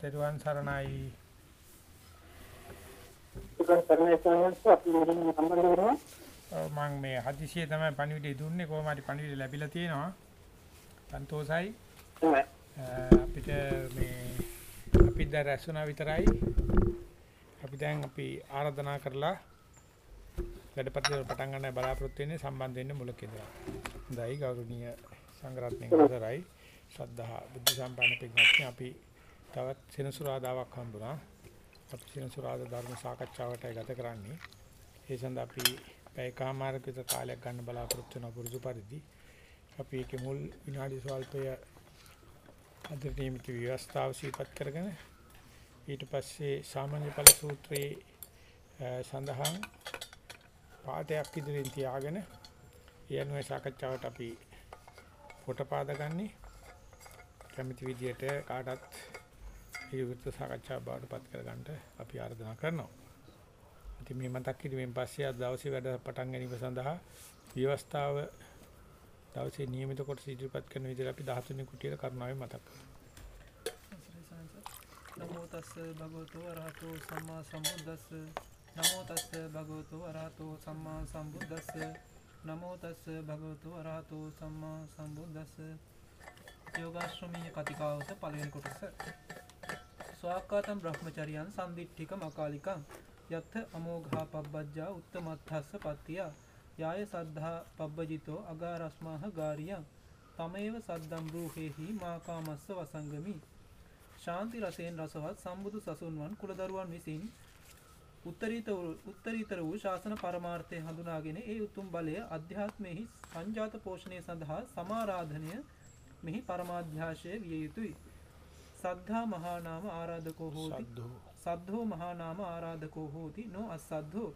තෙරුවන් සරණයි. මම මේ හදිසියෙ තමයි පණිවිඩය දුන්නේ කොහොම හරි පණිවිඩය ලැබිලා තියෙනවා. සන්තෝසයි. අපිට මේ අපි දැන් රැස්ුණා විතරයි. අපි දැන් අපි ආරාධනා කරලා වැඩපිළිවෙල පටන් ගන්න බලාපොරොත්තු වෙන්නේ සම්බන්ධ වෙන්න මුලක ඉඳලා. හොඳයි ගෞරවනීය සංග්‍රහණික අවසරයි. ශ්‍රද්ධා බුද්ධ සම්පන්න පිටුපත් අපි තවත් සෙනසුරාදාවක් හම්බුණා. අපි සෙනසුරාදා ධර්ම සාකච්ඡාවටයි ගත කරන්නේ. ඒ සඳහා අපි පැයකමාරක විතර කාලයක් ගන්න බලාපොරොත්තු වෙන පුරුදු පරිදි අපි ඒකේ මුල් විනාඩි ස්වල්පය අද නියමිත ව්‍යවස්ථාව සිහිපත් කරගෙන ඊට පස්සේ සාමාන්‍ය ඵල සූත්‍රයේ සඳහන් පාඩයක් ඉදිරියෙන් තියාගෙන යනුවේ සාකච්ඡාවට අපි පොටපාද ගන්නේ කැමති විදියට කාටත් විවෘත සාකච්ඡා බාටපත් කරගන්න අපි ආරාධනා කරනවා. ඉතින් මේ මතක් කිරීමෙන් පස්සේ අද දවසේ වැඩ පටන් ගැනීම සඳහා ව්‍යවස්ථාව දවසේ නියමිත කොට ඉදිරිපත් කරන විදිහට අපි 13 වෙනි කුටියට කරුණාවෙන් මතක් කරනවා. නමෝ තස්ස භගවතු වරහතෝ සම්මා සම්බුද්දස්ස නමෝ තස්ස භගවතු වරහතෝ සම්මා සම්බුද්දස්ස නමෝ තස්ස භගවතු වරහතෝ සම්මා සම්බුද්දස්ස යෝගාශ්‍රමීය කතිකාවත පළවෙනි කොටස ස්වාක්කාතම් බ්‍රහ්මචරියන් සම්දිට්ඨික මකාලිකං යත්ථ අමෝඝා පබ්බජ්ජා උත්තමත්ථස්ස පත්තිය යාය සද්ධා පබ්බජිතෝ අගාරස්මාහ ගාරියං තමේව සද්දම් රූහෙහි මාකාමස්ස වසංගමි ශාන්ති රසයෙන් රසවත් සම්බුදු සසුන්වන් කුලදරුවන් විසින් උත්තරීතර වූ ශාසන පරමාර්ථය හඳුනාගෙන ඒ උතුම් බලය අධ්‍යාත්මයෙහි සංජාත පෝෂණය සඳහා සමාරාධනය මෙහි පරමාධ්‍යාශය විය යුතුයි. සද්ධා මහානාම ආරාධකෝ හෝති. සද්ධෝ. මහානාම ආරාධකෝ හෝති. නෝ අස්සද්ධෝ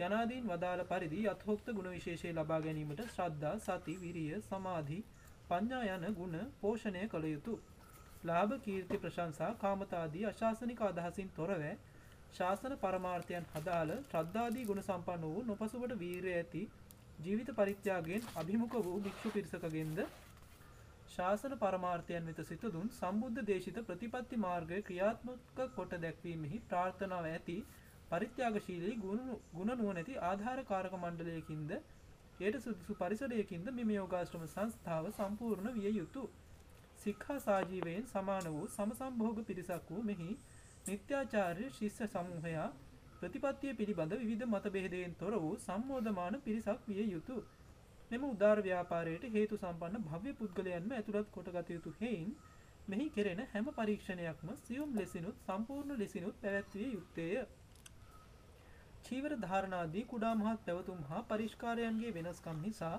යනාදීන් වදාළ පරිදි යථෝක්ත ගුණ විශේෂය ලබා ගැනීමට ශ්‍රද්ධා සති විරිය සමාධි පඤ්ඤා යන ගුණ පෝෂණය කළ යුතුය. ලාභ කීර්ති ප්‍රශංසා කාමතාදී අශාසනික අදහසින් තොරව ශාසන පරමාර්ථයන් හදාළ ශ්‍රද්ධාදී ගුණ සම්පන්න වූ නොපසුබට වීරය ඇති ජීවිත පරිත්‍යාගයෙන් අභිමුඛ වූ භික්ෂු පිරිසකගෙන්ද ශාසන පරමාර්ථයන් වෙත සිත දුන් සම්බුද්ධ දේශිත ප්‍රතිපත්ති මාර්ගය ක්‍රියාත්මක කොට දැක්වීමෙහි ප්‍රාර්ථනාව ඇති පරිත්‍යාගශීලී ගුණ නුවණැති ආධාරකාරක මණ්ඩලයකින්ද එයට සුදුසු පරිසරයකින්ද මෙම යෝගාශ්‍රම සංස්ථාව සම්පූර්ණ විය යුතුය. සික්ඛා සාජීවයෙන් සමාන වූ සමසම්භෝග පිරිසක් වූ මෙහි නිත්‍යාචාර්ය ශිෂ්‍ය සමූහයා ප්‍රතිපත්තිය පිළිබඳ විවිධ මත බෙහෙදයෙන් තොර වූ සම්මෝධමාන පිරිසක් විය යුතුය. මෙම උදාර ව්‍යාපාරයට හේතු සම්පන්න භව්‍ය පුද්ගලයන්ම ඇතුළත් කොටගත යුතු හේයින් මෙහි කෙරෙන හැම පරීක්ෂණයක්ම සියුම් ලෙසිනුත් සම්පූර්ණ ලෙසිනුත් පැවැත්විය යුත්තේය. චීවර ධාරණාදී කුඩා මහත් පැවතුම් හා පරිෂ්කාරයන්ගේ වෙනස්කම් නිසා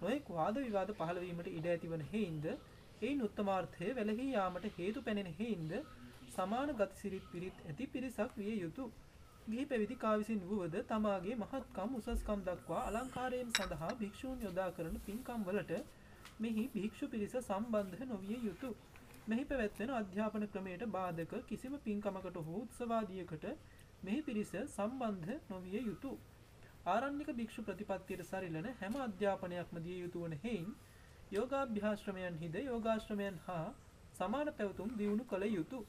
නොයෙක් වාද විවාද පහළ වීමට ඉඩ ඇතිවන හේයින්ද එයින් උත්තමාර්ථය වැළහී යාමට හේතු පැනෙන හේයින්ද සමාන ගතිසිරිත් පිරිත් ඇති පිරිසක් විය යුතුය. ගිහි පැවිදි කා විසින් වුවද තමාගේ මහත්කම් උසස්කම් දක්වා අලංකාරයෙන් සඳහා භික්ෂූන් යොදා කරන පින්කම් වලට මෙහි භික්ෂු පිරිස සම්බන්ධ නොවිය යුතුය. මෙහි පැවැත්වෙන අධ්‍යාපන ක්‍රමයට බාධක කිසිම පින්කමකට හෝ උත්සවාදියකට මෙහි පිරිස සම්බන්ධ නොවිය යුතුය. ආරණ්‍යක භික්ෂු ප්‍රතිපත්තියට සරිලන හැම අධ්‍යාපනයක්ම දිය යුතු වන හේයින් යෝගාභ්‍යාශ්‍රමයන් හිද යෝගාශ්‍රමයන් හා සමාන පැවතුම් දියුණු කළ යුතුය.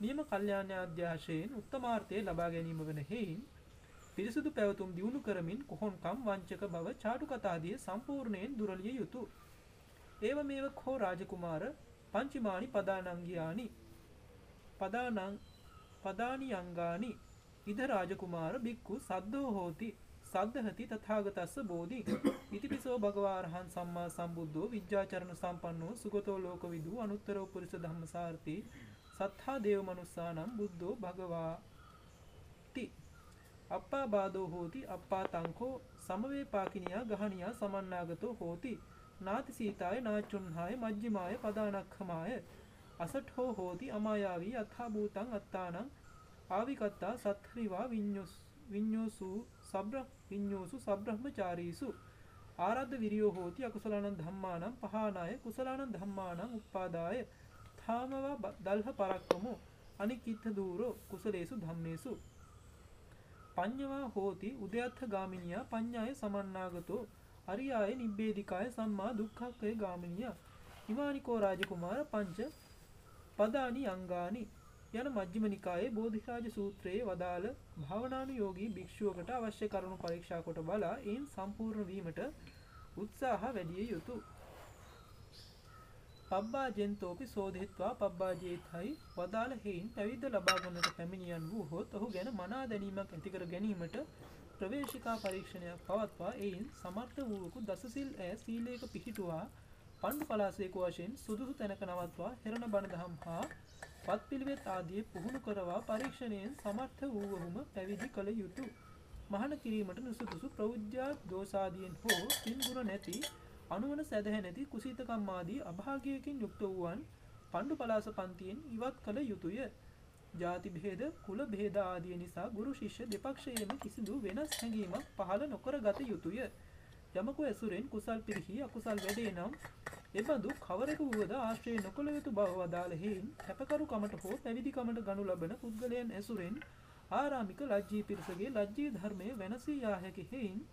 නියම කල්යාණාධ්‍යාශයෙන් උත්තමාර්ථය ලබා ගැනීම වන හේයින් පිරිසුදු පැවතුම් දියුණු කරමින් කොහොන්කම් වංචක බව චාටු කතාදිය සම්පූර්ණයෙන් දුරලිය යුතු. ඒව මේව කෝ රාජකුමාර පංචිමානි පදානංගයානි පදානං පදානියංගානි ඉද රාජකුමාර බික්කු සද්දෝ හෝති සද්ධහති තථාගතස්ස බෝධි ඉතිපිසෝ භගවාරහන් සම්මා සම්බුද්ධෝ විද්‍යාචරණ සම්පන්නෝ සුගතෝ ලෝකවිදු අනුත්තරෝ පුරිස ධම්මසාර්ථී සත්හා දේව මනුස්සානම් බුද්ධෝ භගවාති. අප්පා බාධෝ හෝති අප්පා තංකෝ සමවේ පාකිනියා ගහනියා සමන්නාගතෝ හෝති. නාති සීතාය නාචුන්හාය මජ්ජිමාය පදානක්ඛමාය. අසට්හෝ හෝති අමායාවී අත්හා භූතං අත්තානං ආවිකත්තා සත්හරිවා විඤ්ඤුස් විඤ්ඤෝසු සබ්‍ර විඤ්ඤෝසු සබ්‍රහ්මචාරීසු. ආරද්ධ විරියෝ හෝති අකුසලානං ධම්මානං පහානාය කුසලානං ධම්මානං උප්පාදාය. ථාමවා දල්හ පරක්කමු. අනිකිත්ත දූරෝ කුසලේසු ධම්මේසු. පඤ්ඤවා හෝති උදයත්ථ ගාමිනියා පඤ්ඤාය සමන්නාගතෝ. අරියාය නිබ්බේධිකාය සම්මා දුක්ඛක්ඛය ගාමිනියා. ඉමානිකෝ රාජකුමාර පංච පදානි අංගානි. යන මජ්ක්‍ධිම නිකායේ බෝධිරාජ සූත්‍රයේ වදාළ භාවනානුයෝගී භික්ෂුවකට අවශ්‍ය කරුණු පරීක්ෂා කොට බලා එයින් සම්පූර්ණ වීමට උත්සාහ වැඩිය යුතුය. පබ්බාජෙන්තෝපි සෝධිත්වා පබ්බාජේතයි වදාළ හේයින් පැවිද්ද ලබා ගන්නට පැමිණියන් වූහොත් ඔහු ගැන මනා දැනීමක් ඇති කර ගැනීමට ප්‍රවේශිකා පරීක්ෂණයක් පවත්වා එයින් සමර්ථ වූවකු දසසිල් ඇය සීලයක පිහිටුවා පණ්ඩු පලාසේක වශයෙන් සුදුසු තැනක නවත්වා හෙරණ බණ දහම් හා පත්පිළිවෙත් ආදිය පුහුණු කරවා පරීක්ෂණයෙන් සමර්ථ වූවහුම පැවිදි කළ යුතු. මහන කිරීමට නුසුදුසු ප්‍රෞද්‍යා දෝසාදියෙන් හෝ පින්ගුණ නැති අනුවන සැදහැ නැති කුසීතකම්මාදී අභාගයකින් යුක්ත වූවන් පණ්ඩු පලාස පන්තියෙන් ඉවත් කළ යුතුය. ජාති භේද කුල භේද ආදිය නිසා ගුරු ශිෂ්‍ය දෙපක්ෂයේම කිසිදු වෙනස් හැඟීමක් පහළ නොකර ගත යුතුය. යමකු ඇසුරෙන් කුසල් පිරිහි අකුසල් වැඩේ නම් එබඳු කවරෙකු වුවද ආශ්‍රය නොකළ යුතු බව වදාළ හේයින් කැපකරුකමට හෝ පැවිදිකමට ගනු ලබන පුද්ගලයන් ඇසුරෙන් ආරාමික ලජ්ජී පිරිසගේ ලජ්ජී ධර්මය වෙනසී යා හැකි හේයින්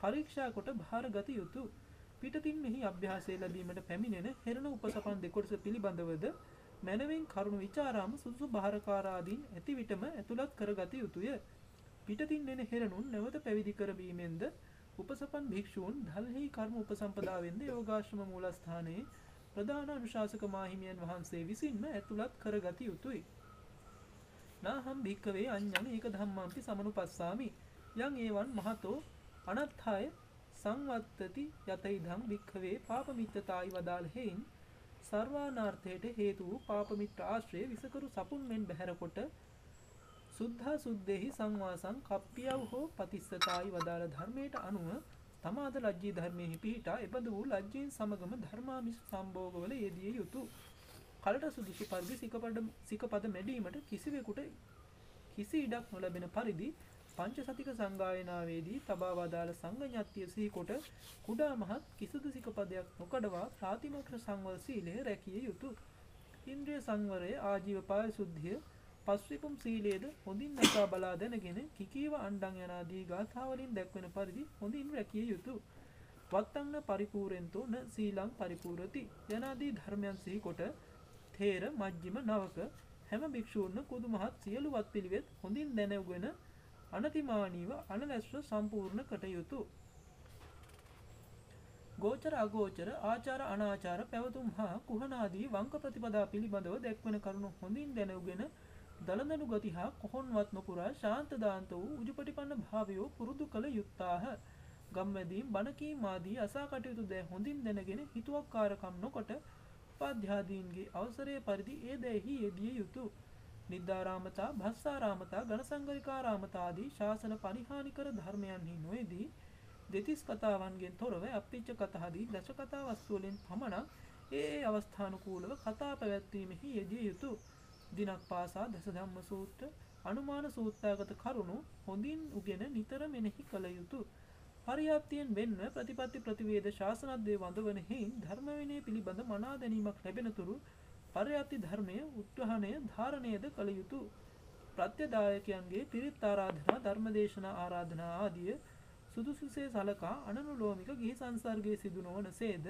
පරීක්ෂා කොට භාරගත යුතු පිටතින් මෙහි අභ්‍යාසය ලැබීමට පැමිණෙන හෙරණ උපසපන් දෙකොටස පිළිබඳවද මැනවින් කරුණු විචාරාම සුදුසු භාරකාරාදීන් ඇති විටම ඇතුළත් කරගත යුතුය. පිටතින් එන හෙරණුන් නැවත පැවිදි කරවීමෙන්ද උපසපන් භික්ෂූන් දල්හි කර්ම උපසම්පදාවෙන්ද යෝගාශ්‍රම මූලස්ථානයේ ප්‍රධාන අනුශාසක මාහිමියන් වහන්සේ විසින්ම ඇතුළත් කරගත යුතුයි. නාහම් භික්කවේ අඥ්ඥන ඒක ධම්මම්පි සමනුපස්සාමි යං ඒවන් මහතෝ අනත්හාය සංවත්තති යතයිදම් භික්කවේ පාපමිත්තතායි වදාළ හෙයින් සර්වානාර්ථයට හේතු වූ පාපමිත්‍ර ආශ්‍රය විසකරු සපුන් මෙන් බැහැරකොට සුද්ධා සුද්දෙහි සංවාසං කප්පියව් හෝ පතිස්සතායි වදාළ ධර්මයට අනුව තමාද ලජ්ජී ධර්මයෙහි පිහිටා එබඳ වූ ලජ්ජයෙන් සමගම ධර්මාමිශ සම්භෝගවල යෙදිය යුතු. කලට සුදුසු පරිදි සිකපඩ සිකපද මැඩීමට කිසිවෙකුට කිසි ඉඩක් නොලැබෙන පරිදි පංචසතික සංගායනාවේදී තබා වදාළ සංගඥත්තිය සිහිකොට කුඩා මහත් කිසිදු සිකපදයක් නොකඩවා ප්‍රාතිමක්ෂ සංවර සීලය රැකිය යුතු. ඉන්ද්‍රිය සංවරය ආජීව පාරිශුද්ධිය පස්විපුම් සීලේද හොඳින් නැසා බලා දැනගෙන කිකීව අණ්ඩං යනාදී ගාථාවලින් දැක්වෙන පරිදි හොඳින් රැකිය යුතු. වත්තන්න පරිපූරෙන්තෝ න සීලං පරිපූරති යනාදී ධර්මයන් සිහිකොට තේර මජ්ජිම නවක හැම භික්ෂූර්ණ කුදු මහත් සියලු වත් පිළිවෙත් හොඳින් දැනවගෙන අනතිමානීව අනලැස්ව සම්පූර්ණ කටයුතු. ගෝචර අගෝචර ආචාර අනාචාර පැවතුම් හා කුහනාදී වංක ප්‍රතිපදා පිළිබඳව දැක්වන කරුණු හොඳින් දැනවගෙන දළදනු ගති හා කොහොන්වත් නොපුරා ශාන්තදාන්ත වූ උජුපටිපන්න භාවයෝ පුරුදු කළ යුත්තාහ. ගම්මැදීම් බණකී මාදී අසා කටයුතු දෑ හොඳින් දැනගෙන හිතුවක් කාරකම් නොකොට උපාධ්‍යාදීන්ගේ අවසරය පරිදි ඒ දැහි යෙදිය යුතු. නිද්දාරාමතා භස්සාරාමතා ගණසංගරිකාරාමතාදී ශාසන පරිහානිකර ධර්මයන්හි නොයදී දෙතිස් කතාවන්ගෙන් තොරව අපිච්ච කතහදී දශ කතා වස්තුවලින් පමණක් ඒ ඒ අවස්ථානුකූලව කතා පැවැත්වීමෙහි යෙදිය යුතු දිනක් පාසා දස ධම්ම සූත්‍ර අනුමාන සූත්‍රාගත කරුණු හොඳින් උගෙන නිතර මෙනෙහි කළ යුතු පරියාප්තියෙන් වෙන්න ප්‍රතිපත්ති ප්‍රතිවේද ශාසනද්දේ වඳවන හෙයින් ධර්ම විනය පිළිබඳ මනා දැනීමක් ලැබෙනතුරු පරයත්ති ධර්මය උත්වහනය ධාරණයද කළ යුතු ප්‍රත්‍යදායකයන්ගේ පිරිත් ආරාධනා ධර්මදේශනා ආරාධනා ආදිය සුදුසුසේ සලකා අනනුලෝමික ගිහි සංසර්ගයේ සිදු නොවන සේද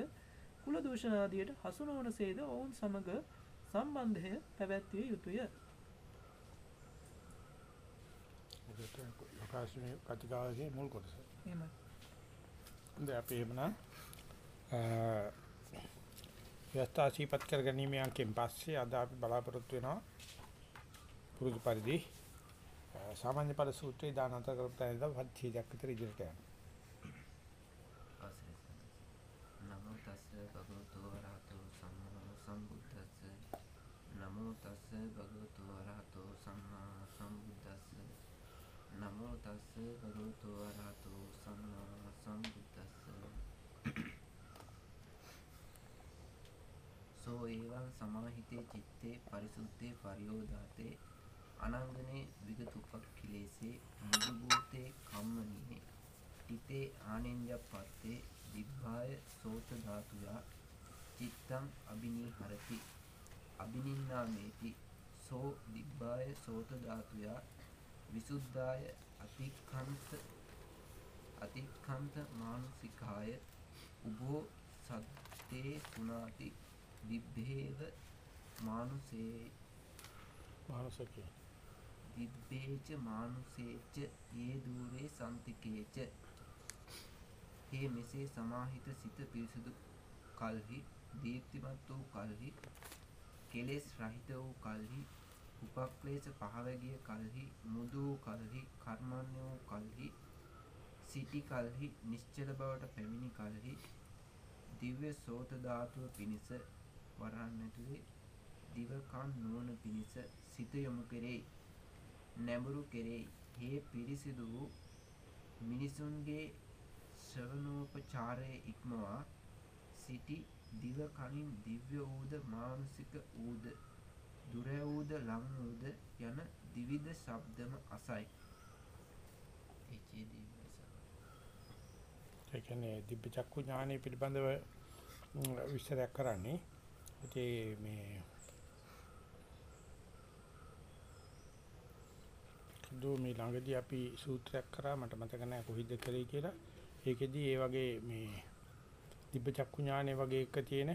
කුල දූෂණාදියට හසු නොවන සේද ඔවුන් සමග සම්බන්ධය පැවැත්විය යුතුය. ලෝකාශ්‍රමයේ කතිකාවගේ මුල් කොටස. එහෙමයි. දැන් අපි එමුනා ව්‍යස්ථා සීපත් කර ගැනීම යන්කෙන් පස්සේ අද අපි බලාපොරොත්තු වෙනවා පුරුදු පරිදි සාමාන්‍ය පද සූත්‍රයේ දානත කරපු තැනද වච්චීයක් විතර ඉදිරියට යනවා. නමෝ තස්ස භගවතු වරහතෝ සම්මා සම්බුද්දස්ස. නමෝ තස්ස භගවතු වරහතෝ සම්මා සම්බුද්දස්ස. නමෝ තස්ස භගවතු වරහතෝ සම්මා සම්බුද්දස්ස. සෝ ඒවං සමාහිතේ චිත්තේ පරිසුද්ධේ පරියෝදාතේ අනංගනේ විගතුපක්ඛිලේසේ මුදුබූතේ කම්මනීනේ තිතේ ආනෙන්ජප්පත්තේ දිබ්බාය සෝත ධාතුයා චිත්තං අබිනීහරති අබිනින්නාමේති සෝ දිබ්බාය සෝත ධාතුයා විසුද්ධාය අතික්ඛන්ත අතික්ඛන්ත මානසිකාය උභෝ සත්තේ සුනාති දිබ්බේව මානුසේ මානසකේ. දිබ්බේච මානුසේච ඒ දූරේ සන්තිකේච හේ මෙසේ සමාහිත සිත පිරිසුදු කල්හි දීප්තිමත් වූ කල්හි කෙලෙස් රහිත වූ කල්හි උපක්ලේශ පහව ගිය කල්හි මුදු වූ කල්හි කර්මණ්‍ය වූ කල්හි සිටි කල්හි නිශ්චල බවට පැමිණි කල්හි දිව්‍ය සෝත ධාතුව පිණිස වරහන්නතුවේ දිව කන් නුවණ පිණිස සිත යොමු කෙරෙයි නැඹුරු කෙරෙයි හේ පිරිසිදු වූ මිනිසුන්ගේ ශ්‍රවණෝපචාරයේ ඉක්මවා සිටි දිව කනින් දිව්‍ය වූද මානසික වූද දුර වූද ලං වූද යන දිවිධ ශබ්දම අසයි. එචේ දිව්‍ය ශබ්ද. ඒ කියන්නේ දිබ්බ චක්කු ඥානය පිළිබඳව ම්, විස්තරයක් කරන්නේ. ඉතින් මේ දු මේ ළඟදී අපි සූත්‍රයක් කරා මට මතක නැහැ කොහිද කරේ කියලා. ඒකෙදි ඒ වගේ මේ දිබ්බ චක්කු ඥානය වගේ එක තියෙන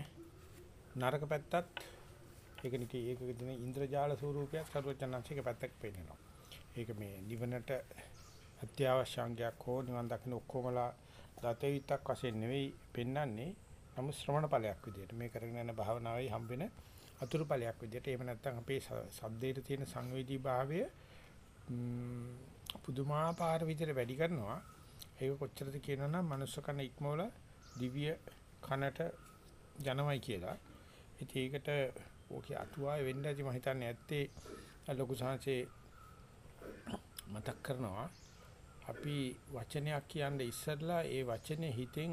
නරක පැත්තත් ඒක නිකී ඒක දින ඉන්ද්‍රජාල ස්වරූපයක් සර්වචනංශික පැත්තක් පෙන්නනවා. ඒක මේ නිවනට අත්‍යවශ්‍ය අංගයක් හෝ නිවන් දකින්න ඔක්කොමලා දතවිතක් වශයෙන් නෙවෙයි පෙන්වන්නේ නමුත් ශ්‍රවණ ඵලයක් විදියට මේ කරගෙන යන භාවනාවේ හම්බෙන අතුරු ඵලයක් විදියට එහෙම නැත්නම් අපේ සද්දේට තියෙන සංවේදී භාවය ම්, පුදුමාකාර විදියට වැඩි කරනවා. ඒක කොච්චරද කියනවනම් මනුස්ස කන ඉක්මවල දිව්‍ය කනට ජනමයි කියලා. ඉතින් ඒකට ඕකේ අටුවාවේ වෙන්න ඇති මම හිතන්නේ ඇත්තේ ලොකු සංහසේ මතක් කරනවා. අපි වචනයක් කියන්නේ ඉස්සරලා ඒ වචනේ හිතෙන්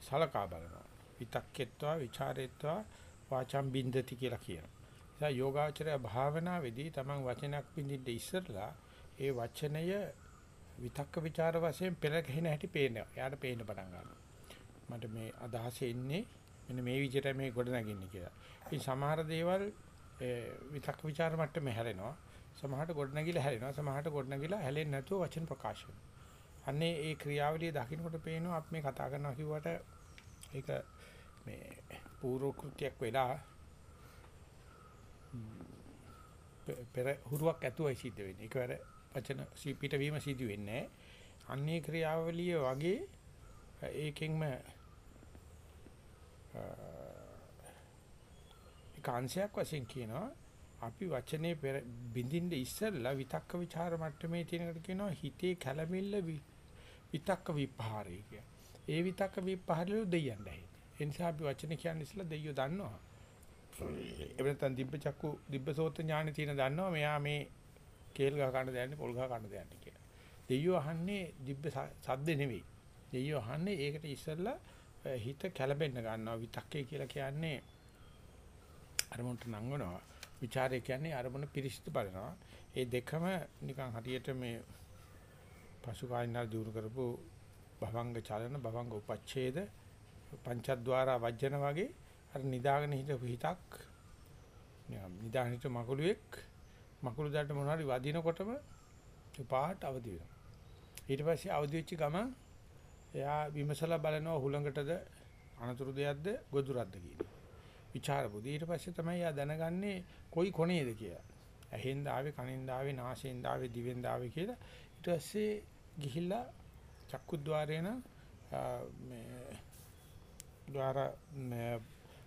සලකා බලනවා. විතක්කෙත්වා ਵਿਚාරෙත්වා වාචම් බින්දති කියලා කියනවා. එතන යෝගාචරය භාවනාවේදී තමන් වචනක් බින්දින්න ඉස්සරලා ඒ වචනය විතක්ක ਵਿਚාර වශයෙන් පෙරගෙන හැටි පේනවා. එයාට පේන්න පටන් ගන්නවා. මට මේ අදහස එන්නේ මෙන්න මේ විදිහට මේ ගොඩ නගින්නේ කියලා. ඉතින් සමහර දේවල් විතක්ක ਵਿਚාර මට්ටමේ හැරෙනවා. සමහරට ගොඩ නැගිලා හැරෙනවා. සමහරට ගොඩ නැගිලා හැලෙන්නේ නැතුව වචන ප්‍රකාශ අන්නේ ඒ ක්‍රියාවලිය දකින්නකොට පේනවා අපි මේ කතා කරනවා කිව්වට ඒක මේ පූර්ව කෘත්‍යයක් වෙලා පෙ- පෙර හුරුවක් ඇතුවයි සිද්ධ වෙන්නේ. ඒකවර වචන සීපිට වීම සිදු වෙන්නේ නැහැ. අන්නේ ක්‍රියාවලිය වගේ ඒකෙන්ම කාංශයක් වශයෙන් කියනවා අපි වචනේ පෙර බින්දින්න ඉස්සෙල්ලා විතක්ක ਵਿਚාර මට්ටමේ තියෙනකට කියනවා හිතේ කැළමිල්ල වි- විතක්ක විපහාරය කිය. ඒ විතක්ක විපහාරවල දෙයයන් දැයි. ඒ නිසා අපි වචනේ කියන්නේ ඉස්සෙල්ලා දෙයියෝ දන්නවා. ඒ වෙනතන් දිබ්බ චක්කු දිබ්බසෝත ඥානෙ තියෙන දන්නවා මෙයා මේ කේල් ගහ ගන්න දෙන්නේ පොල් ගහ ගන්න දෙන්නේ කියලා. දෙයියෝ අහන්නේ දිබ්බ ස- සද්ද නෙවෙයි. දෙයියෝ අහන්නේ ඒකට ඉස්සෙල්ලා අ, හිත කැළඹෙන්න ගන්නවා විතක්කේ කියලා කියන්නේ අරමුණට නංවනවා. ਵਿਚාරය කියන්නේ අරමුණ පිරිසිදු බලනවා. ඒ දෙකම නිකන් හරියට මේ පසු කාලිනා දිනු කරපු භවංග චලන භවංග උපච්ඡේද පංචද්වාර වජ්ජන වගේ අර නිදාගෙන හිටපු හිතක් නිකන් නිදාගෙන හිටපු මකුළුවෙක් මකුළු දැල්ට මොනවා හරි වදිනකොටම පාට අවදි වෙනවා. ඊට පස්සේ අවදි වෙච්ච ගමන් එයා විමසලා බලනවා හුලඟටද අනතුරු දෙයක්ද ගොදුරක්ද කියන. විචාර බුද්ධි ඊට පස්සේ තමයි එයා දැනගන්නේ කොයි කොනේද කියලා. ඇහෙන් ආවේ කනෙන් ආවේ නාසයෙන් ආවේ දිවෙන් ආවේ කියලා. ඊට පස්සේ ගිහිල්ලා චක්කුද්්වාරේන මේ ద్వාර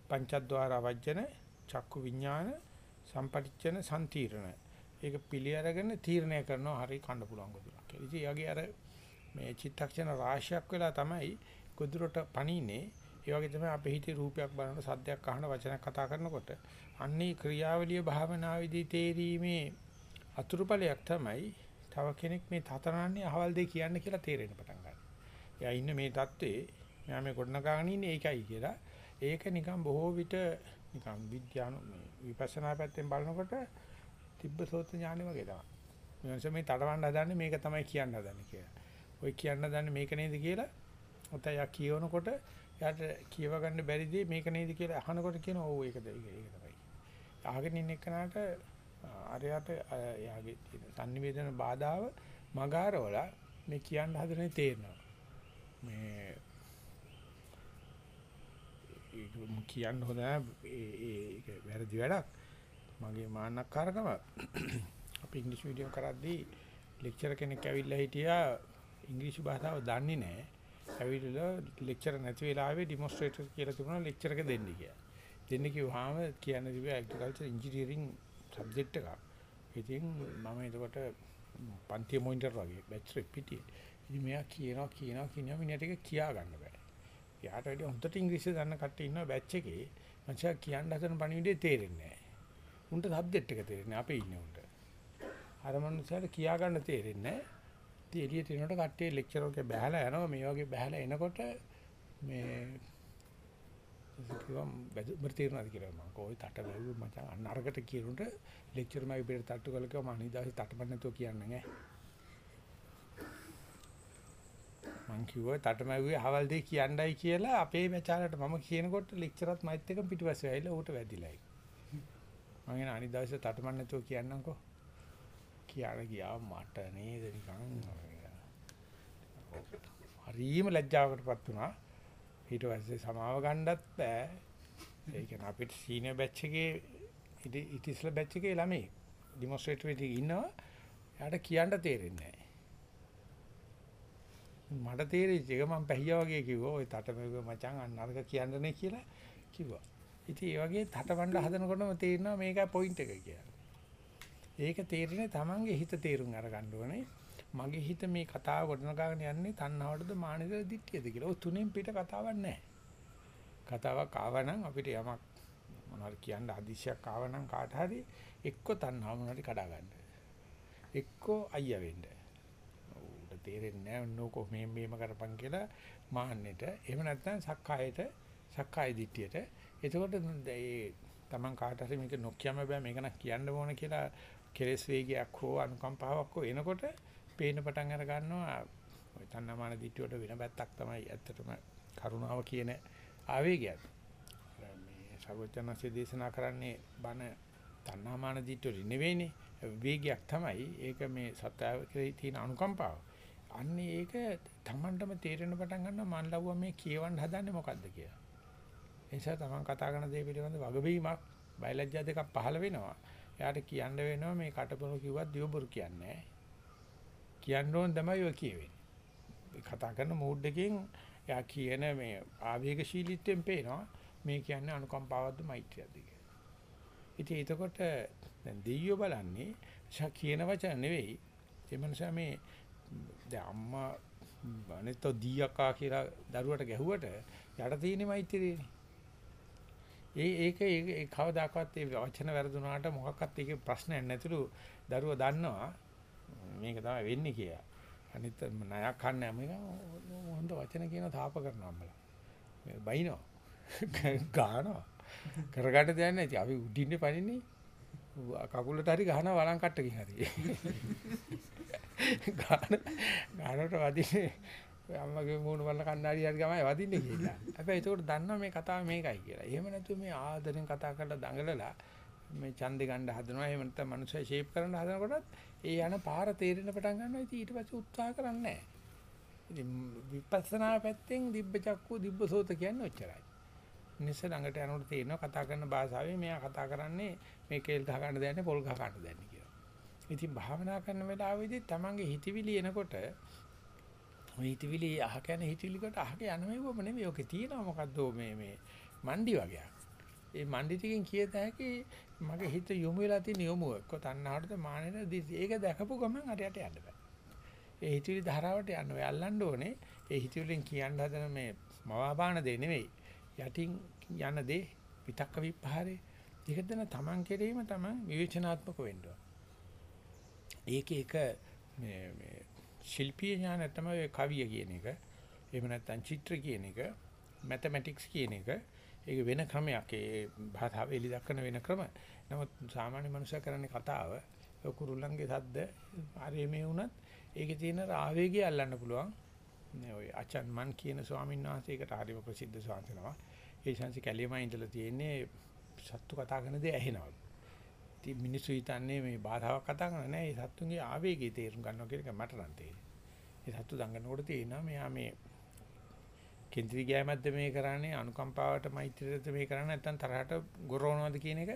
පංචද්වාර වජ්ජන චක්කු විඥාන සම්පටිච්ඡන සම්තිරණ ඒක පිළි අරගෙන තීරණය කරනවා හරි කන්න පුළුවන් ගොදුරක් කියලා. ඉතින් යගේ අර මේ චිත්තක්ෂණ රාශියක් වෙලා තමයි ගොදුරට පණින්නේ. ඒ වගේ තමයි අපේ හිතේ රූපයක් බලනකොට සද්දයක් අහන වචනයක් කතා කරනකොට අන්නේ ක්‍රියාවලිය භාවනාවේදී තේරීමේ අතුරුඵලයක් තමයි තව කෙනෙක් මේ තතරන්නේ අහවල දෙය කියන්න කියලා තේරෙන්න පටන් ගන්නවා. එයා ඉන්න මේ தત્ත්වේ මෙයා මේ ගොඩනගාගෙන ඉන්නේ ඒකයි කියලා. ඒක නිකන් බොහෝ විට නිකන් විද්‍යානු මේ විපස්සනා පැත්තෙන් බලනකොට තිබ්බසෝත ඥානෙ වගේ තමයි. මනස මේ තඩවන්න හදන්නේ මේක තමයි කියන්න හදන්නේ කියලා. ඔය කියන්න හදන්නේ මේක නේද කියලා ඔතන යා කියවනකොට එයාට කියව ගන්න බැරි දේ මේක නේද කියලා අහනකොට කියනවා ඔව් ඒකද ඒක ඒක තමයි. අහගෙන ඉන්න එකනට අරයට එයාගේ තියෙන sannivedana බාධාව මගාරවල මේ කියන්න හදනේ තේරෙනවා. මේ ඒක කියන්න හොඳ නැහැ. ඒ ඒක වැරදි වැඩක්. මගේ මාන්නක්කාරකම අපි ඉංග්‍රීසි මීඩියම් කරද්දී ලෙක්චර් කෙනෙක් ඇවිල්ලා හිටියා ඉංග්‍රීසි භාෂාව දන්නේ නැහැ. ඇවිල්ලා ලෙක්චර් නැති වෙලාවේ ඩෙමොන්ස්ට්‍රේටර් කියලා තිබුණා ලෙක්චර් එක දෙන්න කියලා. දෙන්න කිව්වහම කියන්න තිබ්බේ ඇග්‍රිකල්චර් ඉංජිනේරින් සබ්ජෙක්ට් එකක්. ඉතින් මම එතකොට පන්ති මොනිටර් වගේ බැච් එක පිටියේ. ඉතින් මෙයා කියනවා කියනවා කියනවා මිනිහට ඒක කියා ගන්න බෑ. යාට වැඩි හොඳට ඉංග්‍රීසි දන්න කට්ටිය ඉන්නවා බැච් එකේ. මං කියන්න හදන පණිවිඩේ තේරෙන්නේ නැහැ. උන්ට සබ්ජෙක්ට් එක තේරෙන්නේ අපේ ඉන්නේ උන්ට. අර මනුස්සයාට කියා ගන්න තේරෙන්නේ නැහැ. ඉතින් එළියට එනකොට කට්ටිය ලෙක්චර් එකේ බහැලා යනවා මේ වගේ බහැලා එනකොට මේ කිව්වම් බැද තේරුණාද කියලා මම කොයි තට වැව්ව මචං අන්න අරකට කියනකොට ලෙක්චර් මගේ පිට තට්ටු කළා කිව්වා මම අනිදාසේ තටමන්න නැතුව කියන්නේ නැහැ. මං කිව්වා තටමැව්වේ හවල් දෙයි කියන්නයි කියලා අපේ මචාලට මම කියනකොට ලෙක්චරත් මයිත් එක පිටිපස්සේ ඇවිල්ලා ඌට වැදිලා මම එන අනිදාසේ තටමන්න නැතුව කියන්නම්කෝ. කියන ගියා මට නේද නිකන් හරිම ලැජ්ජාවකටපත් වුණා. ඊට පස්සේ සමාව ගන්නත් බෑ. ඒ කියන්නේ අපිට සීනියර් බැච් එකේ ඉත ඉතිස්ලා බැච් එකේ ළමයි ඩෙමොන්ස්ට්‍රේටර් එකේ ඉන්නවා. එයාට කියන්න තේරෙන්නේ නැහැ. මට තේරිච්ච එක මම පැහියා වගේ කිව්වා. ওই තටමෙව මචං අන්න අරක කියන්නනේ කියලා කිව්වා. ඉතින් ඒ වගේ තටවන්න හදනකොටම තේරෙනවා මේකයි පොයින්ට් එක කියලා. ඒක තේරෙන්නේ Tamange හිත තේරුම් අරගන්න ඕනේ. මගේ හිත මේ කතාව ගොඩනගාගෙන යන්නේ තණ්හාවටද මානෙද දිට්ඨියද කියලා. ඔය තුනෙන් පිට කතාවක් නැහැ. කතාවක් ආවනම් අපිට යමක් මොනවාරි කියන්න අදිශයක් ආවනම් කාට හරි එක්ක තණ්හාව මොනවාරි කඩා ගන්න. එක්ක අයියා වෙන්න. උඩ තේරෙන්නේ නැහැ. නෝකෝ මේ මේම කරපන් කියලා මාන්නෙට. එහෙම නැත්නම් සක්කායට සක්කාය දිට්ඨියට. එතකොට ඒ Taman කාට හරි මේක නොකියම බෑ මේක නම් කියන්න ඕන කියලා කෙලස් වේගයක් හෝ අනුකම්පාවක් හෝ එනකොට පේන පටන් අර ගන්නවා. ඔය තණ්හාමාන දිට්ඨියට වෙන පැත්තක් තමයි ඇත්තටම කරුණාව කියන ආවේගයත්. මේ සර්වඥාන්සේ දේශනා කරන්නේ බන තණ්හාමාන දිට්ඨියට නෙවෙයිනේ. වේගයක් තමයි. ඒක මේ සත්‍යයේ තියෙන අනුකම්පාව. අන්නේ ඒක තමන්ටම තේරෙන පටන් ගන්නවා මන් ලව්වා මේ කියවන්න හදන්නේ මොකද්ද කියලා ඒ නිසා තමන් කතා කරන දේ පිළිබඳ වගබීමක් බයලජ්ජා දෙකක් පහළ වෙනවා එයාට කියන්න වෙනවා මේ කටපොර කිව්වත් දියබුරු කියන්නේ නැහැ කියන්න ඕන තමයි ඔය කියවෙන්නේ. කතා කරන මූඩ් එකෙන් එයා කියන මේ ආවේගශීලීත්වයෙන් පේනවා මේ කියන්නේ අනුකම්පාවක්ද මෛත්‍රියක්ද කියලා. ඉතින් එතකොට දැන් දෙයියෝ බලන්නේ ෂා කියන වචන නෙවෙයි. ඒ මනුස්සයා මේ දැන් අම්මා අනිත් දීයකා කියලා දරුවට ගැහුවට යට තියෙන මෛත්‍රියනේ. ඒ ඒක ඒ කවදාකවත් ඒ වචන වැරදුනාට මොකක්වත් ඒකේ ප්‍රශ්නයක් නැතිලු දරුවා දන්නවා මේක තමයි වෙන්නේ කියලා. අනිත් ණයක් කන්නේ මේක හොඳ වචන කියන තාප කරනවා අම්මලා. මේ බයිනවා. ගානවා. කරගන්න දෙයක් නැහැ. අපි උඩින්නේ පනින්නේ. කකුලට හරි ගහනවා වලං කට්ටකින් හරි. ගාන ගානට වදින්නේ අම්මගේ මූණ වල කණ්ණාඩි හරි ගමයි වදින්නේ කියලා. හැබැයි ඒකට දන්නවා මේ කතාව මේකයි කියලා. එහෙම නැතුව මේ ආදරෙන් කතා කරලා දඟලලා මේ ඡන්දේ ගන්න හදනවා. එහෙම නැත්නම් මනුස්සය ෂේප් කරන්න හදනකොටත් ඒ යන පාර තේරෙන පටන් ගන්නවා. ඉතින් ඊට පස්සේ උත්සාහ කරන්නේ නැහැ. ඉතින් විපස්සනා පැත්තෙන් දිබ්බ චක්කු දිබ්බ සෝත කියන්නේ ඔච්චරයි. මිනිස්සු ළඟට යනකොට තේරෙනවා කතා කරන භාෂාවෙන් මෙයා කතා කරන්නේ මේ කේල් ගහ ගන්න දෙන්නේ පොල් ගහ ගන්න දෙන්නේ කියලා. ඉතින් භාවනා කරන වෙලාවෙදී තමන්ගේ හිතවිලි එනකොට ඔය හිතවිලි අහ කියන හිතවිලි කොට අහක යන මේවම නෙමෙයි. ඔකේ තියෙනවා මොකද්ද මේ මේ මණ්ඩි වගේක්. ඒ මණ්ඩි ටිකෙන් කියත හැකි මගේ හිත යොමු වෙලා තියෙන යොමුව එක්ක තණ්හාවටද මානෙට ඒක දැකපු ගමන් හරියට යන්න බෑ. ඒ හිතවිලි ධාරාවට යන්න ඔය අල්ලන්න ඕනේ. ඒ හිතවිලිෙන් කියන්න හදන මේ මවාපාන දේ නෙවෙයි. යටින් යන දේ විතක්ක විපහාරේ. ඒක දෙන තමන් කෙරෙහිම තමන් විවේචනාත්මක වෙන්න ඒක එක මේ මේ ශිල්පීය ඥාන තමයි කවිය කියන එක. එහෙම නැත්නම් චිත්‍ර කියන එක, මැතමැටික්ස් කියන එක ඒක වෙන ක්‍රමයක්. ඒ භාෂාව එලි දක්වන වෙන ක්‍රම. නමුත් සාමාන්‍ය මනුස්සය කරන්නේ කතාව. කුරුල්ලන්ගේ සද්ද ආරේ මේ වුණත් ඒකේ තියෙන ආවේගය අල්ලන්න පුළුවන්. නේ ඔය අචන් මන් කියන ස්වාමීන් වහන්සේකට හරිම ප්‍රසිද්ධ ස්වාමීනවා. ඒ ශාන්සි කැලියමයි ඉඳලා තියෙන්නේ සත්තු කතා කරන දේ ඇහෙනවලු. ඉතින් මිනිස්සු හිතන්නේ මේ බාධාවක් කතා කරන නෑ. ඒ සත්තුන්ගේ ආවේගය තේරුම් ගන්නවා කියන එක මට නම් තේරෙන්නේ. ඒ සත්තු දඟනකොට තේිනවා මෙයා මේ කේන්ද්‍රී ගෑමක්ද මේ කරන්නේ අනුකම්පාවට මෛත්‍රියද මේ කරන්නේ නැත්නම් තරහට ගොරවනවද කියන එක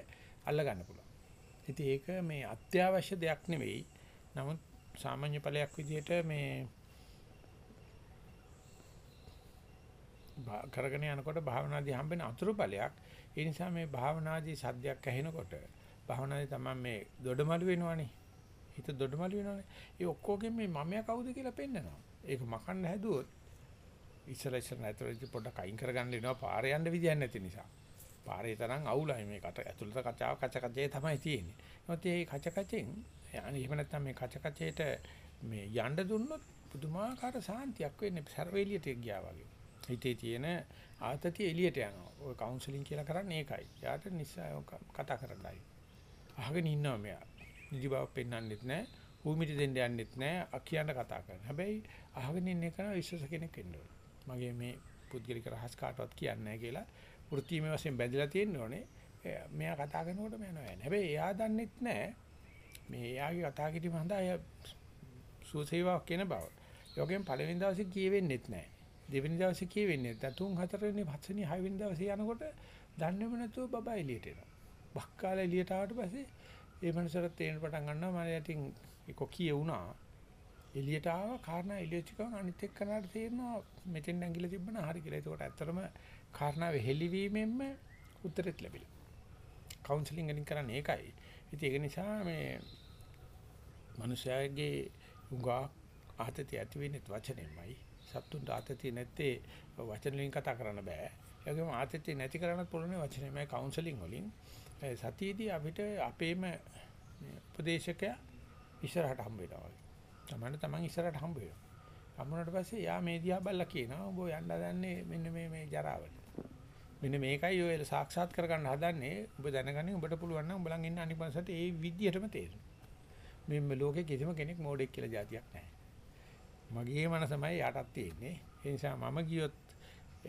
අල්ල ගන්න පුළුවන්. ඉතින් ඒක මේ අත්‍යවශ්‍ය දෙයක් නෙවෙයි. නමුත් සාමාන්‍ය ඵලයක් විදිහට මේ කරගෙන යනකොට භාවනාදී හම්බෙන අතුරු ඵලයක්. ඒ නිසා මේ භාවනාදී සද්දයක් ඇහෙනකොට භාවනාදී තමයි මේ දොඩමළු වෙනවනේ. හිත දොඩමළු වෙනවනේ. ඒ ඔක්කොගෙම මේ මමයා කවුද කියලා පෙන්නනවා. ඒක මකන්න හැදුවොත් ඉස්සර ඉස්සර නැතරදී පොඩ්ඩක් අයින් කරගන්න වෙනවා පාරේ යන්න විදියක් නැති නිසා. පාරේ තරම් අවුලයි මේකට ඇතුළත කචාව කච කචේ තමයි තියෙන්නේ. ඒත් මේ කච කචෙන් අනේ එහෙම නැත්නම් මේ කච කචේට මේ යන්න දුන්නොත් පුදුමාකාර සාන්තියක් වෙන්නේ සර්වේලියට ගියා වගේ. හිතේ තියෙන ආතතිය එළියට යනවා. ඔය කවුන්සලින් කියලා කරන්නේ ඒකයි. යාට නිසා කතා කරන්නයි. අහගෙන ඉන්නවා මෙයා. නිදි බව පෙන්වන්නෙත් නැහැ. භූමිට දෙන්න යන්නෙත් නැහැ. අකියන්න කතා කරන. හැබැයි අහගෙන ඉන්න එක විශ්වාස කෙනෙක් වෙන්න ඕනේ. මගේ මේ පුද්ගලික රහස් කාටවත් කියන්නේ නැහැ කියලා වෘත්තීමේ වශයෙන් බැඳලා තියෙන්න ඕනේ. මෙයා කතා කරනකොට මම යනවා. හැබැයි එයා දන්නෙත් නැහැ මේ එයාගේ කතා කිරීම හඳා එයා සුවසේවාවක් කියන බව. ඒ වගේම පළවෙනි දවසේ කියවෙන්නෙත් නැහැ. දෙවෙනි දවසේ කියවෙන්නේ නැත්නම් තුන් හතරවෙනි පස්වෙනි හයවෙනි දවසේ යනකොට දන්නේම නැතුව බබා එළියට එනවා. බක්කාලා එළියට ආවට පස්සේ ඒ මනුස්සයාට තේරෙන්න පටන් ගන්නවා මම යටින් ඒක කියුණා. එළියට ආව කාරණා එළියට ගමන් අනිත් එක්කනට තේරෙනවා මෙතෙන් ඇඟිල්ල තිබ්බන හරි කියලා. ඒකට ඇත්තටම කාරණාව හෙලිවීමෙන්ම උත්තරෙත් ලැබිලා. කවුන්සලින් එකෙන් කරන්නේ ඒකයි. ඉතින් ඒක නිසා මේ මනුස්සයාගේ උගා ආතතිය ඇති වෙන්නේ වචනෙමයි. සත්තුන්ට ආතතිය නැත්තේ වචන වලින් කතා කරන්න බෑ. ඒ වගේම ආතතිය නැති කරන්නත් පුළුවන් වචනෙමයි කවුන්සලින් වලින්. සතියේදී අපිට අපේම උපදේශකයා ඉස්සරහට හම්බ වෙනවා. තමන්න තමන් ඉස්සරහට හම්බ වෙනවා. හම්බුනට පස්සේ යා මේ දිහා බල්ලා කියනවා ඔබ යන්න හදන්නේ මෙන්න මේ මේ ජරාවට. මෙන්න මේකයි ඔය සාක්ෂාත් කරගන්න හදන්නේ. ඔබ දැනගන්නේ ඔබට පුළුවන් නම් උඹලන් ඉන්න අනිත් පස්සට ඒ විදියටම තේරෙනවා. මේ ලෝකේ කිසිම කෙනෙක් මෝඩෙක් කියලා જાතියක් නැහැ. මගේ මනසමයි යටත් තියෙන්නේ. ඒ නිසා මම ගියොත්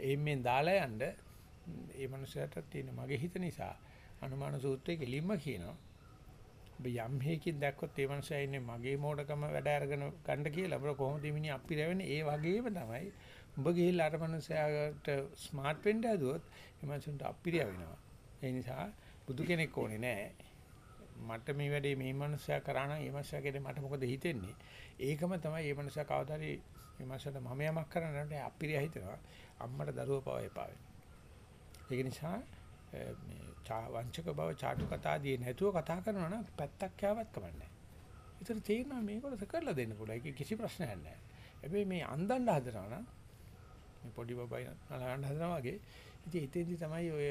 එimmen දාලා යන්න ඒ මනුස්සයාට තියෙන මගේ හිත නිසා අනුමාන සූත්‍රයේ කෙලින්ම කියනවා. ඔබ යම් හේකින් දැක්කොත් ඒ මනුස්සයා ඉන්නේ මගේ මෝඩකම වැඩ අරගෙන ගන්න කියලා. අපර කොහොමද මිනිහ අප්පි රැවෙන්නේ? ඒ වගේම තමයි. ඔබ ගිහිල්ලා අර මනුස්සයාට ස්මාර්ට් වෙන්න හදුවොත් ඒ මනුස්සුන්ට අප්පි රැවෙනවා. ඒ නිසා බුදු කෙනෙක් ඕනේ නැහැ. මට මේ වැඩේ මේ මනුස්සයා කරා නම් ඒ මනුස්සයා කෙරේ මට මොකද හිතෙන්නේ? ඒකම තමයි මේ මනුස්සයා කවදාරි මේ මනුස්සයාට මම යමක් කරන්නට අපිරිය හිතනවා. අම්මට දරුවෝ පව එපා ඒක නිසා මේ වංචක බව චාටු කතාදී නැතුව කතා කරනවා නම් පැත්තක් යාවත් කමන්නේ. ඒතර තේරෙනවා මේකට කරලා දෙන්න පුළුවන්. ඒක කිසි ප්‍රශ්නයක් නැහැ. හැබැයි මේ අන්දන්න හදනවා නම් මේ පොඩි බබයි නලගන්න හදනවා වගේ ඉතින් එතෙන්දි තමයි ඔය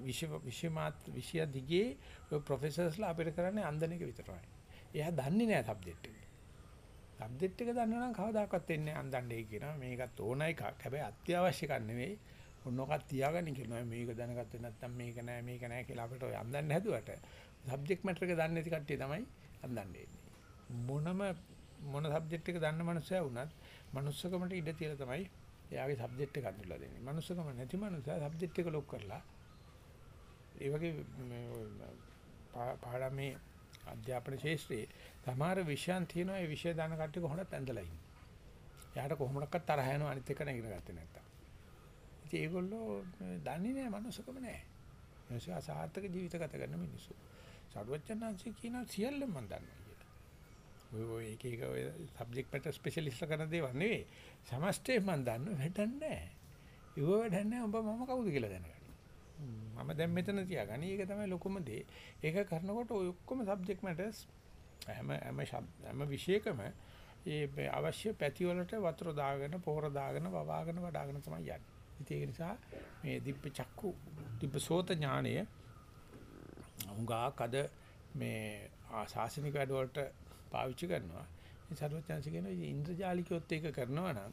විශ්ව විශ්වමාත් විෂය දිගේ ඔය ප්‍රොෆෙසර්ස්ලා අපිට කරන්නේ අන්දන එක විතරයි. එයා දන්නේ නැහැ සබ්ජෙක්ට් එක. සබ්ජෙක්ට් එක දන්නා නම් කවදාකවත් එන්නේ අන්දන්නේ කියනවා. මේකත් ඕන එකක්. හැබැයි අත්‍යවශ්‍ය එකක් නෙවෙයි. ඔන්නෝකක් තියාගන්න කියනවා. මේක දැනගත්තේ නැත්නම් මේක නෑ මේක නෑ කියලා අපිට ඔය අන්දන්න හැදුවට සබ්ජෙක්ට් මැටර් එක දන්නේ නැති කට්ටිය තමයි අන්දන්නේ. මොනම මොන සබ්ජෙක්ට් එක දන්න මනුස්සයා වුණත් මනුස්සකමට ඉඩ තියලා තමයි එයාගේ සබ්ජෙක්ට් එක අඳුල්ලා දෙන්නේ. මනුස්සකම නැති මනුස්සයා සබ්ජෙක්ට් එක ලොක් කරලා ඒ වගේ පාඩමේ අධ්‍යාපන ශාස්ත්‍රයේ සමහර විෂයන් තියෙනවා ඒ විෂය දාන කට්ටිය කොහොමද ඇඳලා ඉන්නේ. එයාට කොහොමඩක්වත් තරහ යනවා අනිත් එක නගින ගත්තේ නැත්තම්. ඉතින් ඒගොල්ලෝ දන්නේ නැහැ මනුස්සකම නැහැ. මිනිස්සු අසාර්ථක ජීවිත ගත කරන මිනිස්සු. සරුවචනාංශي කියන සියල්ල මම දන්නවා කියලා. ඔය ඔය එක එක ඔය සබ්ජෙක්ට් මැටර් ස්පෙෂලිස්ට් කරන දේවල් නෙවෙයි. සමස්තේ මම දන්නව වැඩක් නැහැ. ඒව වැඩක් නැහැ උඹ මම කවුද කියලා දැනගන්න. මම දැන් මෙතන තියාගනි. ඒක තමයි ලොකුම දේ. ඒක කරනකොට ඔය ඔක්කොම සබ්ජෙක්ට් මැටර්ස් හැම හැම හැම විෂයකම ඒ අවශ්‍ය පැති වලට වතුර දාගෙන පොහොර දාගෙන වවාගෙන වඩාගෙන තමයි යන්නේ. ඉතින් ඒක නිසා මේ දිබ්බ චක්කු දිබ්බ සෝත ඥානය උඟාකද මේ ආශාසනික වැඩ වලට පාවිච්චි කරනවා. මේ සරුවචාන්සි කියන ඉන්ද්‍රජාලිකයොත් ඒක කරනවා නම්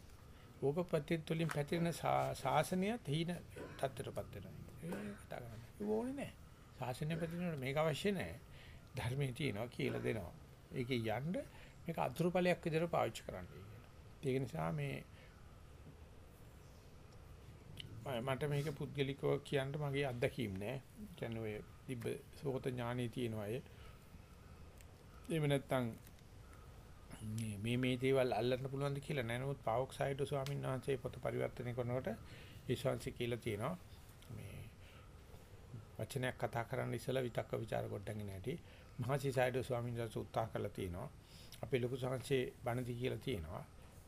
ඕක ප්‍රත්‍යත් වලින් පැතිරෙන ශාසනය තීන තත්ත්වයටපත් වෙනවා. ඒක කතා කරන්නේ. ඒක ඕනේ නැහැ. ශාසනය පැතිරෙනකොට මේක අවශ්‍ය නැහැ. ධර්මයේ තියෙනවා කියලා දෙනවා. ඒකේ යන්න මේක අතුරුපලයක් විදිහට පාවිච්චි කරන්න කියලා. ඒක නිසා මේ මට මේක පුද්ගලිකව කියන්න මගේ අත්දැකීම් නෑ. කියන්නේ ඔය තිබ්බ සෝත ඥානෙ තියෙනවා අය. එහෙම නැත්නම් මේ මේ මේ දේවල් අල්ලන්න පුළුවන්ද කියලා නෑ. නමුත් පාවොක්සයිඩ් ස්වාමීන් වහන්සේ පොත පරිවර්තනය කරනකොට ඒ ශාන්සි කියලා තියෙනවා. මේ වචනයක් කතා කරන්න ඉස්සලා විතක්ක ਵਿਚාර කොටගෙන නැටි මහසිසයිඩෝ ස්වාමීන් වහන්සේ උත්සාහ කළා තියෙනවා. අපේ ලොකු සංහසේ බණදි කියලා තියෙනවා.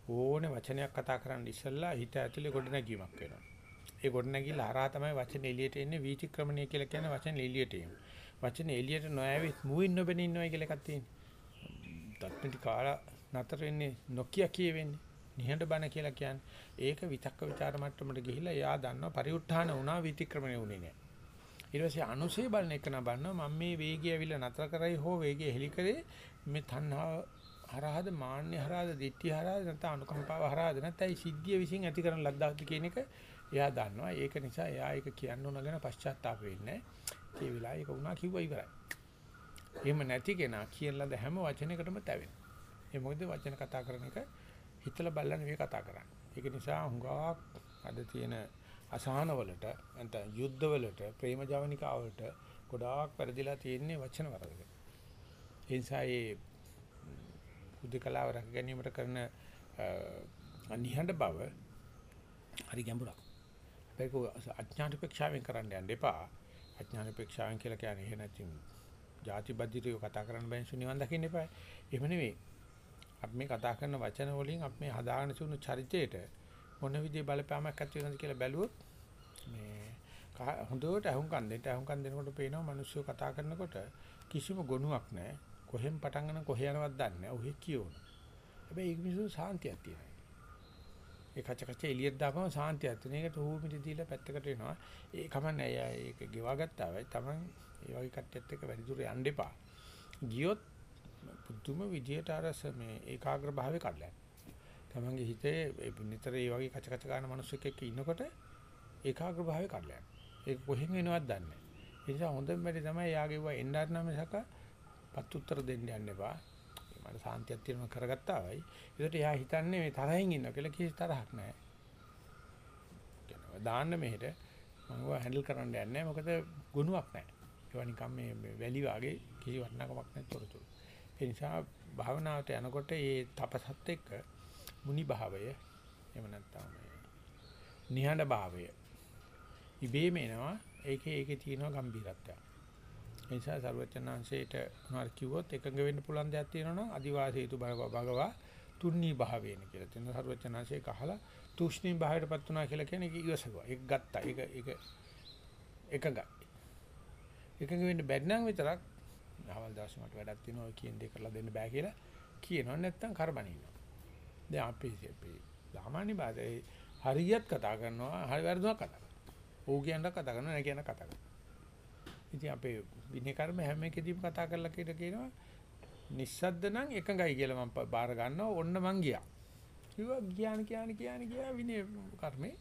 ඕනේ වචනයක් කතා කරන්න ඉස්සලා හිත ඇතුලේ ගොඩනැගීමක් වෙනවා. ඒ ගොඩනැගිල්ල හරහා තමයි වචන එළියට එන්නේ වීතික්‍රමණය කියලා කියන්නේ වචන එළියට එීම. වචන එළියට නොයවි මුවින් නොබෙන ඉන්නවා කියලා එකක් තියෙනවා. තත්ත්‍ටි කාලා නතර වෙන්නේ නොකිය කියවෙන්නේ. නිහඬ බණ කියලා කියන්නේ ඒක විතක්ක ਵਿਚාර මට්ටමට ගිහිලා එයා දන්නවා පරිඋත්ථාන වුණා විතික්‍රමණය වුණේ නැහැ. ඊට පස්සේ අනුසේ බලන එක නා බලනවා මම මේ වේගය ඇවිල්ලා නතර කරයි හෝ වේගය හෙලි කරේ මේ තණ්හාව හරහාද මාන්නේ හරහාද ditthi හරහාද නැත්නම් අනුකම්පාව හරහාද නැත්නම් ඒ සිද්ධිය විසින් ඇති කරන ලද්දාක්ද කියන එක එයා දන්නවා. ඒක නිසා එයා ඒක කියන්න ඕන ගැන පශ්චාත්තාප වෙන්නේ නැහැ. ඒ වෙලාවේ ඒක වුණා කිව්වා ඉවරයි. එහෙම නැති කෙනා කියන ලද හැම වචනයකටම තැවෙනවා. ඒ මොකද වචන කතා කරන එක හිතලා බලලා නෙවෙයි කතා කරන්නේ. ඒක නිසා හුඟක් අද තියෙන අසහන වලට නැත්නම් යුද්ධ වලට ප්‍රේම ජවනිකා වලට ගොඩාක් පෙරදිලා තියෙන්නේ වචන වරදක. ඒ නිසා මේ බුද්ධකලාව රැක ගැනීමට කරන අනිහඬ බව හරි ගැඹුරක්. ඒක අඥානපේක්ෂාවෙන් කරන්න යන්න එපා. අඥානපේක්ෂාවෙන් කියලා කියන්නේ එහෙ නැතිනම් ಜಾති බද්ධිතය කතා කරන්න බැහැ නිවන් දකින්න එපා. එහෙම නෙවෙයි. අපි මේ කතා කරන වචන වලින් අපි මේ හදාගෙන සුණු චරිතයට මොන විදිහේ බලපෑමක් ඇති වෙනවද කියලා බැලුවොත් මේ හොඳට අහුම්කම් දෙන්න අහුම්කම් දෙනකොට පේනවා මිනිස්සු කතා කරනකොට කිසිම ගුණයක් නැහැ. කොහෙන් පටන් ගන්න කොහෙ යනවද දන්නේ නැහැ. ඔහෙ කියවන. හැබැයි ඒක මිනිස්සු සාන්තියක් තියෙනවා. ඒ කච කච එළියට දාපම සාන්තියක් තියෙන. ඒකට හූ මිටි දීලා පැත්තකට එනවා. ඒ කමන්නේ ඒක ගෙවා ගත්තා වෙයි. Taman ඒ වගේ කට්ටියත් එක්ක වැඩි දුර යන්න එපා. ගියොත් පුදුම විදියට අර මේ ඒකාග්‍ර භාවය කඩලා තමන්ගේ හිතේ නිතර මේ වගේ කච කච ගන්න මිනිස්සුෙක් එක්ක ඉන්නකොට ඒකාග්‍ර භාවය කඩලා ඒක කොහෙන් එනවද දන්නේ නැහැ. ඒ නිසා හොඳම වැඩි තමයි යාගේ වා එන්නත් නම් මිසක පත් උත්තර දෙන්න යන්න එපා. මට සාන්තියක් තියෙනවා කරගත්තා වයි. ඒකට එයා හිතන්නේ මේ තරහින් ඉන්නවා කියලා කිසි තරහක් නැහැ. කියනවා දාන්න මෙහෙට මම හැන්ඩල් කරන්න යන්නේ නැහැ මොකද ගුණයක් නැහැ. ඒවා නිකන් මේ වැලි වාගේ කිසි වටිනාකමක් නැති තොරතුරු. ඒ නිසා භාවනාවට යනකොට මේ තපසත් එක්ක මුනි භාවය එහෙම නැත්නම් නිහඬ භාවය ඉබේම එනවා ඒකේ ඒකේ තියෙනවා ගැඹිරත්වයක්. ඒ නිසා සර්වචනාංශයට උනාර කිව්වොත් එකඟ වෙන්න පුළුවන් දෙයක් තියෙනවා නම් අදිවාසීතු භගවා තුන්නී භාවේන කියලා තියෙනවා සර්වචනාංශයේ කහලා තුෂ්ණී භාවයටපත් වුණා කියලා කියන්නේ ඒක ඉවසකුවා. ඒක ගත්තා. ඒක ඒක එකඟයි. එකඟ වෙන්න බැරි නම් විතරක් අවල් දවසේ මට වැඩක් තියෙනවා කියන දේ කරලා දෙන්න බෑ කියලා කියනවා නැත්තම් කරබනිනවා. දැන් අපි අපි සාමාන්‍ය භාෂාවේ හරියට කතා කරනවා හරි වැරදුනක් කතා කරනවා. ඕක කියනක් කතා කරනවා නැහැ කියන කතා කරනවා. ඉතින් අපේ විනය කර්ම හැම එකදීම කතා කරලා කියලා කියනවා නිස්සද්ද නම් එකඟයි කියලා මම බාර ගන්නවා ඔන්න මං ගියා. කිව්වා ගියාන කියන කියන ගියා විනය කර්මේ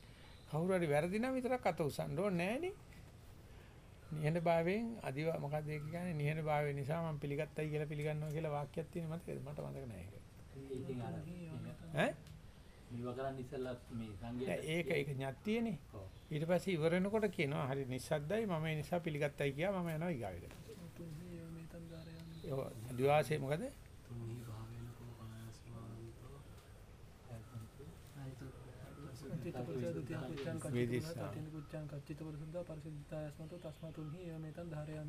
කවුරු හරි වැරදි නම් විතරක් අත උසන්න ඕනේ නෑනේ. නිහඬ භාවයෙන් අදිව මොකක්ද ඒක කියන්නේ නිහඬ භාවය නිසා මම පිළිගත්තයි කියලා පිළිගන්නවා කියලා වාක්‍යයක් තියෙන මතකද මට මතක නෑ ඒක. ඈ මේවා කරන්න ඉස්සෙල්ලා මේ සංගීත ඒක ඒක ඥාත්තියනේ. ඔව්. ඊට පස්සේ ඉවර වෙනකොට කියනවා හරි නිස්සද්දයි මම ඒ නිසා පිළිගත්තයි කියා මම යනවා ඊගාවෙට. ඔව් දිවාසේ මොකද? තුන්හි භාවේනකෝ ආයස්මාන්තෝ වේදිස්සා.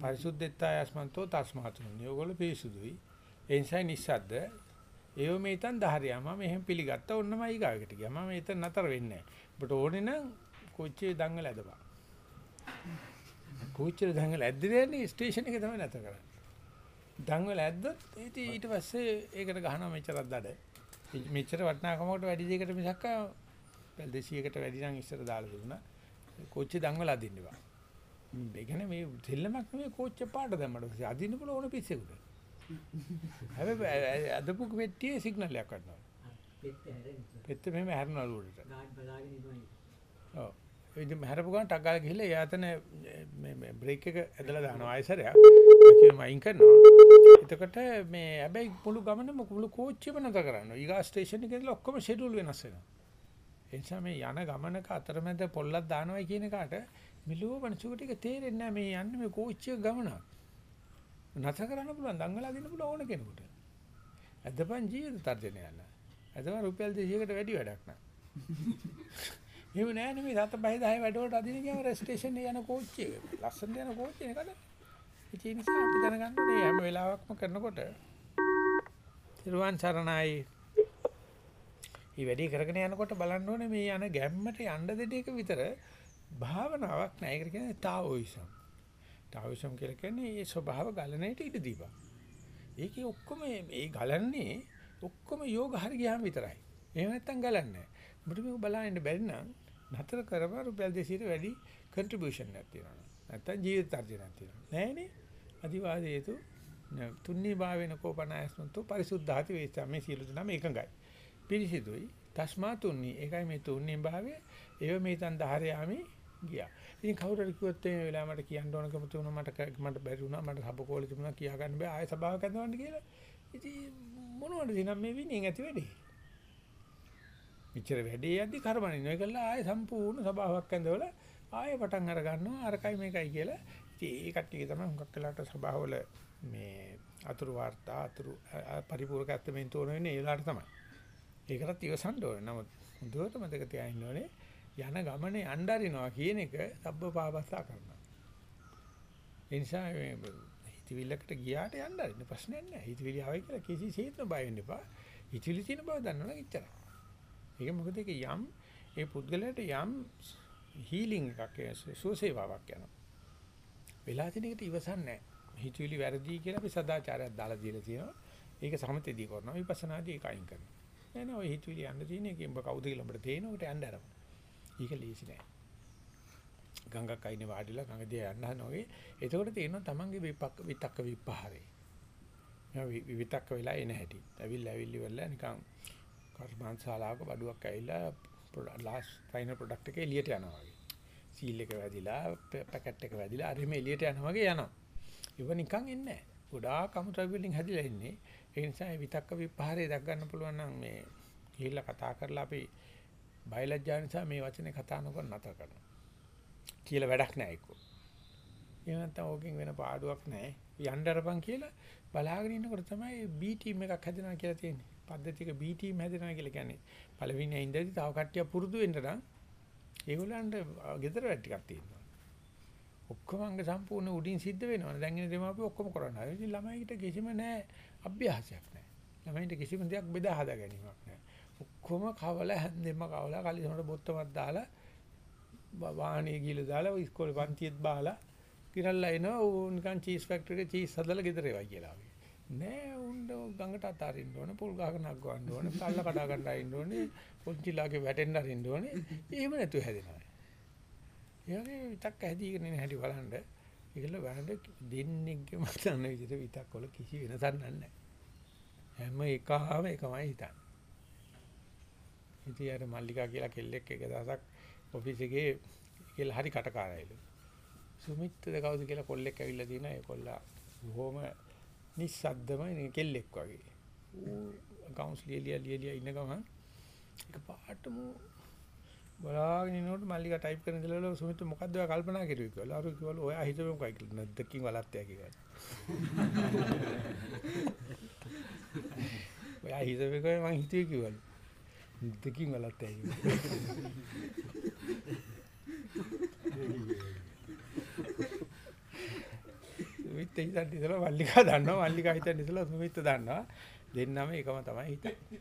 පරිසුද්ධිතාය අස්මන්තෝ තස්මාතුනි. ඔයගොල්ලෝ පිරිසුදුයි. ඒ නිසා නිස්සද්ද ඒව මේතන් ධාරයා මම එහෙම පිළිගත්තා ඔන්නම ඊගාවකට ගියා. මම එතන නතර වෙන්නේ නැහැ. ඔබට ඕනේ නම් කොච්චේ දංගල ඇදපන්. කොච්චේ දංගල ඇද්දන්නේ ස්ටේෂන් එකේ තමයි නතර කරන්නේ. දංගල ඇද්දොත් ඉතින් ඊට පස්සේ ඒකට ගහනවා මෙච්චරක් දඩ. මෙච්චර වටිනාකමකට වැඩි දෙයකට මිසක් පැල් 200කට වැඩි නම් ඉස්සර දාලා දුන්නා. කොච්චේ දංගල අදින්න බෑ. මේ කියන්නේ මේ දෙල්ලමක් නෙමෙයි කොච්චේ පාට දැම්මට පස්සේ අදින්න පුළුවන් ඕන පිස්සෙකුට. හැබැයි අදපු පෙට්ටියේ සිග්නල් එකක් ගන්නවා. පෙත්ත මෙහෙම හැරෙනවා උඩට. ඔව්. ඒ ඉතින් හැරපු ගමන් ටක් ගාලා ගිහිල්ලා එයාතන මේ මේ බ්‍රේක් එක ඇදලා දානවා ආයසරයක්. ඒකම අයින් කරනවා. එතකොට මේ හැබැයි මුළු ගමනම මුළු කෝච්චියම නැතර කරනවා. ඊගා ස්ටේෂන් එකේ ඉඳලා ඔක්කොම ෂෙඩියුල් වෙනස් වෙනවා. ඒ නිසා මේ යන ගමනක අතරමැද පොල්ලක් දානවයි කියන එකට මිලුව මනසුකට එක තේරෙන්නේ නැහැ මේ යන්නේ මේ කෝච්චිය ගමනක්. නැතර කරන්න පුළුවන් දංගලා දෙන්න පුළුවන් ඕන කෙනෙකුට. අදපන් ජීවිත තර්ජනය යන. අදම රුපියල් 200කට වැඩි වැඩක් නෑ. එහෙම නෑ නෙමෙයි සත පහේ 10 වැඩවලට අදින ගියාම රෙස්ටේෂන් යන කෝච්චි එක. ලස්සනට යන කෝච්චි එක කඩන. ඒ නිසා අපි දැනගන්න ඕනේ හැම වෙලාවකම කරනකොට තිරුවන් සරණයි. මේ වැඩේ කරගෙන යනකොට බලන්න ඕනේ මේ යන ගැම්මට යන්න දෙන එක විතර භාවනාවක් නෑ. ඒකට කියන්නේ තාවෝයිසම්. තාවෝයිසම් කියලා කියන්නේ මේ ස්වභාව ගලණයට ඉඩ දීපන්. ඒකේ ඔක්කොම මේ ගලන්නේ ඔක්කොම යෝග හරි ගියාම විතරයි. එහෙම නැත්තම් ගලන්නේ නෑ. ඔබට මේක බලන්න බැරි නම් නතර කරම රුපියල් 200ට වැඩි කන්ට්‍රිබියුෂන් එකක් තියෙනවා. නැත්තම් ජීවිත තර්ජනයක් තියෙනවා. නෑනේ. අදිවාදීතු තුන්නී භාවේන කෝපනායස්මන්තු පරිසුද්ධාති වේචා මේ සියලු දෙනාම එකඟයි. පිරිසිදුයි. තස්මා තුන්නී. ඒකයි මේ තුන්නී භාවය. ඒව මේතන් ධාරයාමි ගියා. ඉතින් කවුරු හරි කිව්වොත් මේ වෙලාව මට කියන්න ඕනකම තුන මට මට බැරි වුණා මට සබකෝල තිබුණා කියා ගන්න බෑ ආයෙ සභාවක ඇඳවන්න කියලා. ඉතින් මොනවද දිනම් මේ විනින් ඇති වෙන්නේ? මෙච්චර වැඩේ යද්දි කරබනින්න ඒකලා ආයෙ සම්පූර්ණ සභාවක් ඇඳවල ආයෙ පටන් අර ගන්නවා අරකයි මේකයි කියලා. ඉතින් ඒ කට්ටිය තමයි හුඟක් වෙලාට සභාවල මේ අතුරු වාර්තා අතුරු පරිපූර්ණක ඇත්තමෙන් තෝරන වෙන්නේ ඒ වෙලාවට තමයි. ඒකටත් ඉවසන්න ඕනේ. නමුත් හොඳට මතක තියාගන්න ඕනේ යන ගමනේ යnderිනවා කියන එක සබ්බ පාපස්සා කරනවා. ඒ නිසා මේ හිතවිල්ලකට ගියාට යnderින්න ප්‍රශ්නයක් නැහැ. හිතවිලි ආවයි කියලා කිසිසේත්ම බය වෙන්න එපා. හිතවිලි තියෙන බව දන්නවනම් ඉච්චරයි. ඒක මොකද ඒක යම් ඒ පුද්ගලයාට යම් හීලින් එකක් සුවසේවාවක් යනවා. වෙලා තියෙන එකට ඉවසන්නේ නැහැ. හිතවිලි වැරදි කියලා අපි සදාචාරයක් දාලා දීලා තියෙනවා. ඒක සමතේදී කරනවා. විපස්සනාදී ඒක අයින් කරනවා. නෑ නෑ ඔය හිතවිලි යන්න තියෙන එකෙන් ඔබ කවුද කියලා ඔබට තේරෙනකොට යන්න ආරම්භ. ඒක ලීසි නෑ. ගංගක් අයිනේ වාඩිලා ගඟ දිහා යන්න හදන වගේ එතකොට තේරෙනවා තමන්ගේ විපක්ක විතක්ක විපහාරේ. මේ විතක්ක වෙලා එන හැටි. ඇවිල්ලා ඇවිල්ලි වෙලා නිකන් කර්මාන්තශාලාවක බඩුවක් ඇවිල්ලා ලාස්ට් ෆයිනල් ප්‍රොඩක්ට් එක එළියට යනවා වගේ. සීල් එක වැදිලා පැකට් එක වැදිලා අර මේ එළියට යනවා වගේ යනවා. ඒව නිකන් එන්නේ නැහැ. ගොඩාක් අමුද්‍රව්‍ය වලින් හැදිලා ඉන්නේ. ඒ නිසා මේ විතක්ක විපහාරේ දක් ගන්න පුළුවන් නම් මේ ගිහිල්ලා කතා කරලා අපි බයලජ්ජා නිසා මේ වචනේ කතා නොකර නතර කරනවා. කියලා වැඩක් නැහැ ඒක. එහෙම නැත්නම් ඕකෙන් වෙන පාඩුවක් නැහැ. යන්න අරපන් කියලා බලාගෙන ඉන්නකොට තමයි B ටීම් එකක් හැදෙනවා කියලා තියෙන්නේ. පද්ධතියක B ටීම් හැදෙනවා කියලා කියන්නේ පළවෙනි ඉඳදී තව කට්ටිය පුරුදු වෙන්න නම් ඒගොල්ලන්ට ගෙදර වැඩ ටිකක් තියෙනවා. ඔක්කොම අංග සම්පූර්ණ උඩින් සිද්ධ වෙනවා. දැන් ඉන්නේ දෙමාපිය ඔක්කොම කරනවා. ඉතින් ළමයිට කිසිම නෑ අභ්‍යාසයක් නෑ. ළමයින්ට කිසිම දෙයක් බෙදා හදා ගැනීමක් නෑ. ඔක්කොම කවල හැන්දෙම කවලා කලිසමට බොත්තමක් දාලා වාහනේ ගිහලා දාලා ඉස්කෝලේ පන්තියෙත් බාලා කිරල්ලා එනවා ඌ නිකන් චීස් ෆැක්ටරි එකේ චීස් හදලා ගෙදර එවයි කියලා වගේ. නෑ උණ්ඩ ගඟට අතාරින්න ඕනේ පොල් ගහක නගවන්න ඕනේ කල්ල කඩා ගන්න අරින්න ඕනේ පොන්චිලාගේ වැටෙන්න අරින්න ඕනේ එහෙම නැතුව හැදෙනවා. ඒ වගේ විතක් හැදීගෙන ඉන්න හැටි බලන්න ඒකල බලන්න දෙන්නේගේ මතන විදිහට විතක් වල කිසි වෙනසක් නැහැ. හැම එකම එකමයි හිතන්නේ. ඉතින් අර මල්ලිකා කියලා කෙල්ලෙක් එක දවසක් ඔෆිස් එකේ කියලා හරි කටකාරයිලු. සුමිත්ද කවුද කියලා කොල්ලෙක් ඇවිල්ලා තිනා ඒ කොල්ලා බොහොම නිස්සද්දම කෙල්ලෙක් වගේ. ඌ අකවුන්ට්ස් ලියලියා ලියලියා ඉන්න ගමන් එක පාටම බලාගෙන ඉනකොට මල්ලිකා ටයිප් කරන ඉඳලා සුමිත් මොකද්ද ඔයා කල්පනා කරුවේ කියලා. අර කිව්වලු ඔයා හිතුවේ මොකයි කියලා. නැද්දකින් වලත්තය කියලා. ඔයා හිතුවේ කොහේ මං හිතුවේ කිව්වලු. Tekin alatta ayı. සුමිත් හිතන්න ඉතලා මල්ලිකා දන්නවා මල්ලිකා හිතන්න ඉතලා සුමිත් දන්නවා දෙන්නම එකම තමයි හිතන්නේ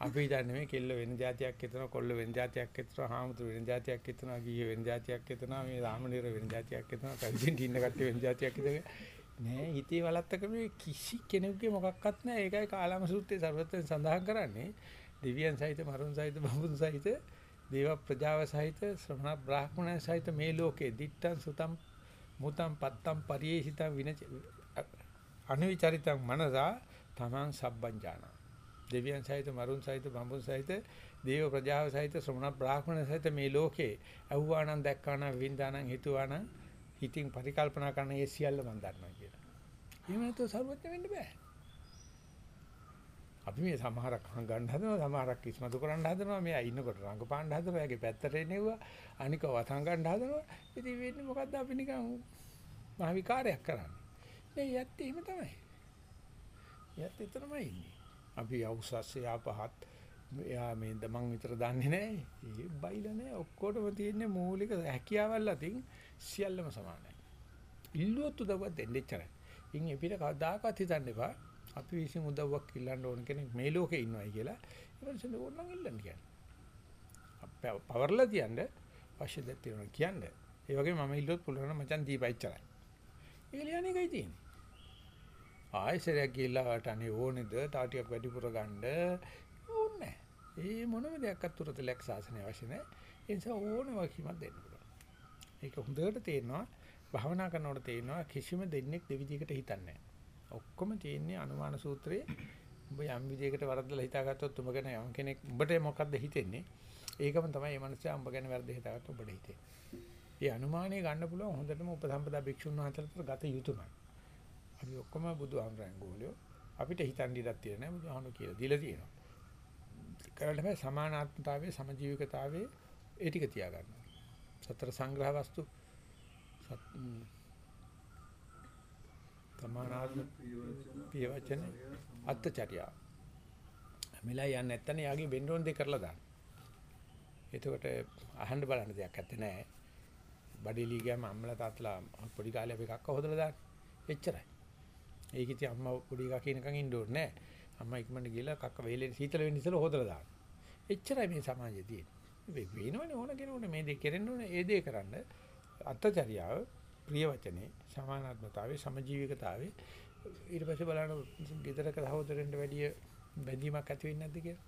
අපි හිතන්නේ මේ කෙල්ල වෙන જાතියක් හිතනවා කොල්ල වෙන જાතියක් හිතනවා හාමුදුරු වෙන જાතියක් හිතනවා ගිහිය වෙන જાතියක් හිතනවා මේ රාමණීර වෙන જાතියක් හිතනවා කල්ජෙන්ටි ඉන්න කට්ටිය වෙන જાතියක් හිතනවා නෑ හිතේ වලත්තක මේ කිසි කෙනෙකුගේ මොකක්වත් නෑ ඒකයි කාලාම සූත්‍රයේ සර්වත්‍යෙන් සඳහන් කරන්නේ දෙවියන් සහිත මරුන් සහිත බඹුන් සහිත දේව ප්‍රජාව සහිත ශ්‍රමණ බ්‍රාහ්මණ සහිත මේ ලෝකේ දිත්තං සුතම් මුතම් පත්තම් පරියේසිතං විනච අනුවිචරිතං මනසා තමං සබ්බංජානා දෙවියන් සහිත මරුන් සහිත බඹුන් සහිත දේව ප්‍රජාව සහිත ශ්‍රමණ බ්‍රාහ්මණ සහිත මේ ලෝකේ අහුවානම් දැක්කානම් වින්දානම් හිතුවානම් හිතින් පරිකල්පනා කරන ඒ සියල්ල මම දන්නවා කියලා. එහෙම නැත්නම් සර්වඥ වෙන්න බෑ. අපි මේ සමහරක් ගන්න හදනවා සමහරක් ඉස්මතු කරන්න හදනවා මෙයා ඉන්නකොට රංගපාන්න හදනවා එයාගේ පැත්තට එනෙව්වා අනික වතන් ගන්න හදනවා ඉතින් වෙන්නේ මොකද්ද අපි නිකන් මහ විකාරයක් කරන්නේ නේ යත් එහෙම තමයි යත් එතරම්යි ඉන්නේ අපි අවුස්සස්සේ ආපහත් එයා මේ ද- මං විතර දන්නේ නැහැ. ඒ බයිලා නැහැ. ඔක්කොටම තියෙන්නේ මූලික හැකියාවල් අතින් සියල්ලම සමානයි. ඉල්ලුවත් උදව්වක් දෙන්න එච්චරයි. ඉන් එපිට කවදාකවත් හිතන්න එපා. අපි විසින් උදව්වක් ඉල්ලන්න ඕන කෙනෙක් මේ ලෝකේ ඉන්නවයි කියලා. ඒ වගේ ඕනනම් ඉල්ලන්න කියන්නේ. අපේ පවර්ලා තියන්න අවශ්‍ය දෙයක් තියෙනවා කියන්න. ඒ වගේ මම ඉල්ලුවොත් පුළුවන් නම් මචං දීපයිච්චරයි. ඒක ලියන්නේ එකයි තියෙන්නේ. ආයෙසරයක් ගිහිල්ලා වට අනේ ඕනේද තා ටිකක් වැඩිපුර ගන්න ඕනේ ඒ මොනම දෙයක්වත් තුරතලක් සාසනය අවශ්‍ය නැහැ ඒ නිසා ඕන වකීමක් දෙන්න පුළුවන් ඒක හොඳට තේරෙනවා භාවනා කරනකොට තේරෙනවා කිසිම දෙන්නෙක් දෙවිදිහකට හිතන්නේ නැහැ ඔක්කොම තියෙන්නේ අනුමාන සූත්‍රයේ. උඹ යම් විදිහකට වරද්දලා හිතාගත්තොත් උඹ ගැන යම් කෙනෙක් උඹට මොකද්ද හිතෙන්නේ? ඒකම තමයි මේ මනුස්සයා උඹ ගැන වැරදි හිතාගත්තොත් උඹට හිතෙන්නේ. ඒ අනුමානය ගන්න පුළුවන් හොඳටම උපසම්පදා භික්ෂුන් වහන්සේලාට ගත යුතුමයි. අපි ඔක්කොම බුදුහාමරයන් ගෝලියෝ අපිට හිතන් ඉඩක් තියෙන නෑ බුදුහාමුදුරු කියලා දීලා තියෙනවා. කරලා තමයි සමානාත්මතාවයේ සමජීවිකතාවයේ ඒ ටික තියාගන්න. සතර සංග්‍රහ වස්තු සත් සමානාත්ම පිය වචන අත්චර්ය. මෙලා යන්නේ නැත්තනේ යාගේ වෙන්න ඕන දේ කරලා දාන්න. එතකොට අහන්න බලන්න දෙයක් නැත්තේ නෑ. බඩේලී ගෑම අම්මලා තාත්තලා පොඩි කාලේ අපි කක්ක හොදලා දාන්න. එච්චරයි. ඒක ඉතින් අම්මා පොඩි එකා කියනකන් ඉන්න ඕනේ නැහැ. අම්මා ඉක්මනට ගිහලා කක්ක වේලේ සීතල වෙන්න ඉස්සෙල්ලා හොදලා දාන්න. එච්චරයි මේ සමාජයේ තියෙන්නේ. වෙනවනේ ඕන කෙනෙකුට මේ දේ කෙරෙන්න ඕනේ ඒ දේ කරන්න. අත්චර්යාව, ප්‍රිය වචනේ, සමානාත්මතාවයේ, සමජීවිකතාවයේ ඊට පස්සේ බලන්න ගෙදරක සහෝදරෙන්ට වැඩිය බැඳීමක් ඇති වෙන්නේ නැද්ද කියලා.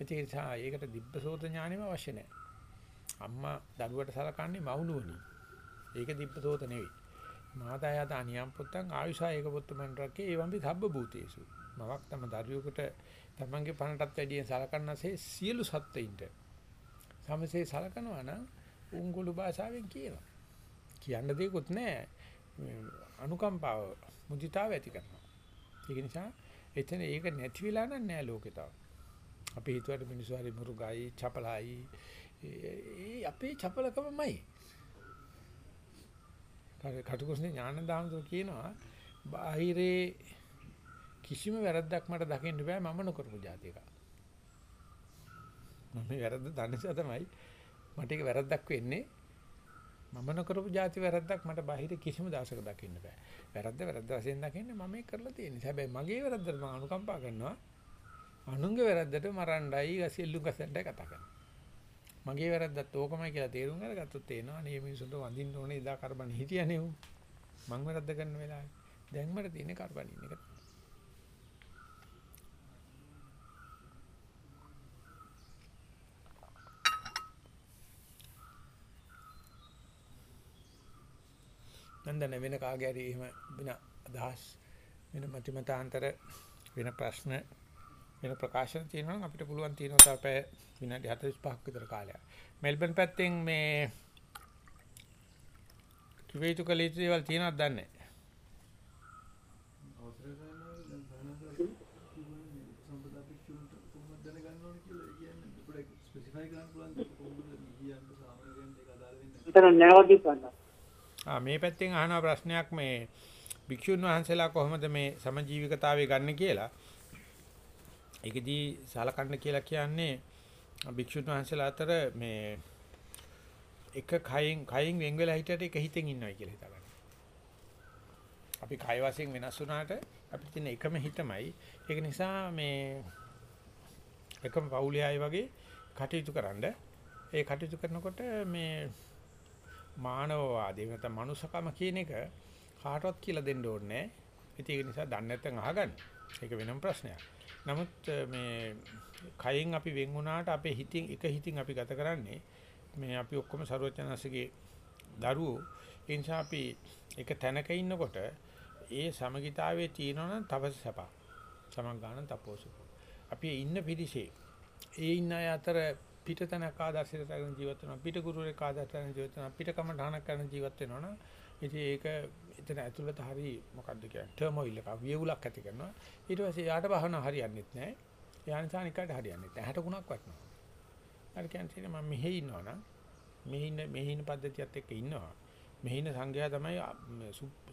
ඒ නිසා ඒකට දිබ්බසෝත ඥානෙම අවශ්‍ය නැහැ. අම්මා දරුවට සලකන්නේ මවුනුවනි. ඒක දිබ්බසෝත නෙවෙයි. මාතා යත අනියම් පුත්තං ආයුෂා ඒක පුත්තමන් රකේ එවම්බි සබ්බ භූතේසු මවක් තම දරුවෙකුට තමන්ගේ පණටත් වැඩියෙන් සලකන්නසේ සියලු සත්ත්වයින්ට සමසේ සලකනවා නම් උංගුළු භාෂාවෙන් කියනවා කියන්න දෙයක්වත් නැහැ අනුකම්පාව මුදිතාව ඇති කරනවා ඒක නිසා එතන ඒක නැති වෙලා නෑ ලෝකේ තාම අපි හිතුවට මිනිස්සු හරි මුරුගයි චපලයි ඒ අපේ චපලකමයි කටුකුරුනේ ඥානදාමතුන් කියනවා බාහිරේ කිසිම වැරද්දක් මට දකින්න බෑ මම නොකරපු જાති එක. මම මේ වැරද්ද දන්නේ නිසා තමයි මට ඒක වැරද්දක් වෙන්නේ. මම නොකරපු જાති වැරද්දක් මට බාහිර කිසිම දවසක දකින්න බෑ. වැරද්ද වැරද්ද වශයෙන් දකින්නේ මම ඒක කරලා තියෙන්නේ. හැබැයි මගේ වැරද්දට මම අනුකම්පා කරනවා. අනුන්ගේ වැරද්දට මරණ්ඩයි ගසියලු ගසෙන්ඩයි කතා කරනවා. මගේ වැරද්දත් ඕකමයි කියලා තේරුම් අරගත්තොත් තේනවා නේ මිනිසුන්ට වඳින්න ඕනේ එදා කරබන් හිටියනේ උන් මං වැරද්ද කරන වෙලාවේ දැන් මට තියෙන්නේ කරබන් ඉන්න එක නන්දන වෙන කාගේ හරි එහෙම වෙන අදහස් වෙන මතිමතාන්තර වෙන ප්‍රශ්න වෙන ප්‍රකාශන තියෙනවා නම් අපිට පුළුවන් තියෙනවා තව පැය විනාඩි 45ක් විතර කාලයක්. මෙල්බන් පැත්තෙන් මේ කිවේතු කළ යුතු දේවල් තියෙනවද දන්නේ නැහැ. අවසර ගන්න මේ පැත්තෙන් අහන ප්‍රශ්නයක් මේ භික්ෂුන් වහන්සේලා කොහොමද මේ සමජීවිකතාවය ගන්න කියලා. ඒකෙදී සලකන්න කියලා කියන්නේ භික්ෂුන් වහන්සේලා අතර මේ එක කයින් කයින් වෙන් වෙලා හිටියට එක හිතෙන් ඉන්නවයි කියලා හිතාගන්න. අපි කය වශයෙන් වෙනස් වුණාට අපිට තියෙන එකම හිතමයි. ඒක නිසා මේ එකම පවුලේ අය වගේ කටයුතු කරන්න. ඒ කටයුතු කරනකොට මේ මානවවාදී නැත්නම් මනුෂකම කියන එක කාටවත් කියලා දෙන්න ඕනේ නැහැ. ඒක නිසා දන්නේ නැත්නම් අහගන්න. ඒක වෙනම ප්‍රශ්නයක්. නමුත් මේ කයෙන් අපි වෙන් වුණාට අපේ හිතින් එක හිතින් අපි ගත කරන්නේ මේ අපි ඔක්කොම ਸਰවඥාන්සේගේ දරුවෝ ඒ නිසා අපි එක තැනක ඉන්නකොට ඒ සමගිතාවයේ තියෙනවනම් තවස සප සමග්ගාන තපෝසුකෝ අපි ඉන්න පිරිසේ ඒ ඉන්න අය අතර පිටතනක ආදර්ශයට ගන්න ජීවත් වෙනවා. පිට ගුරුවරයෙක් ආදර්ශයට ගන්න ජීවත් වෙනවා. පිට කමඨානක් කරන ජීවත් වෙනවනම් ඉතින් ඒක එතන ඇතුළත හරි මොකද්ද කියන්නේ? ටර්මොයිල් එකක් වියවුලක් ඇති කරනවා. ඊට පස්සේ යාට බහන හරියන්නේත් නැහැ. යා නිසා නිකට හරියන්නේ නැහැ. 60 ගුණක් වටනවා. අර කියන්නේ මම මෙහෙ ඉන්නවා නම් මෙහි ඉන්න මෙහි ඉන්න පද්ධතියත් එක්ක ඉන්නවා. මෙහි ඉන්න සංඝයා තමයි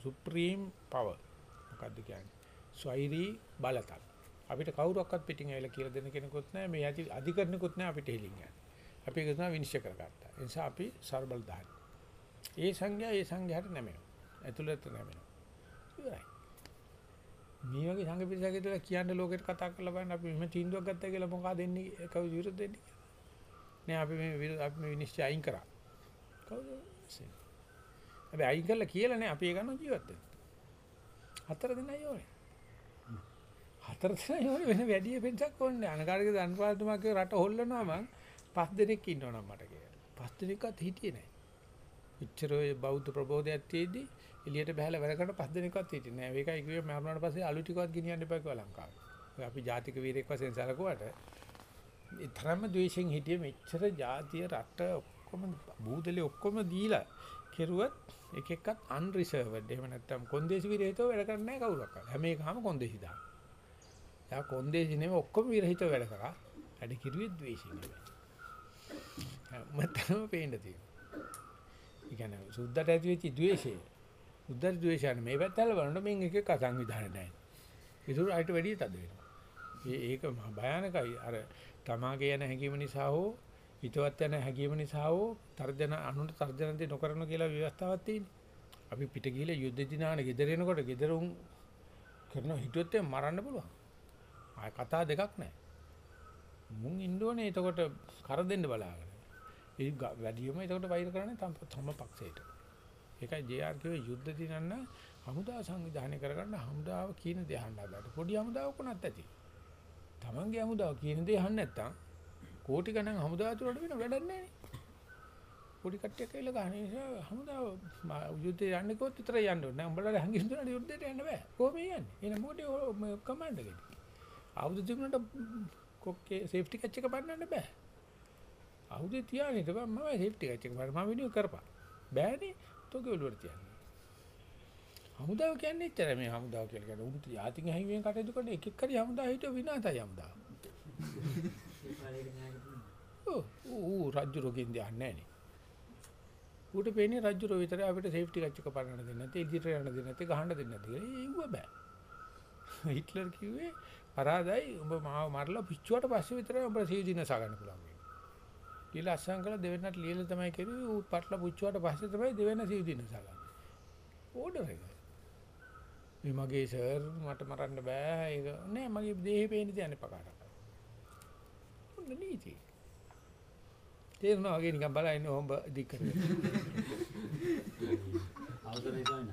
සුප්‍රීම් පවර් මොකද්ද කියන්නේ? ස්වෛරී බලතල. අපිට කවුරක්වත් පිටින් ඇවිල්ලා කියලා දෙන්න කෙනෙකුත් නැහැ. මේ ඇති අධිකරණිකුත් නැහැ අපිට හෙලින් යන්නේ. අපි ඒක තමයි විනිශ්චය කරගත්තා. ඒ නිසා අපි ਸਰබලධාරී. ඒ සංඥා ඒ සංඥාට නැමෙනවා. ඇතුළත නැමෙනවා. ඉවරයි. මේ වගේ සංඝ පිරිසක් ඇතුළත කියන්න ලෝකෙට කතා කරලා බලන්න අපි මෙහෙම තීන්දුවක් ගත්තා කියලා මොකක්ද දෙන්නේ කවුද විරුද්ධ වෙන්නේ නෑ අපි මේ විරු- අපි මේ විනිශ්චය අයින් කරා කවුද විශ්සේ? අපි අයින් කළා කියලා නෑ අපි ඒ ගන්න ජීවත් වෙන්න හතර දෙනයි ඕනේ හතර දෙනයි ඕනේ වෙන වැඩි වෙනසක් ඕනේ නෑ අනකාරික දන්පාලතුමා කිය රට හොල්ලනවා මං පස් දෙනෙක් ඉන්නවනම් මට කියලා. පස් දෙනෙක්වත් හිටියේ නෑ ඉච්චර ඔය බෞද්ධ ප්‍රබෝධයක් තියේදී එළියට බහලා වැඩ කරන පස් දෙනෙක්වත් හිටියේ නෑ ඒකයි කිව්වේ මරුණාට පස්සේ අලු ටිකවත් ගෙනියන්න එපා කියලා ලංකාවේ. ඔය අපි ජාතික වීරයෙක් වශයෙන් සැලකුවට ඒ තරම්ම ද්වේෂයෙන් හිටියේ මෙච්චර ජාතිය රට ඔක්කොම බූදලේ ඔක්කොම දීලා කෙරුවත් එක එකක්වත් අන්රිසර්වඩ් එහෙම නැත්නම් කොන්දේසි විරහිතව වැඩ කරන්නේ නැහැ කවුරක්වත්. හැම එකම කොන්දේසි දාන. යා කොන්දේසි නෙමෙයි ඔක්කොම විරහිතව වැඩ කරා. වැඩ කිරුවේ ද්වේෂයෙන් නෙමෙයි. මතම පේන්න තියෙනවා. ඒ කියන්නේ සුද්ධට ඇති වෙච්ච ද්වේෂය. සුද්ධට ද්වේෂයන් මේ පැත්තල බලනකොට මෙන් එක එක අසංවිධානය නැහැ. ඒසුර අයිට වැඩි තද වෙනවා. ඒ ඒක මහා භයානකයි. අර තමාගේ යන හැඟීම නිසා හෝ හිතවත් යන හැඟීම නිසා හෝ තර්ජන අනුන්ට තර්ජන දෙ නොකරන කියලා ව්‍යවස්ථාවක් තියෙනවා. අපි පිට ගිහලා යුද්ධ දිනාන ගෙදර එනකොට ගෙදර උන් කරන හිතුවත් එක්ක මරන්න පුළුවන්. ආය කතා දෙකක් නැහැ. මුන් ඉන්න ඕනේ එතකොට කර දෙන්න බලාගෙන. ඒ ග- වැඩියම එතකොට වෛර කරන්නේ තම තම පක්ෂයට. ඒකයි ජේ.ආර් කිව්වේ යුද්ධ දිනන්න හමුදා සංවිධානය කරගන්න හමුදාව කියන දේ අහන්න හදලා. පොඩි හමුදාවක් උනත් ඇති. Tamange හමුදාව කියන දේ අහන්න නැත්තම් කෝටි ගණන් හමුදාව තුරට වෙන වැඩක් නැහැ පොඩි කට්ටියක් කියලා ගන්න නිසා හමුදාව මා- යුද්ධේ යන්නේ කොත් විතරයි යන්න ඕනේ. උඹලා හංගින්න දුන්නා යුද්ධයට යන්න බෑ. කොහොම යන්නේ? එහෙනම් මොකද කමාන්ඩ් එකේ? ආයුධ තිබුණාට කොක්කේ සේෆ්ටි කච් එක පන්නන්න බෑ. ආයුධය තියාගෙන ඉතපන් මම සේෆ්ටි කච් එක මම විනියෝ කරපන්. බෑනේ තෝගේ ඔළුවට තියන්න. හමුදාව කියන්නේ එච්චර මේ හමුදාව කියලා කියන්නේ උන්ට යාතින් හැංගීමෙන් කටයුතු කරන එක එක්ක හරි හමුදාව හිතුව විනාශයි හමුදාව. ඔව් ඌ රජ්ජු රෝගෙන් දෙන්නේ නැහැ ඌට පේන්නේ රජ්ජු රෝ විතරයි අපිට සේෆ්ටි කච් එක පන්නන්න දෙන්නේ නැත්තේ ඉදිරියට යන්න දෙන්නේ නැත්තේ ගහන්න දෙන්නේ කියලා. ඒව බෑ. හිට්ලර් කිව්වේ පරාදයි උඹ මාව මරලා පිච්චුවට පස්සේ විතරයි උඹ සිය දිනස ගන්න පුළුවන් වෙන්නේ. කියලා අස්සම් කළා දෙවෙන්නට ලියලා තමයි කෙරුවේ ඌ පටල පුච්චුවට පස්සේ තමයි දෙවෙන්න සිය දිනස ගන්න. ඕඩර් එක. මේ මගේ සර් මට මරන්න බෑ ඒක නෑ මගේ දේහේ පේන්න තියන්නේ පකාරක්. ඔන්න නීති. තේරුණා වගේ නිකන් බලන්නේ හොඹ දික් කරගෙන. අවසරයි ගන්න.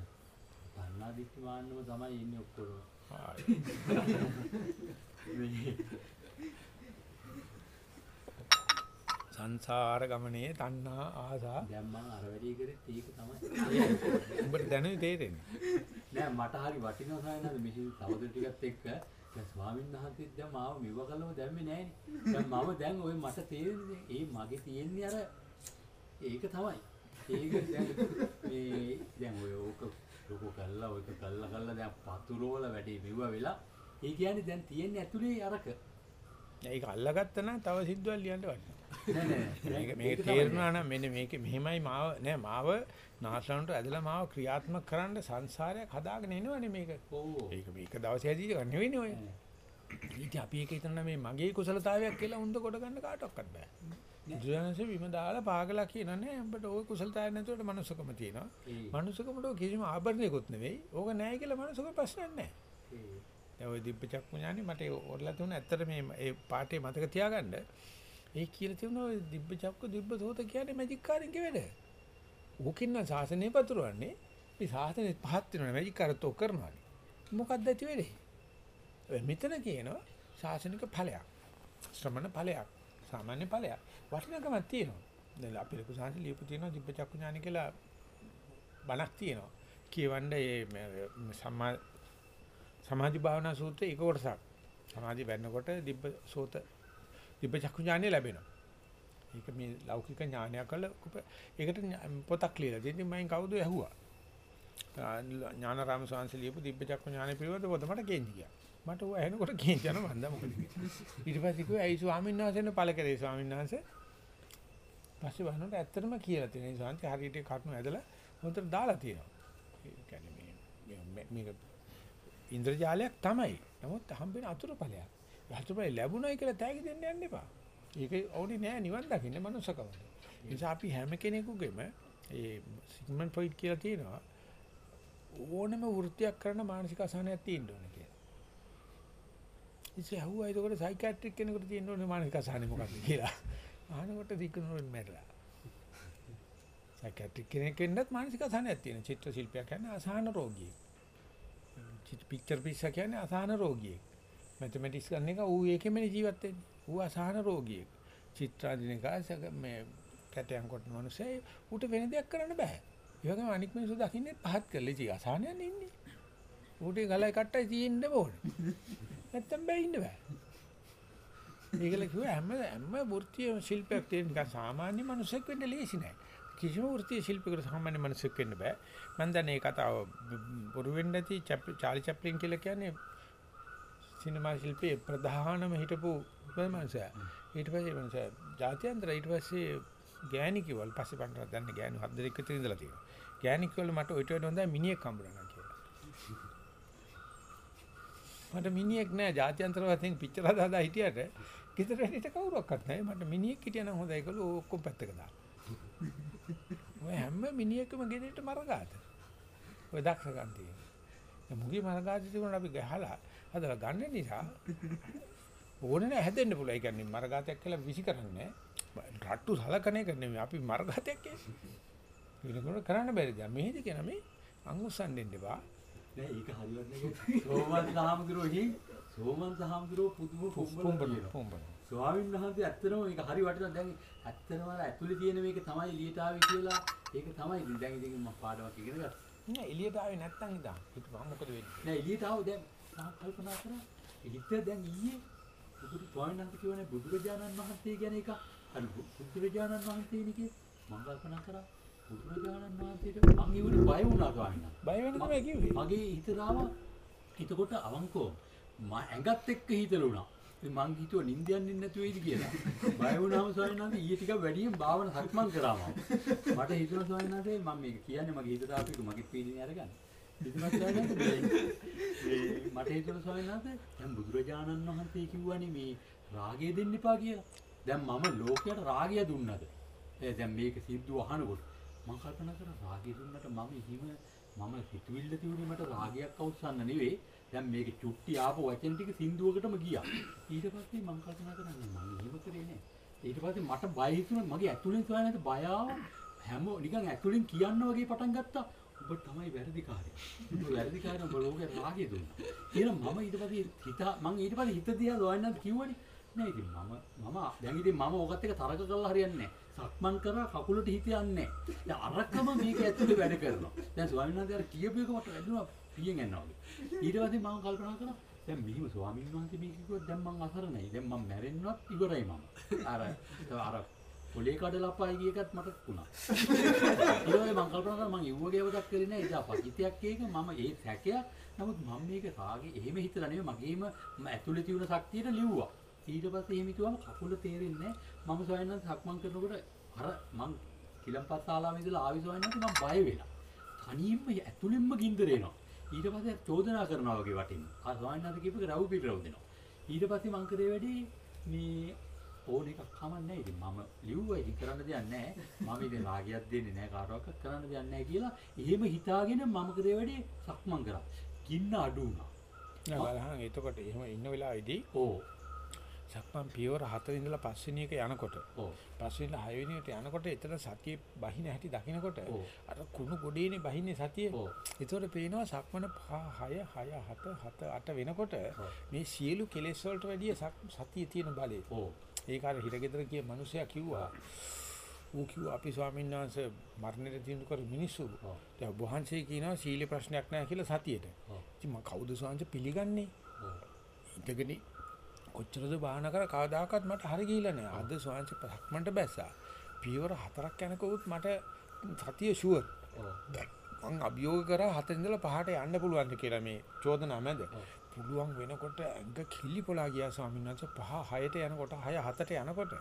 පන්නා දික්ටි මාන්නම තමයි ඉන්නේ ඔක්කොම. සංසාර ගමනේ තණ්හා ආසා දැන් මම අර වැඩි කරේ ඒක තමයි. උඹට දැනුනේ තේරෙන්නේ. නෑ මට හරි වටිනවා සායනද මෙහි තවද ටිකත් එක්ක දැන් ස්වාමීන් වහන්සේත් දැන් මාව මෙව කළම දැම්මේ නෑනේ. දැන් මම දැන් ওই මට තේරෙන්නේ ඒ මගේ තියෙන්නේ අර ඒක තමයි. ඒක දැන් මේ දැන් ඔය ඕක ලොකු කල්ලා ඔයක කල්ලා කල්ලා දැන් පතුරවල වැඩි මෙව වෙලා ඒ කියන්නේ දැන් තියෙන්නේ ඇතුලේ අරක. ඒක අල්ලගත්තා නම් තව සිද්ධාල් ලියන්න වටිනවා. නෑ නෑ මේක මේක තේරුණා නම් මෙන්න මේක මෙහෙමයි මාව නෑ මාව නාසලන්ට ඇදලා මාව ක්‍රියාත්මක කරන්න සංසාරයක් හදාගෙන එනවනේ මේක. ඕ ඒක මේක දවසේ ඇදී ගන්න නෙවෙයිනේ ඔය. ඉතින් අපි ඒක හිතන මේ මගේ කුසලතාවයක් කියලා උන්ද කොට ගන්න කාටවත් බෑ. බුදුරජාණන්සේ විම දාලා පාගලා කියනනේ උඹට ওই කුසලතාවය නැතුවට මනුස්සකම තියෙනවා. ඒ මනුස්සකමට ඔය කිසිම ආභරණයක්වත් නෙවෙයි. ඕක නැහැ කියලා මනුස්සකම ප්‍රශ්නයක් නැහැ. ඒ දැන් ওই දිබ්බ චක්කු ඥානෙ මට ඔරලා තුන ඇත්තට මේ ඒ පාඩේ මතක තියාගන්න. ඒ කියලා තියුණා ওই දිබ්බ චක්කු දිබ්බ සෝත කියන්නේ මැජික් කාරෙන්ගේ වැඩ. ඕකින් නම් සාසනේ පතුරවන්නේ. මේ සාසනේ පහත් වෙනවා මැජික් කාරත් ඔක් කරනවානේ. මොකක්ද ඇති වෙන්නේ? ඔය මෙතන කියනවා ශාසනික ඵලයක්. ශ්‍රමණ ඵලයක්. සාමාන්‍ය ඵලයක්. වටිනාකමක් තියෙනවා. දැන් අපි ලොකු සාංශ ලියපු තියෙනවා දිබ්බ චක්කු ඥානෙ කියලා බණක් තියෙනවා. කියවන්න මේ සම්මා සමාධි භාවනා සූත්‍රයේ එක කොටසක්. සමාධි වෙන්නකොට දිබ්බ සෝත දිබ්බ චක්කු ඥානය ලැබෙනවා. ඒක මේ ලෞකික ඥානයක් කළ ඒකට ඥා- පොතක් ලියලා. ඉතින් මම කවුද ඇහුවා. ආ, ඥානාරාම ස්වාමීන් ලියපු දිබ්බ චක්කු ඥානය පිළිබඳව පොත මට කේන්ති ගියා. මට ඌ ඇහෙනකොට කේන්ති යනවා මන්ද මොකද කිව්වේ. ඊට පස්සේ කිව්වා ඇයි ස්වාමීන් වහන්සේන පළ කරේ ස්වාමීන් වහන්සේ. පස්සේ බලනකොට ඇත්තටම කියලා තියෙන ඒ ස්වාමීන් වහන්සේ හරියට කටුන ඇදලා හොඳට දාලා තියෙනවා. ඒ කියන්නේ මේ මේ- මේක ඉන්ද්‍රජාලයක් තමයි. නමුත් හම්බෙන අතුරුඵලයක්. අතුරුඵල ලැබුණයි කියලා තෑගි දෙන්න යන්න එපා. ඒක ඕනේ නෑ නිවන් දකින්න මනුස්සකම. ඒ නිසා අපි හැම කෙනෙකුගේම ඒ සිග්මන්ඩ් ෆ්‍රොයිඩ් කියලා තියෙනවා ඕනම වෘත්තියක් කරන මානසික අසහනයක් තියෙන්න ඕනේ කියලා. ඉතින් අහුවා ඒකට සයිකියාට්‍රික් කෙනෙකුට තියෙන්න ඕනේ මානසික අසහනේ මොකක්ද කියලා. අහනකොට දික්කනොත් මැරලා. සයිකියාට්‍රික් කෙනෙක් වෙන්නත් මානසික අසහනයක් තියෙන. චිත්‍ර ශිල්පියා කියන්නේ අසහන රෝගියෙක්. චිත්‍ර පික්චර් පිස්සා කියන්නේ අසහන රෝගියෙක්. මැතමැටික්ස් කරන එක ඌ ඒකෙම ජීවත් වෙන්නේ. ඌ අසහන රෝගියෙක්. චිත්‍රාදින කාසක මේ කැටයන් කොට මිනිස්සේ ඌට වෙන දෙයක් කරන්න බෑ. ඒ වගේම අනික් මිනිස්සු දකින්නේ පහත් කරලා ඉති අසහනයන් ඉන්නේ. ඌට ගලයි කට්ටයි තියෙන්න ඕනේ. නැත්තම් බෑ ඉන්න බෑ. ඒකල කිව්වා හැම හැම වෘත්තීය ශිල්පයක් තියෙන නිකන් සාමාන්‍ය මිනිසෙක් වෙන්න ලේසි නෑ. කිසිම වෘත්තීය ශිල්පයකට සාමාන්‍ය මිනිසෙක් වෙන්න බෑ. මම දැන් මේ කතාව බොරු වෙන්නේ නැති චාලි චැප්ලින් කියලා කියන්නේ සිනමා ශිල්පයේ ප්‍රධානම හිටපු මනුස්සයා. ඊට පස්සේ මනුස්සයා ජාත්‍යන්තර ඊට පස්සේ ගෑණි කිව්වල් පස්සේ පන්රක් දැන් ගෑණි හත් දෙනෙක් විතර ඉඳලා තියෙනවා. ගෑණි කිව්වල මට ඔයිට වඩා හොඳයි මිනිහෙක් හම්බුනා කියලා. මට මිනිහෙක් නෑ ජාත්‍යන්තර වශයෙන් පිච්චර දාලා හිටියට ගෙදර හිට කවුරක්වත් නෑ මට මිනිහෙක් හිටියනම් හොඳයි කියලා ඔක්කොම පැත්තක දාලා. ඔය හැම මිනිහෙක්ම ගෙදරට මරගාත. ඔය දක්ෂකම් තියෙන. දැන් මුගේ මරගාත තිබුණා අපි ගහලා හදලා ගන්න නිසා ඕනේ නෑ හැදෙන්න පුළුවන්. ඒ කියන්නේ මරගාතයක් කියලා විසි කරන්නේ රට්ටු සලකන එක නෙමෙයි. අපි මරගාතයක් කියන්නේ. වෙනකොට කරන්න බැරි දැන් මෙහෙදි කියන මේ අංගුස්සන් දෙන්න එපා. නෑ ඒක හරියන්නේ සෝමන්ත හාමුදුරුවෝ සෝමන්ත හාමුදුරුවෝ පුදුම කියනවා. පුම්බන. ස්වාමීන් වහන්සේ ඇත්තටම මේක හරි වටිනවා. දැන් ඇත්තටම අර ඇතුලේ තියෙන මේක තමයි එළියට ආවේ කියලා ඒක තමයි ඉතින් දැන් ඉතින් මම පාඩමක් ඉගෙන ගත්තා. නෑ එළියට ආවේ නැත්තම් ඉඳන්. හිටපන් මොකද වෙන්නේ? නෑ එළියට ආව දැන් මම කල්පනා කරා හිත දැන් ඊයේ බුදු ස්වාමීන් වහන්සේ කියවනේ බුදුරජාණන් වහන්සේ ගැන එක අර බුදුරජාණන් වහන්සේනේ කිය මම කල්පනා කරා බුදුරජාණන් වහන්සේට මං ඉවුනේ බය වුණා ස්වාමීන් වහන්සේ. බය වෙන්න තමයි කිව්වේ. මගේ හිතරාව එතකොට අවංකෝ මම ඇඟත් එක්ක හිතලුණා. ඉතින් මං හිතුවා නිින්ද යන්නේ නැතුව වෙයිද කියලා. බය වුණාම ස්වාමීන් වහන්සේ ඊයේ ටිකක් වැඩියෙන් භාවන සක්මන් කරා මම. මට හිතුණා ස්වාමීන් වහන්සේ මම මේක කියන්නේ මගේ හිතට ආපු එක මගේ පීඩනේ අරගන්න. ඉතින් මට ස්වාමීන් වහන්සේ මේ මට හිතුණා ස්වාමීන් වහන්සේ දැන් බුදුරජාණන් වහන්සේ කිව්වනේ මේ රාගය දෙන්න එපා කියලා. දැන් මම ලෝකයට රාගය දුන්නද? ඒ දැන් මේක සිද්ධු අහනකොට මම කල්පනා කරා රාගය දුන්නට මම හිම මම හිතුවිල්ල තියුනේ මට රාගයක් අවසන්න නෙවෙයි. දැන් මේක චුට්ටි ආපු වචන ටික සින්දුවකටම ගියා. ඊට පස්සේ මම කල්පනා කරන්නේ මම එහෙම කරේ නෑ. ඊට පස්සේ මට බය හිතුණා මගේ ඇතුලෙන් සොයන්නත් බය ආවා. හැම නිකන් ඇතුලෙන් කියන්න වගේ පටන් ගත්තා. ඔබ තමයි වැරදිකාරයා. ඔබ වැරදිකාරයා ඔබ ලෝකේ රාගය දුන්නා. කියලා මම ඊට පස්සේ හිත මම ඊට පස්සේ හිත දිහා සොයන්නත් කිව්වනේ. නෑ ඉතින් මම මම දැන් ඉතින් මම ඕකත් එක තරක කරලා හරියන්නේ නෑ. සක්මන් කරා කකුලට හිත යන්නේ නෑ. දැන් අරකම මේක ඇතුලේ වැඩ කරනවා. දැන් ස්වාමීන් වහන්සේ අර කියපු එක මට වැදුනා පියෙන් යනවා වගේ. ඊට පස්සේ මම කල්පනා කරා දැන් මෙහිම ස්වාමීන් වහන්සේ මේක කිව්වොත් දැන් මං අසරණයි. දැන් මම මැරෙන්නවත් ඉවරයි මම. අර අර පොලේ කඩලා අපායි ගිය එකත් මට වුණා. ඊට පස්සේ මං කල්පනා කරා මං ඉව්වගේ වදක් කරේ නෑ. ඉතින් අපිතියක් ඒක මම ඒ සැකයක්. නමුත් මම මේක රාගේ එහෙම හිතලා නෙමෙයි මගේම ම ඇතුලේ තියෙන ශක්තියට ලිව්වා. ඊට පස්සේ එහෙම කිව්වම කකුල තේරෙන්නේ නෑ. මම සොයන්න සක්මන් කරනකොට අර මං කිලම්පත් ශාලාවේ ඉඳලා ආවි සොයන්නත් මම බය වෙලා. තනියම ඇතුළෙන්ම ගින්දර එනවා. ඊට පස්සේ චෝදනා කරනවා වගේ වටින්න. ආ වහන්සේ කියපු රව් පිට රව් දෙනවා. ඊට පස්සේ මං කරේ වැඩි මේ ඕන එකක් කමන්නේ ඉතින් මම ලිව්වා ඉතින් කරන්න දෙයක් නැහැ. මම ඉතින් රාගයක් දෙන්නේ නැහැ කාටවත් කරන්න දෙයක් නැහැ කියලා එහෙම හිතාගෙන මම කරේ වැඩි සක්මන් කරා. ගින්න අඩු වුණා. නෑ බලහන් එතකොට එහෙම ඉන්න වෙලාවේදී ඕ සක්මන් පියවර 4 ඉඳලා 5 වෙනි එක යනකොට ඕ 5 ඉඳලා 6 වෙනි එකට යනකොට එතන සතියේ බහින හැටි දකිනකොට ඔව්. අර කුණු ගොඩේනේ බහින්නේ සතියේ. ඔව්. ඒතකොට පේනවා සක්මන 6 6 7 7 8 වෙනකොට මේ සියලු කෙලෙස් වලට වැඩිය සතියේ තියෙන බලය. ඕ ඒක අර හිරගෙදර ගිය මිනිසයා කිව්වා ඌ කිව්වා අපි ස්වාමීන් වහන්සේ මරණයට තීන්දුව කරු මිනිස්සු. ඔව්. දැන් වහන්සේ කියනවා සීල ප්‍රශ්නයක් නැහැ කියලා සතියේට. ඔව්. ඉතින් මම කවුද ස්වාමීන් පිළිගන්නේ? ඉඳගෙන කොච්චරද බාහන කර කවදාකවත් මට හරි ගිහිල්ලා නැහැ. අද ස්වාංශ සක්මන්ට බැස්සා. පියවර හතරක් යනකොත් මට සතිය ෂුවර්. මං අභියෝග කරා හතර ඉඳලා පහට යන්න පුළුවන්ද කියලා මේ චෝදනා මැද. පුළුවන් වෙනකොට ඇඟ කිලි පොලා ගියා ස්වාමීන් වහන්සේ පහ හයට යනකොට හය හතට යනකොට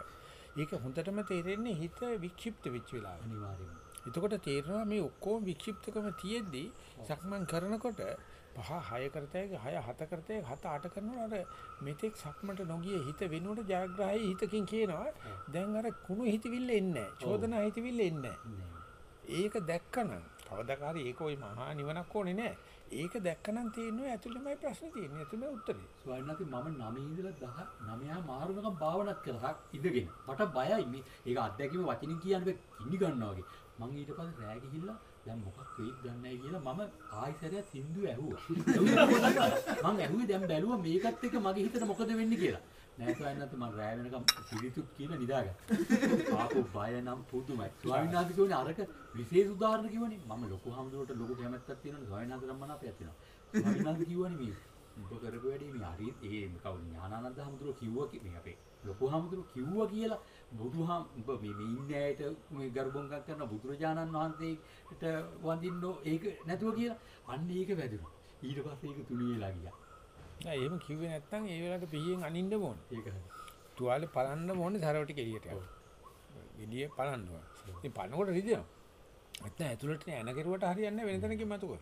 ඒක හොඳටම තේරෙන්නේ හිත වික්ෂිප්ත වෙච්ච වෙලාව. අනිවාර්යයෙන්ම එතකොට තේරෙනවා මේ ඔක්කොම වික්ෂිප්තකම තියෙද්දි සක්මන් කරනකොට පහ හය කරතේ හය හත කරතේ හත අට කරනවා. අර මෙතෙක් සක්මට නොගිය හිත වෙනුවට ජයග්‍රහයි හිතකින් කියනවා. දැන් අර කුණු හිතවිල්ල එන්නේ චෝදනා හිතවිල්ල එන්නේ ඒක දැක්කනම් කවදාකාරී ඒක ওই මහා නිවනක් ඕනේ නැහැ. ඒක දැක්කනම් තියෙනවා ඇතුළෙමයි ප්‍රශ්න තියෙන්නේ ඇතුළේ උත්තරේ. ස්වාමීන් වහන්සේ මම 9 ඉඳලා 10 9 මාරු වෙනකම් භාවනාත් කරා ඉඳගෙන. මට බයයි මේ. ඒක අත්දැකීම වචනින් කියන්න බෑ කිනි ගන්නවා වගේ. මං ඊට පස්සේ රෑ ගිහිල්ලා දැන් මොකක් වෙයිද දන්නේ කියලා මම ආයිසරයක් සින්දු ඇහුවා. මං ඇහුවේ දැන් බැලුවා මේකත් එක්ක මගේ හිතට මොකද වෙන්නේ කියලා. නෑ ස්වාමීන් වහන්සේ මං රෑ වෙනකම් පිළිතුත් කියලා නිදාගත්තා. ආපහු බය නම් පුදුමයි. ස්වාමීන් වහන්සේ කියන්නේ අරක විශේෂ උදාහරණ කිව්වනේ. මම ලොකු හාමුදුරුවන්ට ලොකු කැමැත්තක් තියෙනවා ස්වාමීන් වහන්සේ නම් මනාපයක් තියෙනවා. ස්වාමීන් වහන්සේ කිව්වනේ මේ උඹ කරපු වැඩේ මේ හරි ඒ කවුරු ඥානානන්ද හාමුදුරුවෝ කිව්වා කි- මේ අපේ ලොකු හාමුදුරුවෝ කිව්වා කියලා බුදුහාම මේ ඉන්නේ ඇයට මේ ගර්භංගම් කරන බුදුරජාණන් වහන්සේට වඳින්න ඒක නැතුව කියලා අන්න ඒක වැදුණා. ඊට පස්සේ ඒක තුනී වෙලා ගියා. නෑ එහෙම කිව්වේ නැත්නම් ඒ වෙලාවට පිහියෙන් අනින්න ඕනේ ඒක හරි. තුවාලේ පලන්න ඕනේ සරවට එළියට යන්න. එළියේ පලන්න ඕනේ. ඉතින් පන්නකොට රිදෙනවා. නැත්නම් ඇතුළට එන කෙරුවට හරියන්නේ නැහැ වෙන තැනකින් මතු.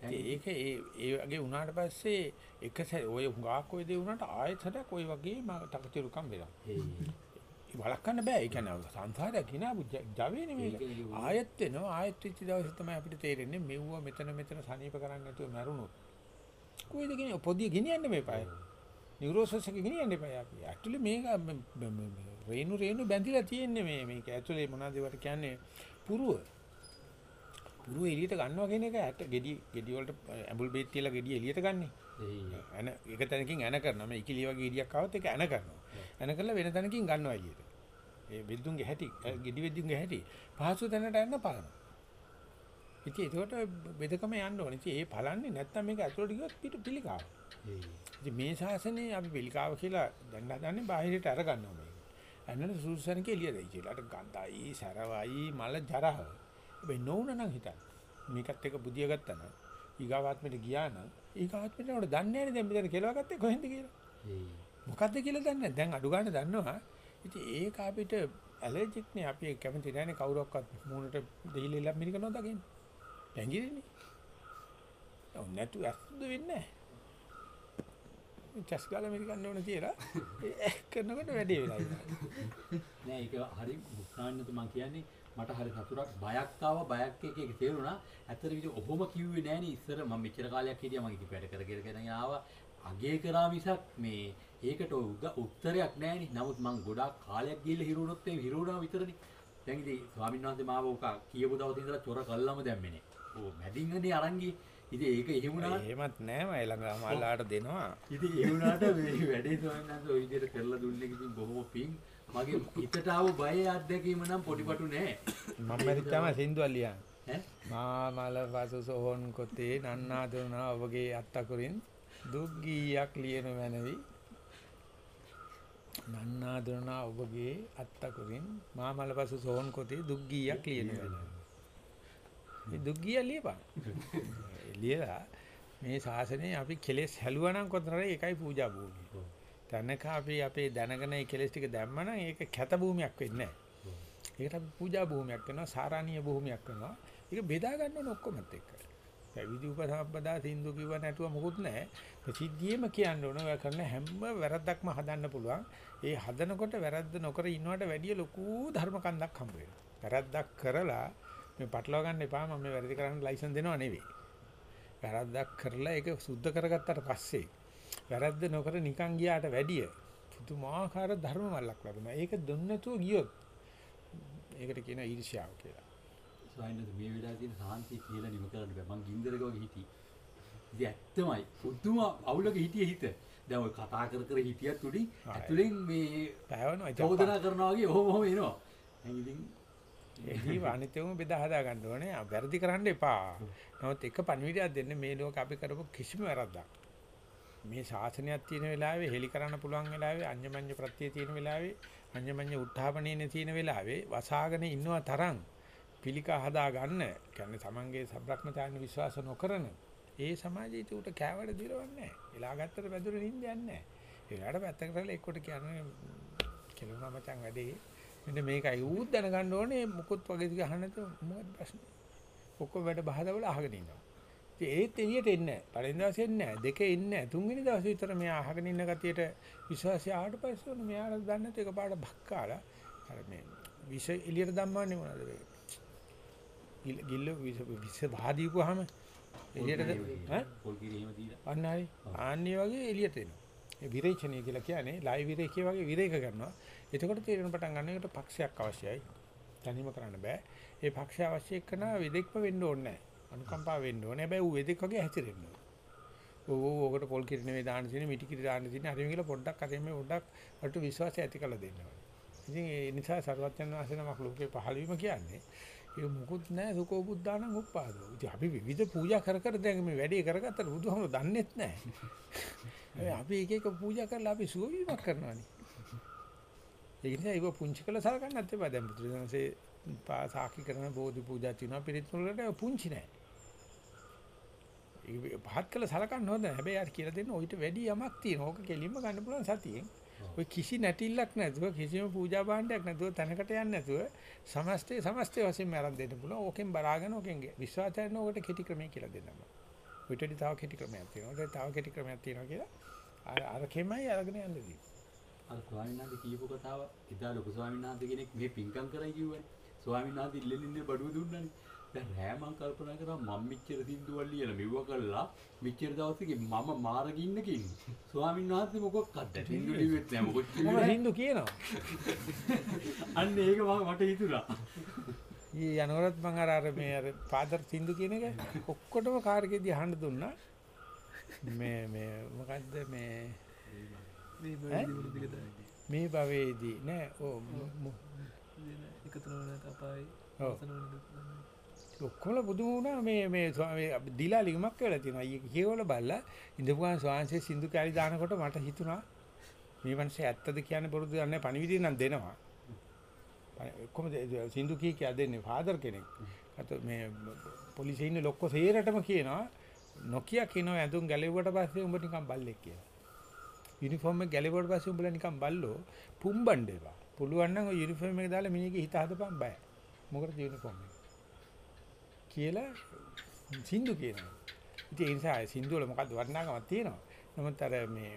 ඉතින් ඒක ඒ ඒ වගේ වුණාට පස්සේ එක ඔය හුඟක් ඔය දේ වුණාට ආයෙත් සැරයක් ඔය වගේ තකතිරුකම් වෙනවා. වළක්වන්න බෑ. ඒ කියන්නේ සංසාරයක් කිනා. ඒක නෙවෙයි. ආයෙත් එනවා ආයෙත් වෙච්ච දවසේ තමයි අපිට තේරෙන්නේ මෙව්ව මෙතන මෙතන සනීප කරන්නේ නැතුව මැරුණොත්. කොයිද කියන්නේ පොදිය ගෙනියන්න මේපය. නියුරෝසස් එක ගෙනියන්න එපා අපි. ඇක්චුලි මේක ම- ම- ම- රේණු රේණු බැඳිලා තියෙන්නේ මේ මේක ඇතුලේ මොනවද ඒවට කියන්නේ පුරුව. පුරුව එළියට ගන්නවා කියන එක ඇට ගෙඩි ගෙඩි වලට ඇඹුල් බේත් තියලා ගෙඩි එළියට ගන්නනේ. ඒ ඇන එක තැනකින් ඇන කරනවා. මේ ඉකිලි වගේ ගෙඩියක් ආවොත් ඒක ඇන කරනවා. ඇන කරලා වෙන තැනකින් ගන්නවා එළියට. ඒ වෙද්දුන්ගේ හැටි, ගෙඩි වෙද්දුන්ගේ හැටි පහසු තැනට යන්න පානවා. ඉතින් ඒකට බෙදකම යන්න ඕනේ. ඉතින් ඒ බලන්නේ නැත්තම් මේක ඇතුළට ගියොත් පිට පිළිකාව. ඉතින් මේ ශාසනයේ අපි පිළිකාව කියලා දැන් හදන්නේ බාහිරට අර ගන්නවා මේක. අන්නන සුසුසනක එළිය දෙයි කියලා. අර ගඳයි, සරවයි, මල ජරහ. හැබැයි නෝන නම් හිතන්න. මේකත් එක බුදිය ගත්තා නම් ඊගාවාත්මෙට ගියා නම් ඊගාවාත්මෙට උඩ දන්නේ නැහැ දැන් මෙතන කෙලවා ගත්තේ කොහෙන්ද කියලා. මොකද්ද කියලා දන්නේ නැහැ. දැන් අඩු ගන්න දන්නවා. ඉතින් ඒක අපිට ඇලර්ජික් නේ. අපි කැමති නැහැනේ කවුරක්වත් මූණට දෙහිලිලා මිරිකනවා දකින්න. පැංගිරිනේ. ඔව් නැතු ඇස්ද වෙන්නේ නැහැ. චස් ගාලා මිරිකන්න ඕන කියලා කරනකොට වැඩේ වෙලා ඉන්නවා. නෑ ඒක හරි මුස්නාන්නතු මං කියන්නේ මට හරි සතුටක්. බයක් ආවා බයක් එක එක තේරුණා. ඇත්තට විදිහ ඔහොම කිව්වේ නෑනේ ඉස්සර මම මෙච්චර කාලයක් හිටියා මම ඉතින් වැඩ කරගෙන කරගෙන ආවා. අගේ කරා මිසක් මේ ඒකට උත්තරයක් නෑනේ නමුත් මං ගොඩාක් කාලයක් ගිහලා හිරුණොත් ඒ හිරුණා විතරනේ. දැන් ඉතින් ස්වාමීන් වහන්සේ මාව ඔක කියපු දවසේ ඉඳලා චොර කල්ලාම දැම්මේනේ ඕ මැදින්ගනේ අරන් ගියේ. ඉතින් ඒක එහෙම වුණා එහෙමත් නෑ මම ළඟ මල්ලාට දෙනවා. ඉතින් ඒ වුණාට මේ වැඩේ ස්වාමීන් වහන්සේ ওই විදිහට කරලා දුන්නේ ඉතින් බොහොම පිං මගේ හිතට ආව බය අත්දැකීම නම් පොඩිපටු නෑ. මම මරිච්චාම සින්දුවක් ලියන්න. මා මල පසු සොහොන් කොතේ නන්නාදුනා ඔබගේ අත්තකුරින් දුක් ගීයක් ලියන මැනවි. නන්නාදුනා ඔබගේ අත්තකුරින් මා මල පසු සොහොන් කොතේ දුක් ගීයක් ලියන මැනවි. මේ දුක් ගීය ලියපන්. ලියලා මේ ශාසනයේ අපි කෙලෙස් හැලුවා නම් කොතරම් ඒකයි පූජා භූමිය. තැනක අපි අපේ දැනගෙන ඒ කෙලෙස් ටික දැම්මනම් ඒක කැත භූමියක් වෙන්නේ නැහැ. ඒකට අපි පූජා භූමියක් කරනවා සාරාණීය භූමියක් කරනවා. ඒක බෙදා ගන්න ඕන ඔක්කොමත් එක්ක. පැවිදි උපසම්පදා සින්දු කිව්ව නැතුව මොකුත් නැහැ. ප්‍රසිද්ධියේම කියන්න ඕන ඔය කරන හැම වැරද්දක්ම හදන්න පුළුවන්. ඒ හදනකොට වැරද්ද නොකර ඉන්නවට වැඩිය ලොකු ධර්ම කන්දක් හම්බ වෙනවා. වැරද්දක් කරලා මේ පටලවා ගන්න එපා මම මේ වැරදි කරන්න ලයිසන් දෙනව නෙවෙයි. වැරද්දක් කරලා ඒක සුද්ධ කරගත්තට පස්සේ වැරද්ද නොකර නිකන් ගියාට වැඩිය පුදුමාකාර ධර්ම මල්ලක් ලැබුණා. ඒක දුන්නතුව ගියොත් ඒකට කියන ඊර්ෂ්‍යාව කියලා. ස්වාමීන් මේ වෙලාවේ තියෙන සාන්තිය කියලා නිම කරන්න බෑ. මං ගින්දරක වගේ හිටියේ. ඉතින් ඇත්තමයි. පුදුම අවුලක හිටියේ හිත. දැන් ඔය කතා කර කර හිටියත් උඩින්. ඇතුලෙන් මේ පැවනවා චෝදනා කරනවා වගේ ඔහොම ඔහොම එනවා. දැන් ඉතින් එහි අනිත්‍යම බෙදා හදා ගන්න ඕනේ. වැරදි කරන්න එපා. නමුත් එක පණිවිඩයක් දෙන්න මේ ලෝක අපි කරපු කිසිම වැරද්දක්. මේ ශාසනයක් තියෙන වෙලාවේ හෙලි කරන්න පුළුවන් වෙලාවේ අඤ්ඤමඤ්ඤ ප්‍රත්‍ය තියෙන වෙලාවේ අඤ්ඤමඤ්ඤ උත්ථාපනයේ තියෙන වෙලාවේ වසාගෙන ඉන්නවා තරම් පිළිකා හදා ගන්න. කියන්නේ තමන්ගේ සබ්‍රක්‍මචාරණ විශ්වාස නොකරන ඒ සමාජයේ උට කෑවට දිරවන්නේ නැහැ. එලා ගත්තට වැදුරු නිින්දයක් නැහැ. ඒ වෙලාවට පැත්තකට කරලා එක්කොට කියන්නේ කෙලුණා මචං වැඩේ. මෙන්න මේකයි ඌත් දැනගන්න ඕනේ මුකුත් වගේ දිග අහන්න නැතුව මොකක්ද ප්‍රශ්නේ. ඔක්කොම වැඩ බහදවල අහගෙන ඉන්නවා. ඒත් එළියට එන්නේ නැහැ. පළවෙනි දවසේ එන්නේ නැහැ. දෙකේ එන්නේ නැහැ. තුන්වෙනි දවසේ විතර මෙයා අහගෙන ඉන්න ගතියට විශ්වාසය ආවට පස්සේ උන මෙයාට දන්නේ නැතු එකපාරට බක්කාලා අර මේ විෂ එළියට දැම්මන්නේ මොනවද වෙන්නේ? ගිල්ල විෂ විෂ වහදීපුවාම එළියට ඈ පොල් කිරි එහෙම දීලා. අන්න හරි. ආන්නේ වගේ එළියට එනවා. ඒ විරේචනය කියලා කියන්නේ ලයිව් විරේකී වගේ විරේක කරනවා. එතකොට තීරණ පටන් ගන්න එකට පක්ෂයක් අවශ්‍යයි. තනියම කරන්න බෑ. ඒ පක්ෂය අවශ්‍ය එක්කන වෙදෙක්ම වෙන්න ඕනේ නැහැ. අනුකම්පා වෙන්න ඕනේ. හැබැයි ඌ වෙදෙක් වගේ හැසිරෙන්න ඕනේ. ඕ ඕ ඔකට පොල් කිරි නෙවෙයි දාන්න තියෙන්නේ මිටි කිරි දාන්න තියෙන්නේ. හරි කියලා පොඩ්ඩක් අරින් මේ පොඩ්ඩක් වලට විශ්වාසය ඇති කරලා දෙන්න ඕනේ. ඉතින් ඒ නිසා සරුවත්යන් වහන්සේ නමක් ලෝකේ පහළ වීම කියන්නේ ඒක මුකුත් නැහැ සුකෝ බුද්ධානම් උප්පාදෝ. ඉතින් අපි විවිධ පූජා කර කර දැන් මේ වැඩේ කරගත්තට බුදුහාමුදුරු දන්නේත් නැහැ. ඒ අපි එක එක පූජා කරලා අපි සුව වීමක් කරනවානේ. ඒ නිසා ඒක පුංචි කළ සලකන්නත් එපා. දැන් බුදුරජාණන්සේ සාකි කරන බෝධි පූජා තියෙනවා පිරිත් වලට පුංචි නෑ. පහත් කළ සලකන්න හොඳ. හැබැයි අර කියලා දෙන්න ඔయిత වැඩි යමක් තියෙනවා. ඕක කෙලින්ම ගන්න පුළුවන් සතියෙන්. ඔය කිසි නැටිල්ලක් නැතුව කිසිම පූජා භාණ්ඩයක් නැතුව තැනකට යන්නේ නැතුව සමස්තේ සමස්තේ වශයෙන් මරන් දෙන්න පුළුවන්. ඕකෙන් බලාගෙන ඕකෙන් විශ්වාසයෙන් ඕකට කෙටි ක්‍රමයක් කියලා දෙන්නම්. ඔයිටදී තව කෙටි ක්‍රමයක් තියෙනවා. ඒක තව කෙටි ක්‍රමයක් තියෙනවා කියලා අර අර කෙමයි අරගෙන යන්න දී. අර ස්වාමීන් වහන්සේ කියපු කතාව එදා ලොකු ස්වාමීන් වහන්සේ කෙනෙක් මේ පින්කම් කරයි කිව්වනේ. ස්වාමීන් වහන්සේ ඉල්ලෙන් ඉන්නේ බඩුව දුන්නානේ. දැන් රෑ මං කල්පනා කරා මම මෙච්චර සින්දුවල් ලියලා මෙව්ව කළා මෙච්චර දවසක මම මාරගින්නක ඉන්නේ. ස්වාමීන් වහන්සේ මොකක්ද සින්දු ලිව්වෙත් නෑ මොකද මම හින්දු කියනවා. අන්න ඒක මම මට හිතුණා. ඊ යනවරත් මම අර අර මේ අර ෆාදර් සින්දු කියන එක ඔක්කොටම කාර් එකේදී අහන්න දුන්නා. මේ මේ මොකද්ද මේ මේ. මේ භවයේදී නෑ ඕ මු- මු- එකතු නොවන තපයි. ඔව්. අවසන වන දුක් තමයි. ඔක්කොම බුදුම වුණා මේ මේ ස්වාමී අපි දීලා ලියුමක් කියලා තියෙනවා. ඊයේ කියවල බලලා ඉඳපුවාන් ස්වාංශේ සින්දු කැලි දානකොට මට හිතුණා මේ මිනිස්සේ ඇත්තද කියන්නේ බොරුද දන්නේ පණිවිඩය නම් දෙනවා. ප- ඔක්කොම දේ- සින්දු කී කියා දෙන්නේ ෆාදර් කෙනෙක්. අත මේ පොලිසියේ ඉන්න ලොක්කෝ සේරටම කියනවා නොකිය කියනවා ඇඳුම් ගැලෙව්වට පස්සේ උඹ නිකන් බල්ලෙක් කියලා. යුනිෆෝම් එක ගැලෙව්වට පස්සේ උඹලා නිකන් බල්ලෝ පුම්බණ්ඩ එපා. පුළුවන් නම් ඔය යුනිෆෝම් එක දාලා මිනිහගේ හිත හදපන් බය. මොකටද යුනිෆෝම් එක? කියලා සින්දු කියනවා. ඉතින් ඒ නිසා සින්දු වල මොකද්ද වටිනාකමක් තියෙනවා. නමුත් අර මේ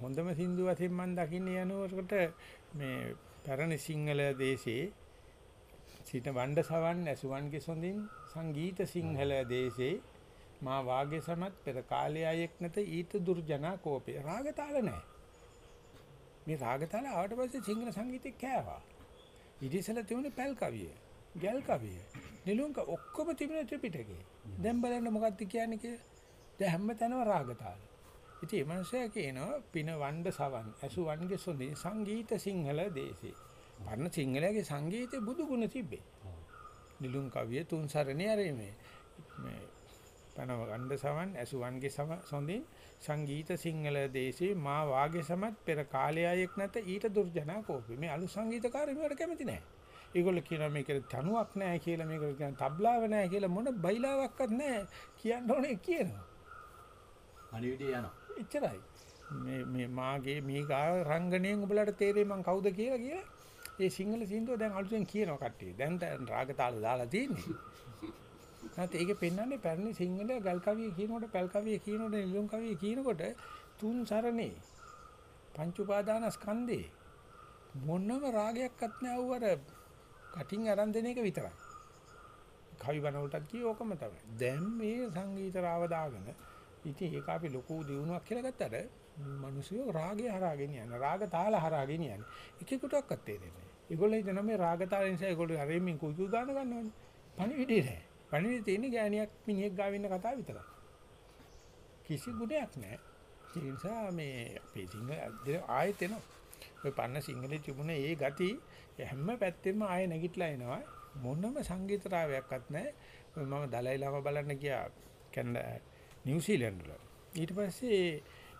හොඳම සින්දු වශයෙන් මම දකින්නේ යනකොට මේ පැරණි සිංහල දේශේ සිට වණ්ඩ සවන් ඇසුවන්ගේ සොඳින් සංගීත සිංහල දේශේ මා වාගේ සමත් පෙර කාලයේ අයෙක් නැත ඊට දුර්ජනා කෝපේ රාග තාල නැහැ. මේ රාග තාල ආවට පස්සේ සිංහල සංගීතේ කෑවා. ඉතිසල තිබුණේ පැල් කවිය, ගැල් කවිය, නිලුංක ඔක්කොම තිබුණේ ත්‍රිපිටකේ. දැන් බලන්න මොකක්ද කියන්නේ කියලා. දැන් හැමතැනම රාග තාල. ඉතින් මේ මනුස්සයා කියනවා පින වණ්ඩ සවන් ඇසුවන්ගේ සොඳින් සංගීත සිංහල දේශේ. පරණ සිංහලයේ සංගීතේ බුදු ගුණ තිබ්බේ. නිලුම් කවිය තුන් සරණේ අර මේ මේ පනව ගණ්ඩ සවන් ඇසුවන්ගේ සම සොඳින් සංගීත සිංහල දේශේ මා වාගේ සමත් පෙර කාලයයෙක් නැත ඊට දුර්ජනා කෝපි මේ අලු සංගීතකාරයෝ මේවට කැමති නැහැ. ඒගොල්ලෝ කියනවා මේක තනුවක් නැහැ කියලා මේක කියන තබ්ලාව නැහැ කියලා මොන බයිලාවක්වත් නැහැ කියන්න ඕනේ කියනවා. අනිවිඩේ යනවා. එච්චරයි. මේ මේ මාගේ මේ ගා රංගනයෙන් ඔබලට තේරෙයි මං කවුද කියලා කියලා. ඒ සිංහල සින්දුව දැන් අලුතෙන් කියනවා කට්ටිය. දැන් රාග තාල දාලා තියෙන්නේ. නැත්නම් ඒකේ පෙන්වන්නේ පැරණි සිංහල ගල් කවිය කියනකොට පැල් කවිය කියනකොට නිලුම් කවිය කියනකොට තුන් සරණේ පංච උපාදානස්කන්ධේ මොනම රාගයක්වත් නැවුව අර කටින් අරන් දෙන එක විතරයි. කවි බණ වලටත් කිය ඕකම තමයි. දැන් මේ සංගීත රාව දාගෙන ඉතින් ඒක අපි ලොකු දියුණුවක් කියලා ගත්තට මිනිස්සු රාගය හරහාගෙන යන රාග තාල හරහාගෙන යන එකෙකුටවත් තේරෙන්නේ නැහැ. ඒගොල්ලෝ හිතන මේ රාග තාල නිසා ඒගොල්ලෝ හරෙමින් කුතු දාන ගන්නවනේ. පණිවිඩේ නැහැ. පණිවිඩේ තියෙන්නේ ගෑණියක් මිනිහෙක් ගාව ඉන්න කතාව විතරයි. කිසි ගුණයක් නැහැ. ඒ නිසා මේ අපේ සිංහල ආයෙත් එනවා. ඔය පන්න සිංහලේ තිබුණ ඒ ගති හැම පැත්තෙම ආයෙ නැගිටලා එනවා. මොනම සංගීතරාවයක්වත් නැහැ. ඔය මම දලයි ලාම බලන්න ගියා කැනඩා නිව්සීලන්ඩ් වල. ඊට පස්සේ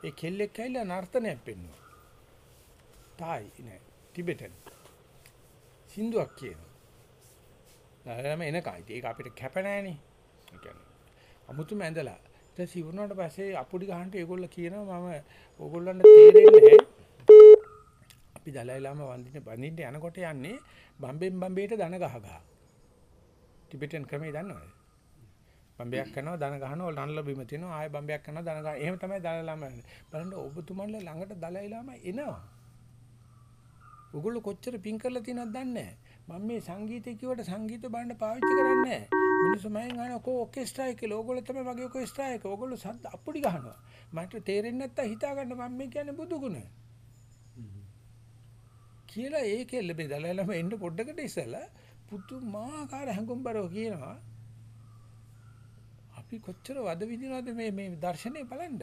ඒ කෙල්ලෙක් ඇවිල්ලා නර්තනයක් පෙන්නුවා. තායි නෑ ටිබෙටන්. සින්දුවක් කියනවා. ළම එනකයි. ඒක අපිට කැප නෑනේ. ඒ කියන්නේ අමුතුම ඇඳලා. ඊට සිවුරුනාට පස්සේ අපුඩි ගහන්න ඒගොල්ලෝ කියනවා මම ඕගොල්ලන්ට තේරෙන්නේ අපි දලයි ලාම වන්දින බඳින්න යනකොට යන්නේ බම්බෙන් බම්බේට දන ගහ ගහ. ටිබෙටන් ක්‍රමේ දන්නවද? බම්බයක් කරනවා දන ගහනවා නල්ල බිම තිනවා ආයෙ බම්බයක් කරනවා දන ගහනවා. එහෙම තමයි දලයි ළම යන්නේ. බලන්න ඔබතුමන්ලා ළඟට දලයි ළම එනවා. ඔගොල්ලෝ කොච්චර පින් කරලා තියෙනවද දන්නේ නැහැ. මම මේ සංගීතය කිව්වට සංගීත බණ්ඩ පාවිච්චි කරන්නේ නැහැ. මිනිස්සු මගෙන් අහනවා කෝ ඔකෙස්ට්‍රා එක කියලා. ඕගොල්ලෝ තමයි මගේ ඔකෙස්ට්‍රා එක. ඕගොල්ලෝ සද්ද අප්පුඩි ගහනවා. මට තේරෙන්නේ නැත්තම් හිතා ගන්න මම මේ කියන්නේ බුදු ගුණ. කියලා ඒකේ ලැබෙ දලලම එන්න පොඩ්ඩකට ඉස්සලා පුදුමාකාර හැඟුම්බරව කියනවා. අපි කොච්චර වද විදිනවද මේ මේ දර්ශනේ බලන්න.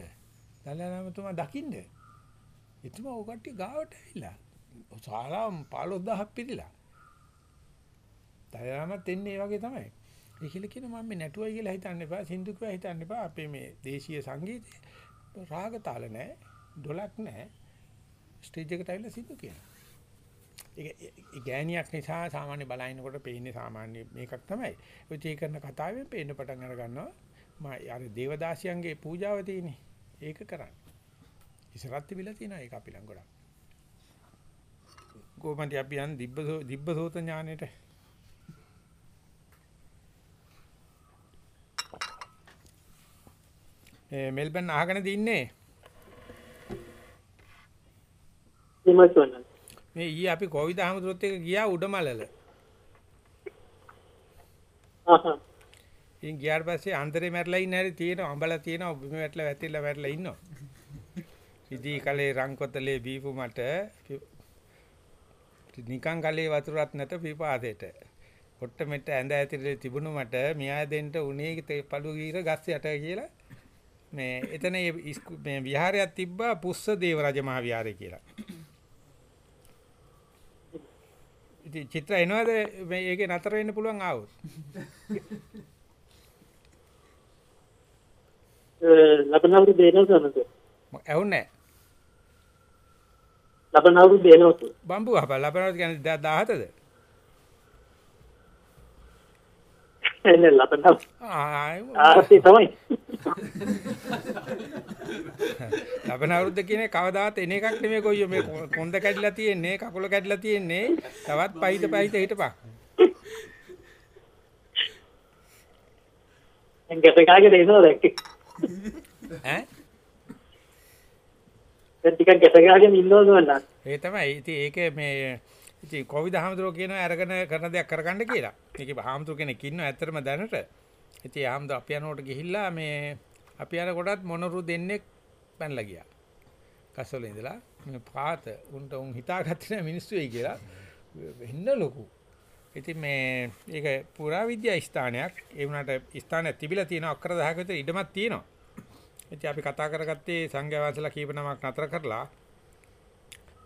දලලමතුමා දකින්න. එතුමා ඔය කට්ටිය ගාවට ඇවිල්ලා. ශාලා 15000ක් පිළිලා. දලලමත් එන්නේ ඒ වගේ තමයි. ඒකල කියන මම මේ නැටුවයි කියලා හිතන්න එපා සින්දු කියලා හිතන්න එපා අපේ මේ දේශීය සංගීතේ රාග තාල නැහැ ඩොලක් නැහැ ස්ටේජ් එකට ඇවිල්ලා සින්දු කියනවා ඒක ගෑණියක් නිසා සාමාන්‍ය බලනකොට පේන්නේ සාමාන්‍ය මේකක් තමයි. ඔය තේ කරන කතාවෙන් පේන්න පටන් අර ගන්නවා මම අර දේවදාසියන්ගේ පූජාව තියෙන්නේ. ඒක කරන්නේ. ඉස්සරත් තිබිලා තියෙනවා ඒක අපි ළඟ ගොඩක්. කොහොමද අපි යන් දිබ්බසෝ දිබ්බසෝත ඥානෙට. මෙල්බන් අහගෙනද ඉන්නේ? විමර්ශන මේ ඊයේ අපි කොවිද අහමතුරුත් එක ගියා උඩමලල. ඉතින් ගියාට පස්සේ අන්තරේ මැරලා ඉන්න හැටි තියෙනවා අඹලා තියෙනවා බිම වැටලා වැතිලා වැටලා ඉන්නවා. ඉදී කලේ රංකොතලේ බීපු මට නිකං කලේ වතුරක් නැත පිපාදෙට. කොට්ට මෙට්ට ඇඳ ඇතිරේ තිබුණු මට මියා දෙන්න උනේ පළු ගීර ගස් යට කියලා මේ එතන මේ විහාරයක් තිබ්බා පුස්ස දේව රජ මහ විහාරය කියලා. ඉතින් චිත්‍ර එනවද මේ ඒකේ නතර වෙන්න පුළුවන් ආවොත්? ලබන අවුරුද්ද එනවා සමහරවිට. ඇහුන්නේ ලබන අවුරුද්ද එනවා. බම්බු අහපන් ලබනවද කියන්නේ 17ද? එන්නේ ලබන ආ ආස්ති තමයි. ලබන අවුරුද්ද කියන්නේ කවදාත් එන එකක් නෙමෙයි කොයියෝ මේ කොන්ද කැඩිලා තියෙන්නේ කකුල කැඩිලා තියෙන්නේ තවත් පහිත පහිත හිටපන්. ගැට කාගේ එනවා දැක්කේ. ඈ දැන් ටිකක් ගැට ගාගෙන ඉන්නවද නේද? ඒ තමයි. ඉතින් ඒකේ මේ ඉතින් කොවිද හාමුදුරුවෝ කියනවා අරගෙන කරන දෙයක් කරගන්න කියලා. මේකේ හාමුදුරුවෝ කෙනෙක් ඉන්නවා ඇත්තටම දැනට. ඉතින් හාමුදුරුවෝ අපි යනකොට ගිහිල්ලා මේ අපි යන කොටත් මොනරු දෙන්නෙක් පැනලා ගියා. කසවල ඉඳලා මේ පාත උන්ට උන් හිතාගත්තේ නැහැ මිනිස්සු වෙයි කියලා. වෙන්න ලොකු. ඉතින් මේ ඒක පුරාවිද්‍යා ස්ථානයක්. ඒ වුණාට ස්ථානයක් තිබිලා තියෙනවා අක්කර 10ක විතර ඉඩමක් තියෙනවා. ඉතින් අපි කතා කරගත්තේ සංඝයා වහන්සේලා කීප නමක් නතර කරලා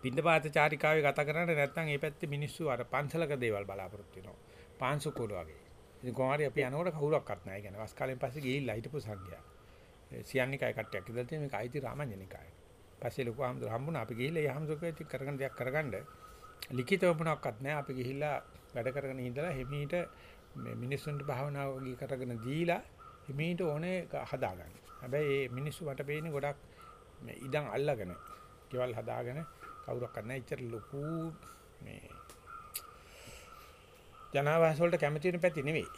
පින්දපාත චාරිකාවේ ගත කරන්නේ නැත්නම් ඒ පැත්තේ මිනිස්සු අර පන්සලක දේවල් බලාපොරොත්තු වෙනවා. පාන්සුකෝල වගේ. ඉතින් කොහොමද අපි යනකොට කවුරක්වත් නැහැ. කියන්නේ වස් කාලෙන් පස්සේ ගිහිල්ලා හිටපු සංඝයා. සියන්නිකයි කට්ටියක් ඉඳලා තියෙන මේක අයිති රාමඤ්ඤනිකයි. පස්සේ ලොකු ආම්දුර හම්බුණා. අපි ගිහිල්ලා ඒ ආම්දුරකේ ඉතින් කරගෙන දෙයක් කරගන්න ලිඛිතව මොනක්වත් නැහැ. අපි ගිහිල්ලා වැඩ කරගෙන ඉඳලා හිමීට මේ මිනිස්සුන්ට භාවනාව වගේ කරගෙන දීලා හිමීට ඕනේ හදාගන්න. හැබැයි මේ මිනිස්සු වට පේන්නේ ගොඩක් මේ ඉඩම් අල්ලගෙන, ගෙවල් හදාගෙන කවුරක්වත් නැහැ. ඉච්චර ලොකු මේ ජනාවාස වලට කැමති වෙන පැති නෙවෙයි.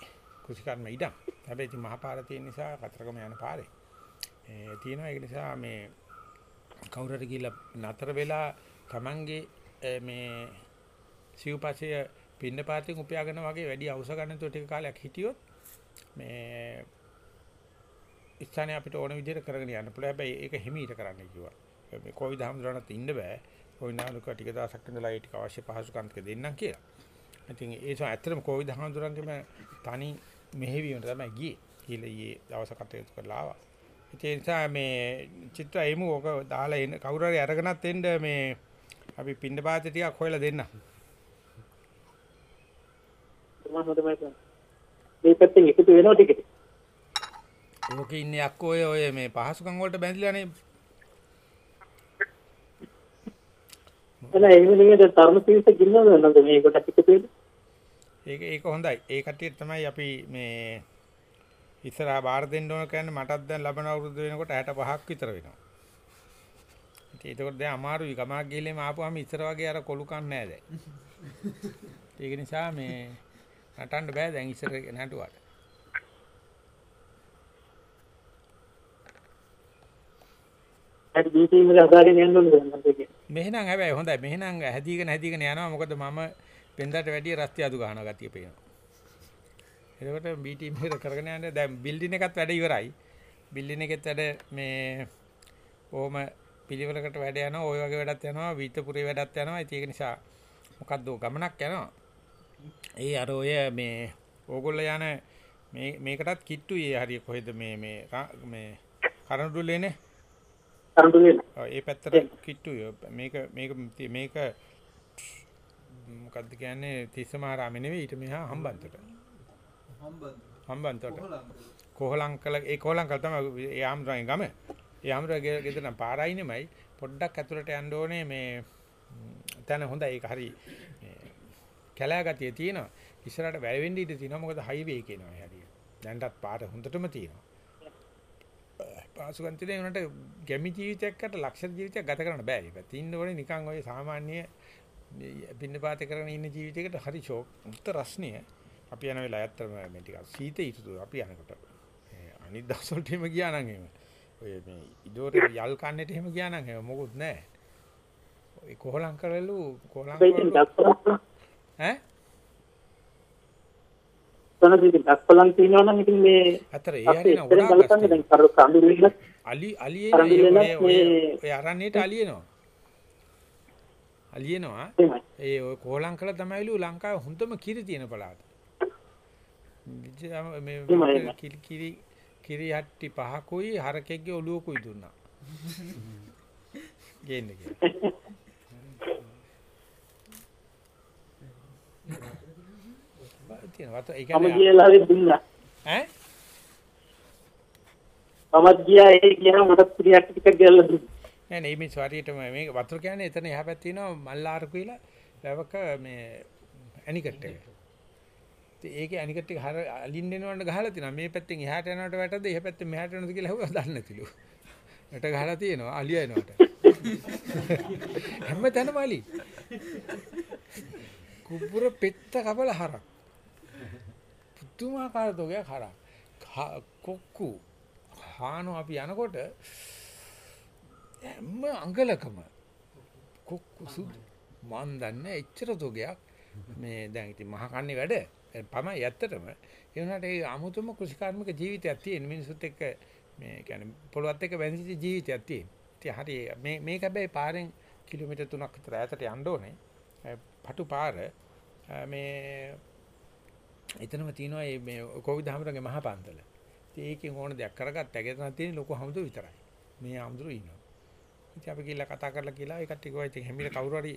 කුසිකර්ම ඉඩම්. හැබැයි ඉතින් මහපාර තියෙන නිසා කතරගම යන පාරේ. ඒ තියෙනවා ඒක නිසා මේ කවුරු හරි ගිහිල්ලා නතර වෙලා Tamange මේ සිව්පසය පින්න පාතින් උපයාගෙන වගේ වැඩි අවශ්‍ය ගන්න තු ටික කාලයක් හිටියොත් මේ ඉස්සන්නේ අපිට ඕන විදිහට කරගෙන යන්න පුළුවන්. හැබැයි ඒක හිමීට කරන්න කිව්වා. මේ කොවිඩ් හැමදාමත් ඉන්න බෑ. කොවිඩ් නාලුක ටික දවසක් ඉඳලා ඒ ටික අවශ්‍ය පහසුකම් ටික දෙන්නම් කියලා. ඉතින් ඒ නිසා ඇත්තටම කොවිඩ් හැමදාමන්ගේම තනි මෙහෙවීම තමයි ගියේ. කියලා ඊයේ දවස් කටයුතු කරලා ආවා. ඒ නිසා මේ චිත්‍ර එමු ඔක දාලා එන්න කවුරු හරි අරගෙනත් එන්න මේ අපි පින්න පාත ටිකක් හොයලා දෙන්න. මේ පැත්තෙන් එකතු වෙනවා ටිකට. ඕකේ ඉන්නේ අක්කෝ ඔය ඔය මේ පහසුකම් වලට බැඳිලානේ. එන එහෙම නෙමෙයි දැන් තරුණ පිරිස ගින්නවද නැද්ද මේ කොට එකතු වෙන්නේ? ඒක ඒක හොඳයි. ඒ කට්ටියට තමයි අපි මේ ඉස්සරහා බාර දෙන්න ඕන කියන්නේ මටත් දැන් ලබන අවුරුදු වෙනකොට 65ක් විතර වෙනවා. ඉතින් ඒකට දැන් අමාරුයි ගමක් ගිහලෙම ආපුවාම ඉස්සර වගේ අර කොලු කන්නේ නැහැ දැන්. ඒක නිසා මේ නටන්න බෑ දැන් ඉස්සර නටුවාට. මෙහෙනම් හැබැයි හොඳයි. මෙහෙනම් හැදීගෙන හැදීගෙන යනවා. මොකද මම වෙනදාට වැඩිය රස්තියාදු ගන්නවා ගතිය පේනවා. එතකොට B team එක කරගෙන යන්නේ. දැන් බිල්ඩින් එකත් වැඩ ඉවරයි. බිල්ඩින් එකෙත් වැඩ මේ ඕම පිළිවෙලකට වැඩ යනවා. ওই වගේ වැඩක් යනවා. වීතපුරේ වැඩක් යනවා. ඉතින් ඒක නිසා මොකද්ද ගමනක් යනවා. ඒ අර ඔය මේ ඕගොල්ලෝ යන මේ මේකටත් කිට්ටුයි. හරිය කොහෙද මේ මේ මේ කරඬුල්ලේනේ කරඬු වෙන. ඔව් ඒ පැත්තට කිට්ටුයි. මේක මේක මේක මොකද්ද කියන්නේ? තිස්සමාරාමේ නෙවෙයි. ඊට මෙහා හම්බන්තොට. හම්බන්තොට. කොහලංකල ඒ කොහලංකල තමයි ඒ ආම්රගේ ගම. ඒ ආම්රගේ ගෙදර නම් පාරයි නෙමයි පොඩ්ඩක් ඇතුළට යන්න ඕනේ මේ තැන හොඳයි ඒක හරි මේ කැලෑ ගතිය තියෙනවා. ඉස්සරහට වැවෙන්න ඉඩ තියෙනවා මොකද හයිවේ ඒ හරිය. දැන්ටත් පාර හොඳටම තියෙනවා. තියෙන උනට ගැමි ජීවිතයකට ලක්ෂ ජීවිතයක් ගත කරන්න බෑ. ඒක තින්න ඕනේ නිකන් ඔය සාමාන්‍ය පින්නපාත කරගෙන ඉන්න ජීවිතයකට හරි ෂෝක් උත්තර රස්නිය. අපි යන වෙලාව ඇත්තටම මේ ටිකක් සීත ඉතුරු අපි යනකොට. ඒ අනිත් දවස් වලට එහෙම ගියා නම් එහෙම. ඔය මේ ඉදෝරේ යල් කන්නේට එහෙම ගියා නම් එහෙම මොකුත් නැහැ. ඔය කොහලං කරලු කොහලං කරලු ඈ තනද දක්පලන් තියෙනවා නම් ඉතින් මේ අතර ඒ හරින ගොඩාක්. දැන් කරු කඳුළු වෙන අලි අලියේ කරඬුලෙනත් නේ ඔය මේ- ඔය අරන්නේට අලියනවා. අලියනවා. ඒ ඔය කොහලංකල තමයිලු ලංකාවේ හොඳම කිරි තියෙන පළාත. මේ. කිරි කිරි කිරි හට්ටි පහකුයි හරකෙක්ගේ ඔලුවකුයි දුන්නා. ගේන්න කියලා. තියෙන වත ඒ මම කියන්නේ ගියලා හරි දුන්නා. ඈ මමත් ගියා ඒ ගියා මටත් පිළියක් ටිකක් ගල්ලා දුන්නා. නෑ නේ මේ ස්වාරියටම මේක වතුර කියන්නේ එතන එහා පැත්තේ තියෙනවා මල්ලාර කියලා වැවක මේ ඇනිකට් එක. ඉතින් ඒකේ ඇනිකට් එක හර අලින් දෙනවන්න ගහලා තියෙනවා. මේ පැත්තෙන් එහාට යනවට වැටද එහා පැත්තෙන් මෙහාට යනවද කියලා හුවා දන්නේ නැතිලු. යට ගහලා තියෙනවා අලිය එනවට. හැම තැනම අලි. කුපුර පෙත්ත කබල හරක්. පුදුමාකාර දෝගයක් හරක්. කා- කොක්කු හානෝ අපි යනකොට හැම අඟලකම කොක්කු සුදු මන් දන්නේ එච්චර තෝගයක් මේ දැන් ඉතින් මහ කන්නේ වැඩ පමයි ඇත්තටම ඒ වුණාට ඒ අමුතුම කෘෂිකාර්මික ජීවිතයක් තියෙන මිනිසුත් එක්ක මේ කියන්නේ පොළොවත් එක්ක බැඳිච්ච ජීවිතයක් තියෙන. ඉතින් හරි මේ මේක හැබැයි පාරෙන් කිලෝමීටර් 3ක් විතර ඈතට යන්න ඕනේ. අ, පටු පාර අ, මේ එතනම තියෙනවා මේ මේ කොවිද හැමරගේ මහා පන්තල. ඉතින් ඒකෙන් ඕන දෙයක් කරගත්ත. ඒක තමයි තියෙන්නේ ලොකු හමුදු විතරයි. මේ හමුදුරු ඉන්නවා. ඉතින් අපි ගිහලා කතා කරලා කියලා ඒ කට්ටිය කිව්වා ඉතින් හැමිල කවුරු හරි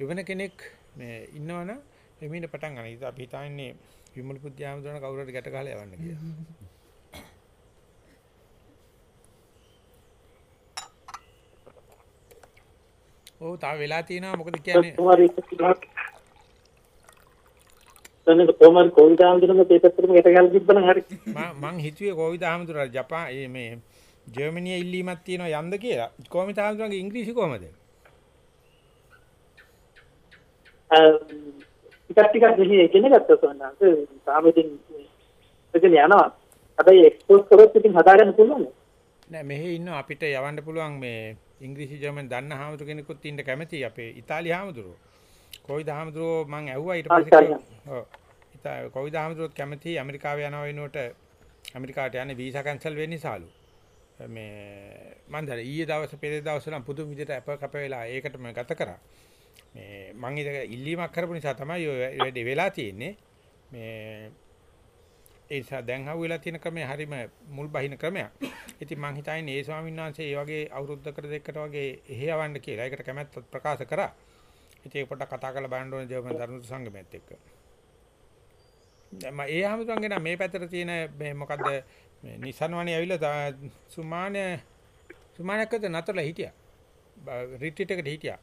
එවන කෙනෙක් මේ ඉන්නවනම් එමින පටන් ගන්න. ඉතින් අපි හිතන්නේ විමල පුත්‍යාමතුන කවුරු හරි ගැට ගහලා යවන්න කියලා. ඔව් තාම වෙලා තියෙනවා මොකද කියන්නේ තනක කොහොමද කොවිද ආන්දරම මේ පැත්තටම යට ගහලා තිබ්බනම් හරි. මම මං හිතුවේ කෝවිද ආමතුර ජපාන් මේ ජර්මනියේ ඉල්ලීමක් තියෙනවා යන්න කියලා. කෝවිද ආමතුරගේ ඉංග්‍රීසි කොහමද? ටිකක් ටිකක් මෙහි ඉගෙන ගත්තා සෝනාංශ සාමෙදින් එතන යනවා. හැබැයි එක්ස්පෝස් කරොත් ඉතින් හදාගන්න පුළුවන්. නෑ මෙහි ඉන්න අපිට යවන්න පුළුවන් මේ ඉංග්‍රීසි ජර්මන් දන්න හාමුදුර කෙනෙකුත් ඉන්න කැමතියි අපේ ඉතාලි හාමුදුරුවෝ. කොයිද හාමුදුරුවෝ මං ඇහුවා ඊට පස්සේ ඉතාලි. ඔව්. ඉතා කොයිද හාමුදුරුවෝත් කැමතියි ඇමරිකාව යනවා වෙනුවට ඇමරිකාවට යන්නේ වීසා කැන්සල් වෙන්න නිසාලු. මේ මං දර ඊයේ දවසේ පෙරේද දවසේ නම් පුදුම විදිහට අප කැප වෙලා ඒකටම ගත කරා. මේ මං ඒක ඉල්ලීමක් කරපු නිසා තමයි ඔය වැඩේ වෙලා තියෙන්නේ. මේ ඒ නිසා දැන් හවුලා තියෙන ක්‍රමය හරීම මුල් බහින ක්‍රමයක්. ඉතින් මං හිතන්නේ ඒ ස්වාමීන් වහන්සේ ඒ වගේ අවුරුද්දකට දෙකකට වගේ එහෙ යවන්න කියලා. ඒකට කැමැත්තත් ප්‍රකාශ කරා. ඉතින් ඒක පොඩ්ඩක් කතා කරලා බලන්න ඕනේ ජර්මන් ධර්ම සංගමයත් එක්ක. දැන් මම ඒ හැමෝටම ගෙන මේ පැත්තට තියෙන මේ මොකද්ද මේ නිසන් වනේ ඇවිල්ලා සුමාන සුමානකට නතරලා හිටියා. රිට්‍රීට් එකට හිටියා.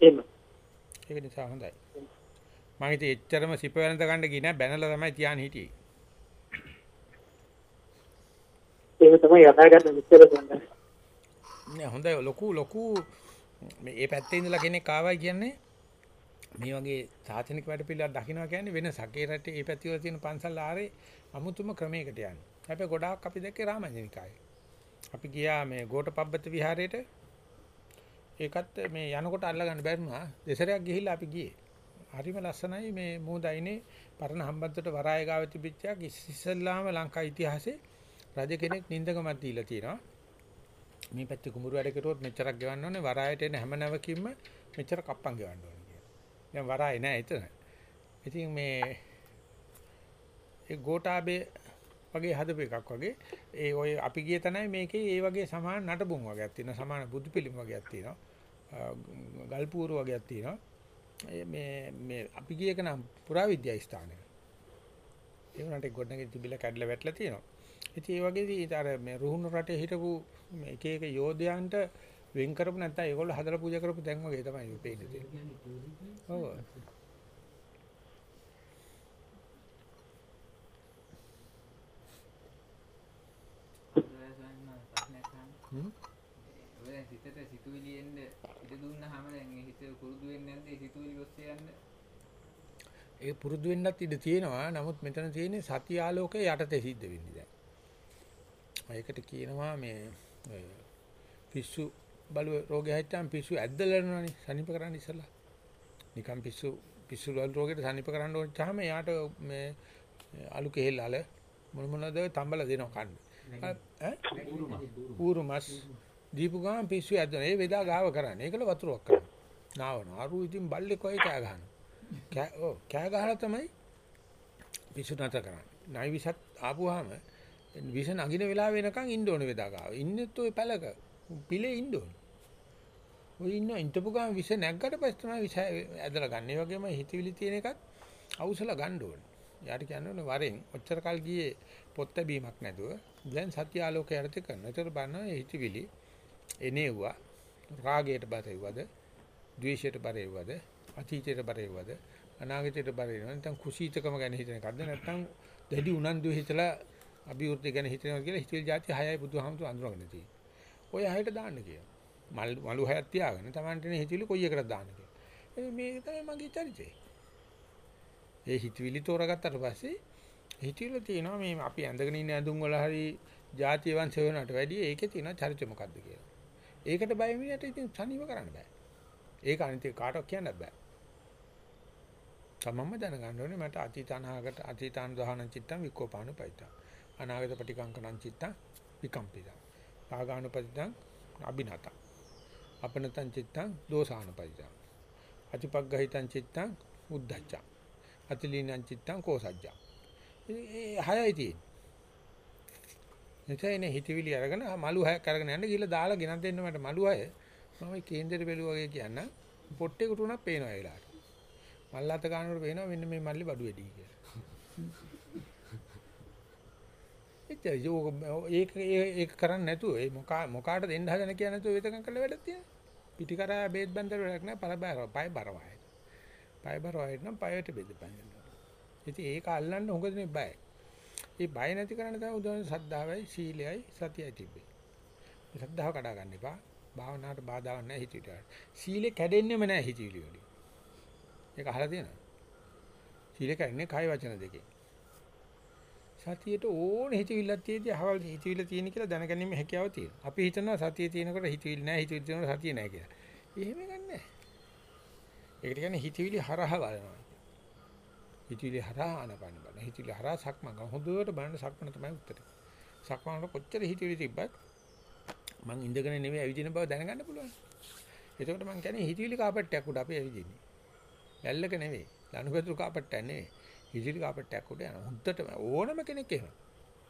එහෙම. ඒක නිසා හොඳයි. මම ඉතින් එච්චරම සිප වෙනද ගන්න ගියේ නෑ බැනලා තමයි තියාන හිටියේ. ඒක තමයි හදාගන්න විස්තර සෝනාංශ. නෑ හොඳයි ලොකු ලොකු මේ ඒ පැත්තේ ඉඳලා කෙනෙක් ආවයි කියන්නේ මේ වගේ සාසනික වැඩ පිළිවෙලක් දකින්නවා කියන්නේ වෙනසක්. ඒ රටේ ඒ පැති වල තියෙන පන්සල් ආරේ අමුතුම ක්‍රමයකට යන්නේ. හැබැයි ගොඩාක් අපි දැක්කේ රාමඤ්ඤනිකායේ. අපි ගියා මේ ගෝඨපබ්බත විහාරයට ඒකත් මේ යනකොට අල්ලගන්න බැරිුණා. දෙසරයක් ගිහිල්ලා අපි ගියේ. හරිම ලස්සනයි මේ මූදයිනේ පරණ හම්බන්තොට වරාය ගාව තිබිච්චක් ඉස්සෙල්ලාම ලංකා ඉතිහාසයේ රජ කෙනෙක් නින්දකමක් දීලා තියෙනවා. මේ පැත්තේ කුඹුරු වැඩ කරුවොත් මෙච්චරක් ගෙවන්න ඕනේ වරායට එන හැම නැවකින්ම මෙච්චර කප්පම් ගෙවන්න ඕනේ කියලා. දැන් වරාය නෑ එතන. ඉතින් මේ ඒ ගෝඨාබේ වගේ හදපු එකක් වගේ ඒ ඔය අපි ගිය තැනයි මේකේ ඒ වගේ සමාන නටබුන් වගේක් තියෙනවා සමාන බුදු පිළිම වගේක් තියෙනවා ගල්පූරු වගේක් තියෙනවා. මේ මේ අපි ගියක නම් පුරාවිද්‍යා ස්ථානය ඒ වුණාට ගොඩනගේ තිබිලා කැඩලා වැටලා තියෙනවා. ඉතින් ඒ වගේදී අර මේ රුහුණු රටේ හිටපු එක එක යෝධයන්ට වෙන් කරපු නැත්නම් ඒගොල්ලෝ හදලා පූජා කරපු තැන් වගේ තමයි පේන්නේ. තියෙන්නේ ඔව් හ්ම් ඔය සිතට සිතුවිලි එන්න ඉඩ දුන්නාම කුරුදු වෙන්නේ නැද්ද ඒ සිතුවිලි ඔස්සේ යන්න ඒ පුරුදු වෙන්නත් ඉඩ තියෙනවා. නමුත් මෙතන තියෙන්නේ සති ආලෝකයේ යටතේ සිද්ධ වෙන්නේ දැන්. ඒකට කියනවා මේ ඔය පිස්සු බලු රෝගය හිටම් පිස්සු ඇද්දලනවනේ සනීප කරන්න ඉස්සලා. නිකන් පිස්සු පිස්සු වල රෝගෙට සනීප කරන්න ඕන චාම එයාට මේ අලු කෙහෙල් අල මොන මොනද තම්බල දෙනවා කන්න. ඈ ඌරු මස් දීපු ගමන් පිස්සු ඇද්දන. ඒ වේදා ගාව කරන්නේ. ඒකල වතුරක් කරනවා. නාවනවා. අරු ඉතින් බල්ලේ කොයි කෑ ගහනවා. කෑ ඔව් කෑ ගහලා තමයි පිස්සු නැතර කරන්නේ. නයි විසත් ආපුවාම විස නගින වෙලාව වෙනකන් ඉන්න ඕනේ වේදා ගාව. ඉන්නෙත් ඔය පැලක පිලේ ඉන්න ඕනේ. ඔය ඉන්න ඉන්ටපු ගමන් විස නැග්ගට පස්සේ තමයි විස ඇදලා ගන්න. ඒ වගේම හිතවිලි තියෙන එකත් අවසල ගන්න ඕනේ. යාට කියන්නේ වරෙන් ඔච්චර කල් ගියේ පොත් බැීමක් නැතුව දැන් සත්‍ය ආලෝකය යටතේ කරනවා. ඒතර බලනවා හිතවිලි එනේවුවා රාගයට බරෙව්වද, ද්වේෂයට බරෙව්වද, අතීතයට බරෙව්වද, අනාගතයට බරෙව්වද නැත්නම් කුසීතකම ගැන හිතන එකක්ද නැත්නම් දැඩි උනන්දු හිතලා අභිවෘද්ධි ගැන හිතනවා කියලා හිතවිලි જાති හයයි බුදුහාමුදුරු අඳුරගෙන තියෙනවා. ඔය හයට දාන්න කියලා. මල් මලු හයක් තියාගෙන Tamanටනේ හිතවිලි කොයි එකකට දාන්න කියලා. මේක තමයි මගේ චරිතය. ඒ හිතවිලි තෝරගත්තට පස්සේ හිතවිලි තියෙනවා මේ අපි ඇඳගෙන ඉන්න ඇඳුම් වල හරි ಜಾතිය වංශ වෙනකට වැඩිය ඒකේ තියෙන චරිතය මොකද්ද කියලා. ඒකට බය වෙන්නට ඉතින් සනීව කරන්න බෑ. ඒක අනිත් කාටවත් කියන්නත් බෑ. තමන්ම දැනගන්න ඕනේ මට අතීතනාගත අතීතාන දහන චිත්තං විකෝපාන පයිතා. අනාගත පටිකංකනං චිත්තං විකම්පිතා. පාගානුපතිතං අබිනත. අපනතං චිත්තං දෝසානුපතිතං. අතිපග්ගහිතං චිත්තං උද්ධච්ච. අතිලීනං චිත්තං කෝසජ්ජා. ඒ හයයි තියෙන්නේ. එතන හිතවිලි අරගෙන මලු හයක් අරගෙන යන්න ගිහලා දාලා ගෙනත් දෙන්න මට මලු හය. මම කේන්දරේ බැලුවා වගේ කියන්න පොට්ටේකට උනක් පේනවා ඒ වෙලාවට. මල් අත ගන්නකොට පේනවා මෙන්න මේ මල්ලේ බඩු වැඩි කියලා. එච්චර යෝග ඒක ඒක කරන්නේ නැතුව ඒ මොකා මොකාට දෙන්න හදන කියන නැතුව වේතකම් කරලා වැඩක් තියෙනවා. පිටි කරා බේත් බන්දර වැඩක් නැහැ පර බය පය බර වහයි. පය බර වහයි නම් පයට බෙදපන්. ඉතින් ඒක අල්ලන්න හොඟදනේ බයයි. ඒ බය නැති කරන්න තමයි උදාහරණ සද්ධාවයි සීලයයි සතියයි තිබ්බේ. මේ සද්ධාව කඩා ගන්න එපා. භාවනාවට බාධාවක් නැහැ හිතවිලට. සීලේ කැඩෙන්නෙම නැහැ හිතවිලි වලින්. ඒක අහලා තියෙනවද? සීලේ කැඩෙන්නේ කය වචන දෙකේ. සතියේට ඕන හිතවිල්ලක් තියෙද්දී අහවල් හිතවිල්ල තියෙන කියලා දැනගැනීමේ හැකියාව තියෙනවා. අපි හිතනවා සතියේ තියෙනකොට හිතවිලි නැහැ හිතවිලි තියෙනකොට සතිය නැහැ කියලා. එහෙම ගන්නෑ. ඒකට කියන්නේ හිතවිලි හරහා බලනවා. හිතවිලි හරහා ආනපන බලන. හිතවිලි හරහා සක්මන් කරන. හොඳට බලන සක්මන තමයි උත්තරේ. සක්මනට කොච්චර හිතවිලි තිබ්බත් මං ඉඳගෙන නෙමෙයි ඇවිදින බව දැනගන්න පුළුවන්. එතකොට මං කියන්නේ හිතවිලි කාපට්ටයක් උඩ අපි ඇවිදින්නේ. වැල්ලක නෙවෙයි. ලනුපැදුරු කාපට්ටයක් නෙවෙයි. හිතවිලි කාපට්ටයක් උඩ යන. හොඳට ඕනම කෙනෙක් එහෙම.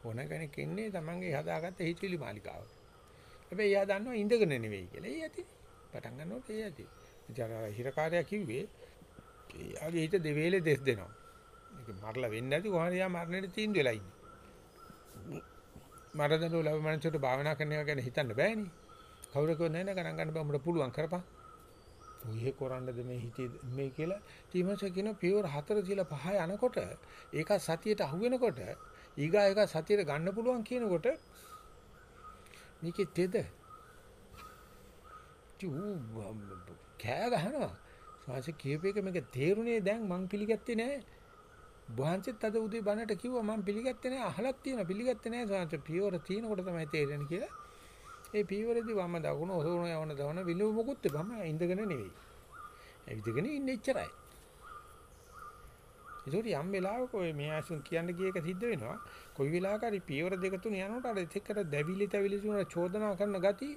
ඕන කෙනෙක් ඉන්නේ තමන්ගේ හදාගත්ත හිතවිලි මාලිකාව. හැබැයි එයා දන්නවා ඉඳගෙන නෙවෙයි කියලා. ඒ ඇති. පටන් ගන්නකොට ඒ ඇති. ඉතින් හිරකාරයා කිව්වේ එයාගේ හිත දෙවේලේ දෙස් දෙනවා. ඒක මරලා වෙන්නේ නැති කොහොමද යා මරණයට තීන්දුව වෙලා ඉන්නේ. මරදඬු ලැබ මනසට භාවනා කරන එක ගැන හිතන්න බෑනේ. කවුරු කිව්වද නෑ නෑ ගණන් ගන්න බෑ උඹට පුළුවන් කරපන්. ඔය කරන්නද මේ හිතේ මේ කියලා ඊමස කියන පියවර 4 තියලා 5 යනකොට ඒක සතියට අහු වෙනකොට ඊගා එක සතියට ගන්න පුළුවන් කියනකොට මේකේ තෙද කෑ ගහනවා ශාසි කියපේක මේක තේරුනේ දැන් මං පිළිගත්තේ නෑ වහන්සේත් අද උදේ බණට කිව්වා මම පිළිගත්තේ නෑ අහලක් තියෙනවා පිළිගත්තේ නෑ ශාසි පියවර තියෙනකොට තමයි තේරෙන්නේ කියලා ඒ පීවරදී වම දකුණ ඔසවන යවන දවන විලු මොකුත් බම ඉඳගෙන නෙවෙයි. ඇවිදගෙන ඉන්නේ එච්චරයි. ඒකට යම් වෙලාවක ඔය මේ ආසුන් කියන්න ගිය එක සිද්ධ වෙනවා. කොයි වෙලාවක හරි පියවර දෙක තුන යනකොට අර එතෙක්කට දැවිලි තැවිලි තුන චෝදනා කරන ගති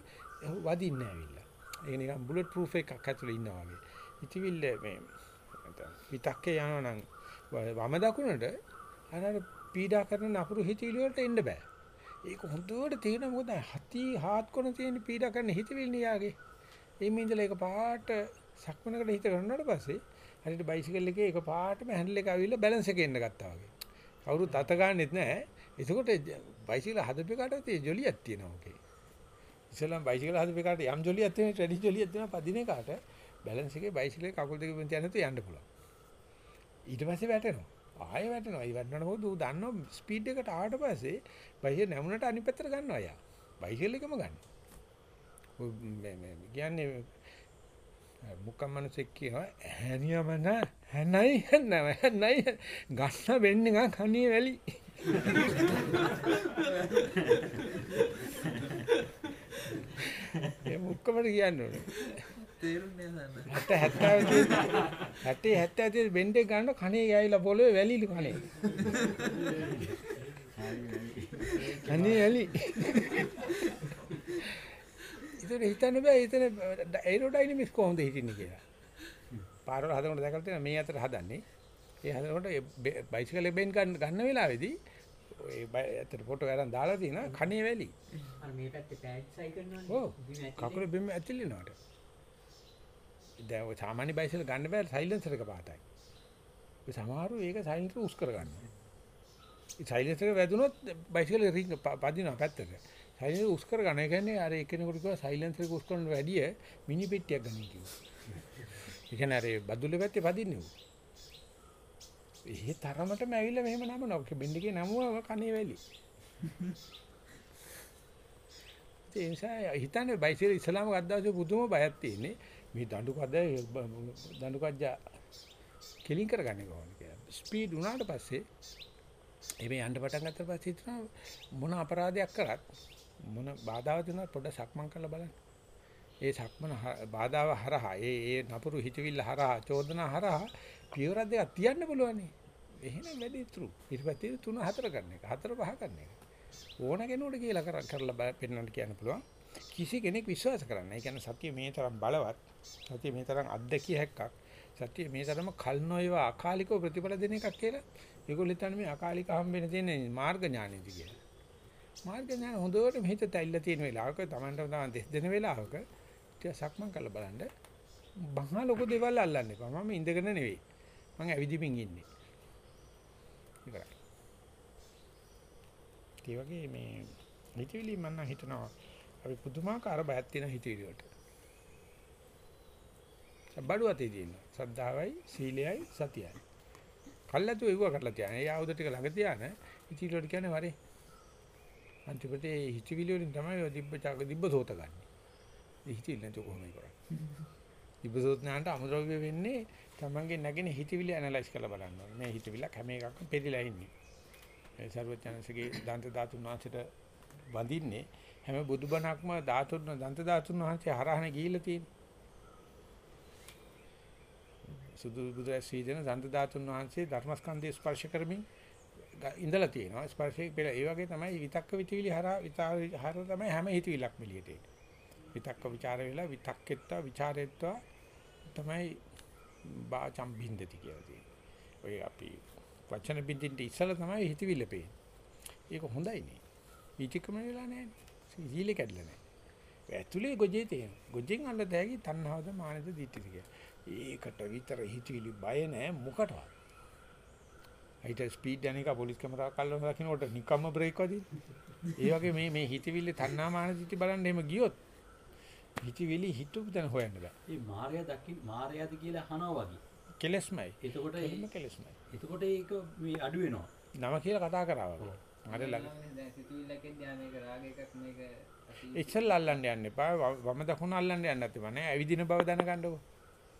වදින්නේ නැවිල්ලා. ඒක නිකන් බුලට් ප්‍රූෆ් එකක් ඇතුලේ ඉන්නවා වගේ. ඉතිවිල්ල මේ විතක්කේ යනවා නම් වම දකුණට අර පීඩා කරන නපුරු හිතවිලි වලට එන්න බෑ. ඒක හොඳට තේරෙන මොකද හති හාත් කොන තියෙන පීඩා කරන හිතවිලි නියාගේ. එimhe ඉඳලා ඒක පාට සක්මනකට හිත ගන්නවට පස්සේ හරියට බයිසිකල් එකේ එක පාටම හැන්ඩල් එක ආවිල්ලා බැලන්ස් එක එන්න ගත්තා වගේ. කවුරුත් අත ගන්නෙත් නැහැ. එතකොට බයිසිකල් හදපේකට තියෙ ජොලියක් තියෙනවා ඔකේ. ඉස්සෙල්ලාම බයිසිකල් හදපේකට යම් ජොලියක් තියෙන ට්‍රැඩි ජොලියක් තියෙනවා පදින එකට බැලන්ස් එකේ බයිසිකලේ කකුල් දෙක පිටින් යන තු යන්න පුළුවන්. ඊට පස්සේ වැටෙනවා. ආයෙ වැටෙනවා. ඒ වැටෙනකොට මොකද ඌ දන්නවා ස්පීඩ් එකට ආවට පස්සේ බයිසිකල් නැමුණට අනිත් පැත්තට ගන්නවා යා. බයිසිකල් එකම ගන්න. මේ මේ කියන්නේ මුකම් මිනිස්සෙක් කියනවා හැනියම නැ හැනයි නැව හැනයි ගන්න වෙන්නේ ගන් කණේ වැලි ඒ මුක්කමට කියන්නේ තේරුන්නේ නැහැ 70 70 70 බෙන්ඩේ ගන්න කණේ ගෑවිලා පොළවේ වැලිලු කණේ කණේ වැලි ඉතින් හිතන්න බෑ එතන ඒරෝඩයිනමික්ස් කොහොමද හිටින්නේ කියලා. පාරවල් හදනකොට දැකලා තියෙනවා මේ අතර හදන්නේ. ඒ හදනකොට බයිසිකල් එක බෙන් ගන්න ගන්න වෙලාවේදී ඒ ඇත්තට ෆොටෝ අරන් දාලා තියෙනවා කණේ වැලි. අර මේ පැත්තේ පෑඩ් සයි කරනවනේ. ඔව්. කකුල බිම ඇතිලිනවට. දැන් ඔය සාමාන්‍ය බයිසිකල් ගන්න බෑ සයිලන්සර් එක පාතයි. ඒ සමහරු ඒක සයිලන්සර් උස් කරගන්නවා. ඒ සයිලන්සර් එක වැදුනොත් බයිසිකල් රින් පදිනවා පැත්තට. සයිලන්සර් උස් කරගන්න. ඒ කියන්නේ අර එක්කෙනෙකුට කිව්වා සයිලන්සර් එක උස් කරන වැඩිය මිනි පෙට්ටියක් ගන්න කිව්වා. ඒ කියන්නේ අර බදුල්ල පැත්තේ පදින්නේ උ. ඒ තරමටම ඇවිල්ලා මෙහෙම නමනවා. බෙන්ඩිකේ නමුව කනේ වැලි. ඒ නිසා හිතන්නේ බයිසිකල් ඉස්ලාම ගද්දාසේ පුදුම බයක් තියෙන්නේ. මේ දඬු කද දඬු කජ්ජා කෙලින් කරගන්නේ කොහොමද කියලා. ස්පීඩ් උනාට පස්සේ එමේ යන්න පටන් ගත්ත පස්සේ හිතනවා මොන අපරාධයක් කරත් මොන බාධාවක් දුන්නත් පොඩ්ඩක් සක්මන් කරලා බලන්න. ඒ සක්මන බාධාව හරහා ඒ ඒ නපුරු හිතවිල්ල හරහා චෝදනා හරහා පියවර දෙකක් තියන්න පුළුවන්. එහෙනම් වැඩි තුරු. ඊට පස්සේ තුන හතර ගන්න එක. හතර පහ ගන්න එක. ඕන කෙනෙකුට කියලා කරලා පෙන්වන්න කියන්න පුළුවන්. කිසි කෙනෙක් විශ්වාස කරන්නේ. ඒ කියන්නේ සතිය මේ තරම් බලවත්. සතිය මේ තරම් අත්දැකිය හැක්කක්. සතිය මේ තරම කල් නොයවා අකාලිකව ප්‍රතිඵල දෙන එකක් කියලා. ඒගොල්ලෝ හිතන්නේ මේ අකාලික හම්බෙන්න තියෙන මාර්ග ඥානෙදි කියලා. මාර්ග ඥාන හොඳට මෙහිත තැල්ල තියෙන වෙලාවක Tamanට තමයි දෙස් දෙන වෙලාවක ටික සක්මන් කරලා බලන්න. බහා ලොකු දේවල් අල්ලන්න එපා. මම ඉඳගෙන නෙවෙයි. මම ඇවිදිමින් ඉන්නේ. ඉවරයි. ඒ වගේ මේ හිතවිලි මම නම් හිතනවා අපි පුදුමාකාර බයක් තියෙන හිතවිලි වලට. බඩුව අතේ තියෙනවා. සද්ධාවයි, සීලයයි, සතියයි. කල්ලාතු ඒව කරලා තියන. ඒ ආයුධ ටික ළඟ තියාන හිතවිලි වලට කියන්නේ වරේ. අන්තිමට ඒ හිතවිලි වලින් තමයි ඔය දිබ්බ චාක දිබ්බ සෝත ගන්න. ඒ හිතවිලි නැතුව කොහොමද කරන්නේ? දිබ්බ සෝත ඥානට අමුද්‍රව්‍ය වෙන්නේ තමන්ගේ නැගෙන හිතවිලි ඇනලයිස් කරලා බලන්න ඕනේ. මේ හිතවිල්ල හැම එකක්ම පෙරිලා ඉන්නේ. ඒ සර්වඥාන්සේගේ දන්ත ධාතුන් වහන්සේට වඳින්නේ හැම බුදුබණක්ම ධාතුන් දන්ත ධාතුන් වහන්සේ හරහන ගිහිල්ලා තියෙන්නේ. සුදු බුදුරැස් සීදෙන දන්ත ධාතුන් වහන්සේ ධර්මස්කන්ධය ස්පර්ශ කරමින් ඉඳලා තියෙනවා. ස්පර්ශයේ පෙර ඒ වගේ තමයි විතක්ක විචිවිලි හරහා විතර හර තමයි හැම හිතවිලක් මිලියට එන්නේ. විතක්ක ਵਿਚාර වෙලා විතක්කෙත්තා ਵਿਚාරෙත්තා තමයි බාචම් බින්දති කියලා තියෙන්නේ. ඔය අපි වචන බින්දින්ට ඉස්සලා තමයි හිතවිල්ල පේන්නේ. ඒක හොඳයි නේ. ඊටිකම වෙලා නැහැ සීලේ කැඩලා නැහැ. ඇතුලේ ගොජේ තියෙන. ගොජෙන් අල්ල දැගි තණ්හාවද මානද දිටිද කියලා. ඒකට විතර හිතවිලි බය නැහැ මොකටවත්. හිත ස්පීඩ් යන එක පොලිස් කැමරාවක් අල්ලන දකින්නකොට නිකම්ම බ්‍රේක් වදින. ඒ වගේ මේ මේ හිතවිල්ල තණ්හා මාන දිටි බලන්න එහෙම ගියොත් හිතවිලි හිතුව දැන හොයන්න බෑ. මේ මායя දකින් මායяද කියලා අහනවා වගේ. කෙලස්මයි. එතකොට කෙලම කෙලස්මයි. එතකොට ඒක මේ අඩු වෙනවා. නම කියලා කතා කරා වගේ. හරි ළඟ. දැන් සිතුවිල්ලකින් ධානය මේක රාග එකක් මේක ඉස්සෙල්ල අල්ලන්න යන්න එපා. වම දකුණ අල්ලන්න යන්නත් එපා නෑ. ඇවිදින බව දැනගන්නකො.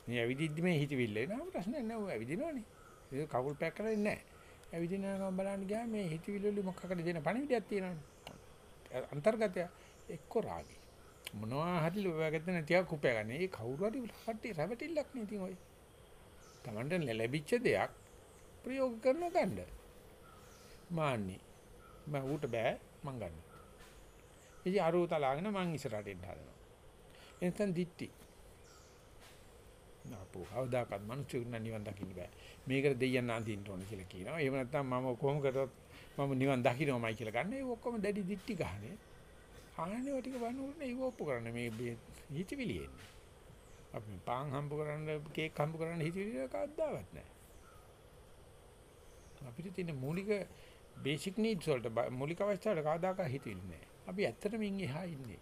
මේ ඇවිදිද්දි මේ හිතවිල්ල එනවා ප්‍රශ්නයක් නෑ. ඔය ඇවිදිනවනේ. ඒක කකුල් පැක් කරලා ඉන්නේ නෑ. ඇවිදින ගමන් බලන්න ගියාම මේ හිතවිල්ල වල මොකක්ද දෙන පණිවිඩයක් තියෙනවනේ. අන්තර්ගතය එක්ක රාගය. මොනවා හරි ලෝකයෙන් ටිකක් උපය ගන්න. ඒ කවුරු හරි කට්ටිය රැවටිල්ලක් නේ ඉතින් ඔය. Tamanට ලැබිච්ච දෙයක් ප්‍රයෝග කරන ගන්න. මාන්නේ. මම ඌට බෑ මං ගන්න. ඉතින් අරූ තලාගෙන මං ඉස්සරහට එන්න හදනවා. එතෙන් දිට්ටි. නාපු කවදාකවත් මිනිස්සුන්ට නිවන් දකින්න බෑ. මේකට දෙයයන් අඳින්න ඕන කියලා කියනවා. එහෙම නැත්නම් මම කොහොම කරත් මම නිවන් දකින්නමයි කියලා ගන්න. ඒ ඔක්කොම දැඩි දිට්ටි ගහනේ. ආන්නේ ටික වන්නෝනේ ඒක ඔප්පු කරන්න මේ හිතවිලි එන්නේ. අපි පාන් හම්බ කරන්න කේක් හම්බ කරන්න හිතවිලි කවදාවත් නැහැ. අපිට තියෙන මූලික බේසික් නීඩ්ස් වලට මූලික අවස්ථාවල කවදාකවත් හිතවිලි නැහැ. අපි ඇත්තටම ඉන් එහා ඉන්නේ.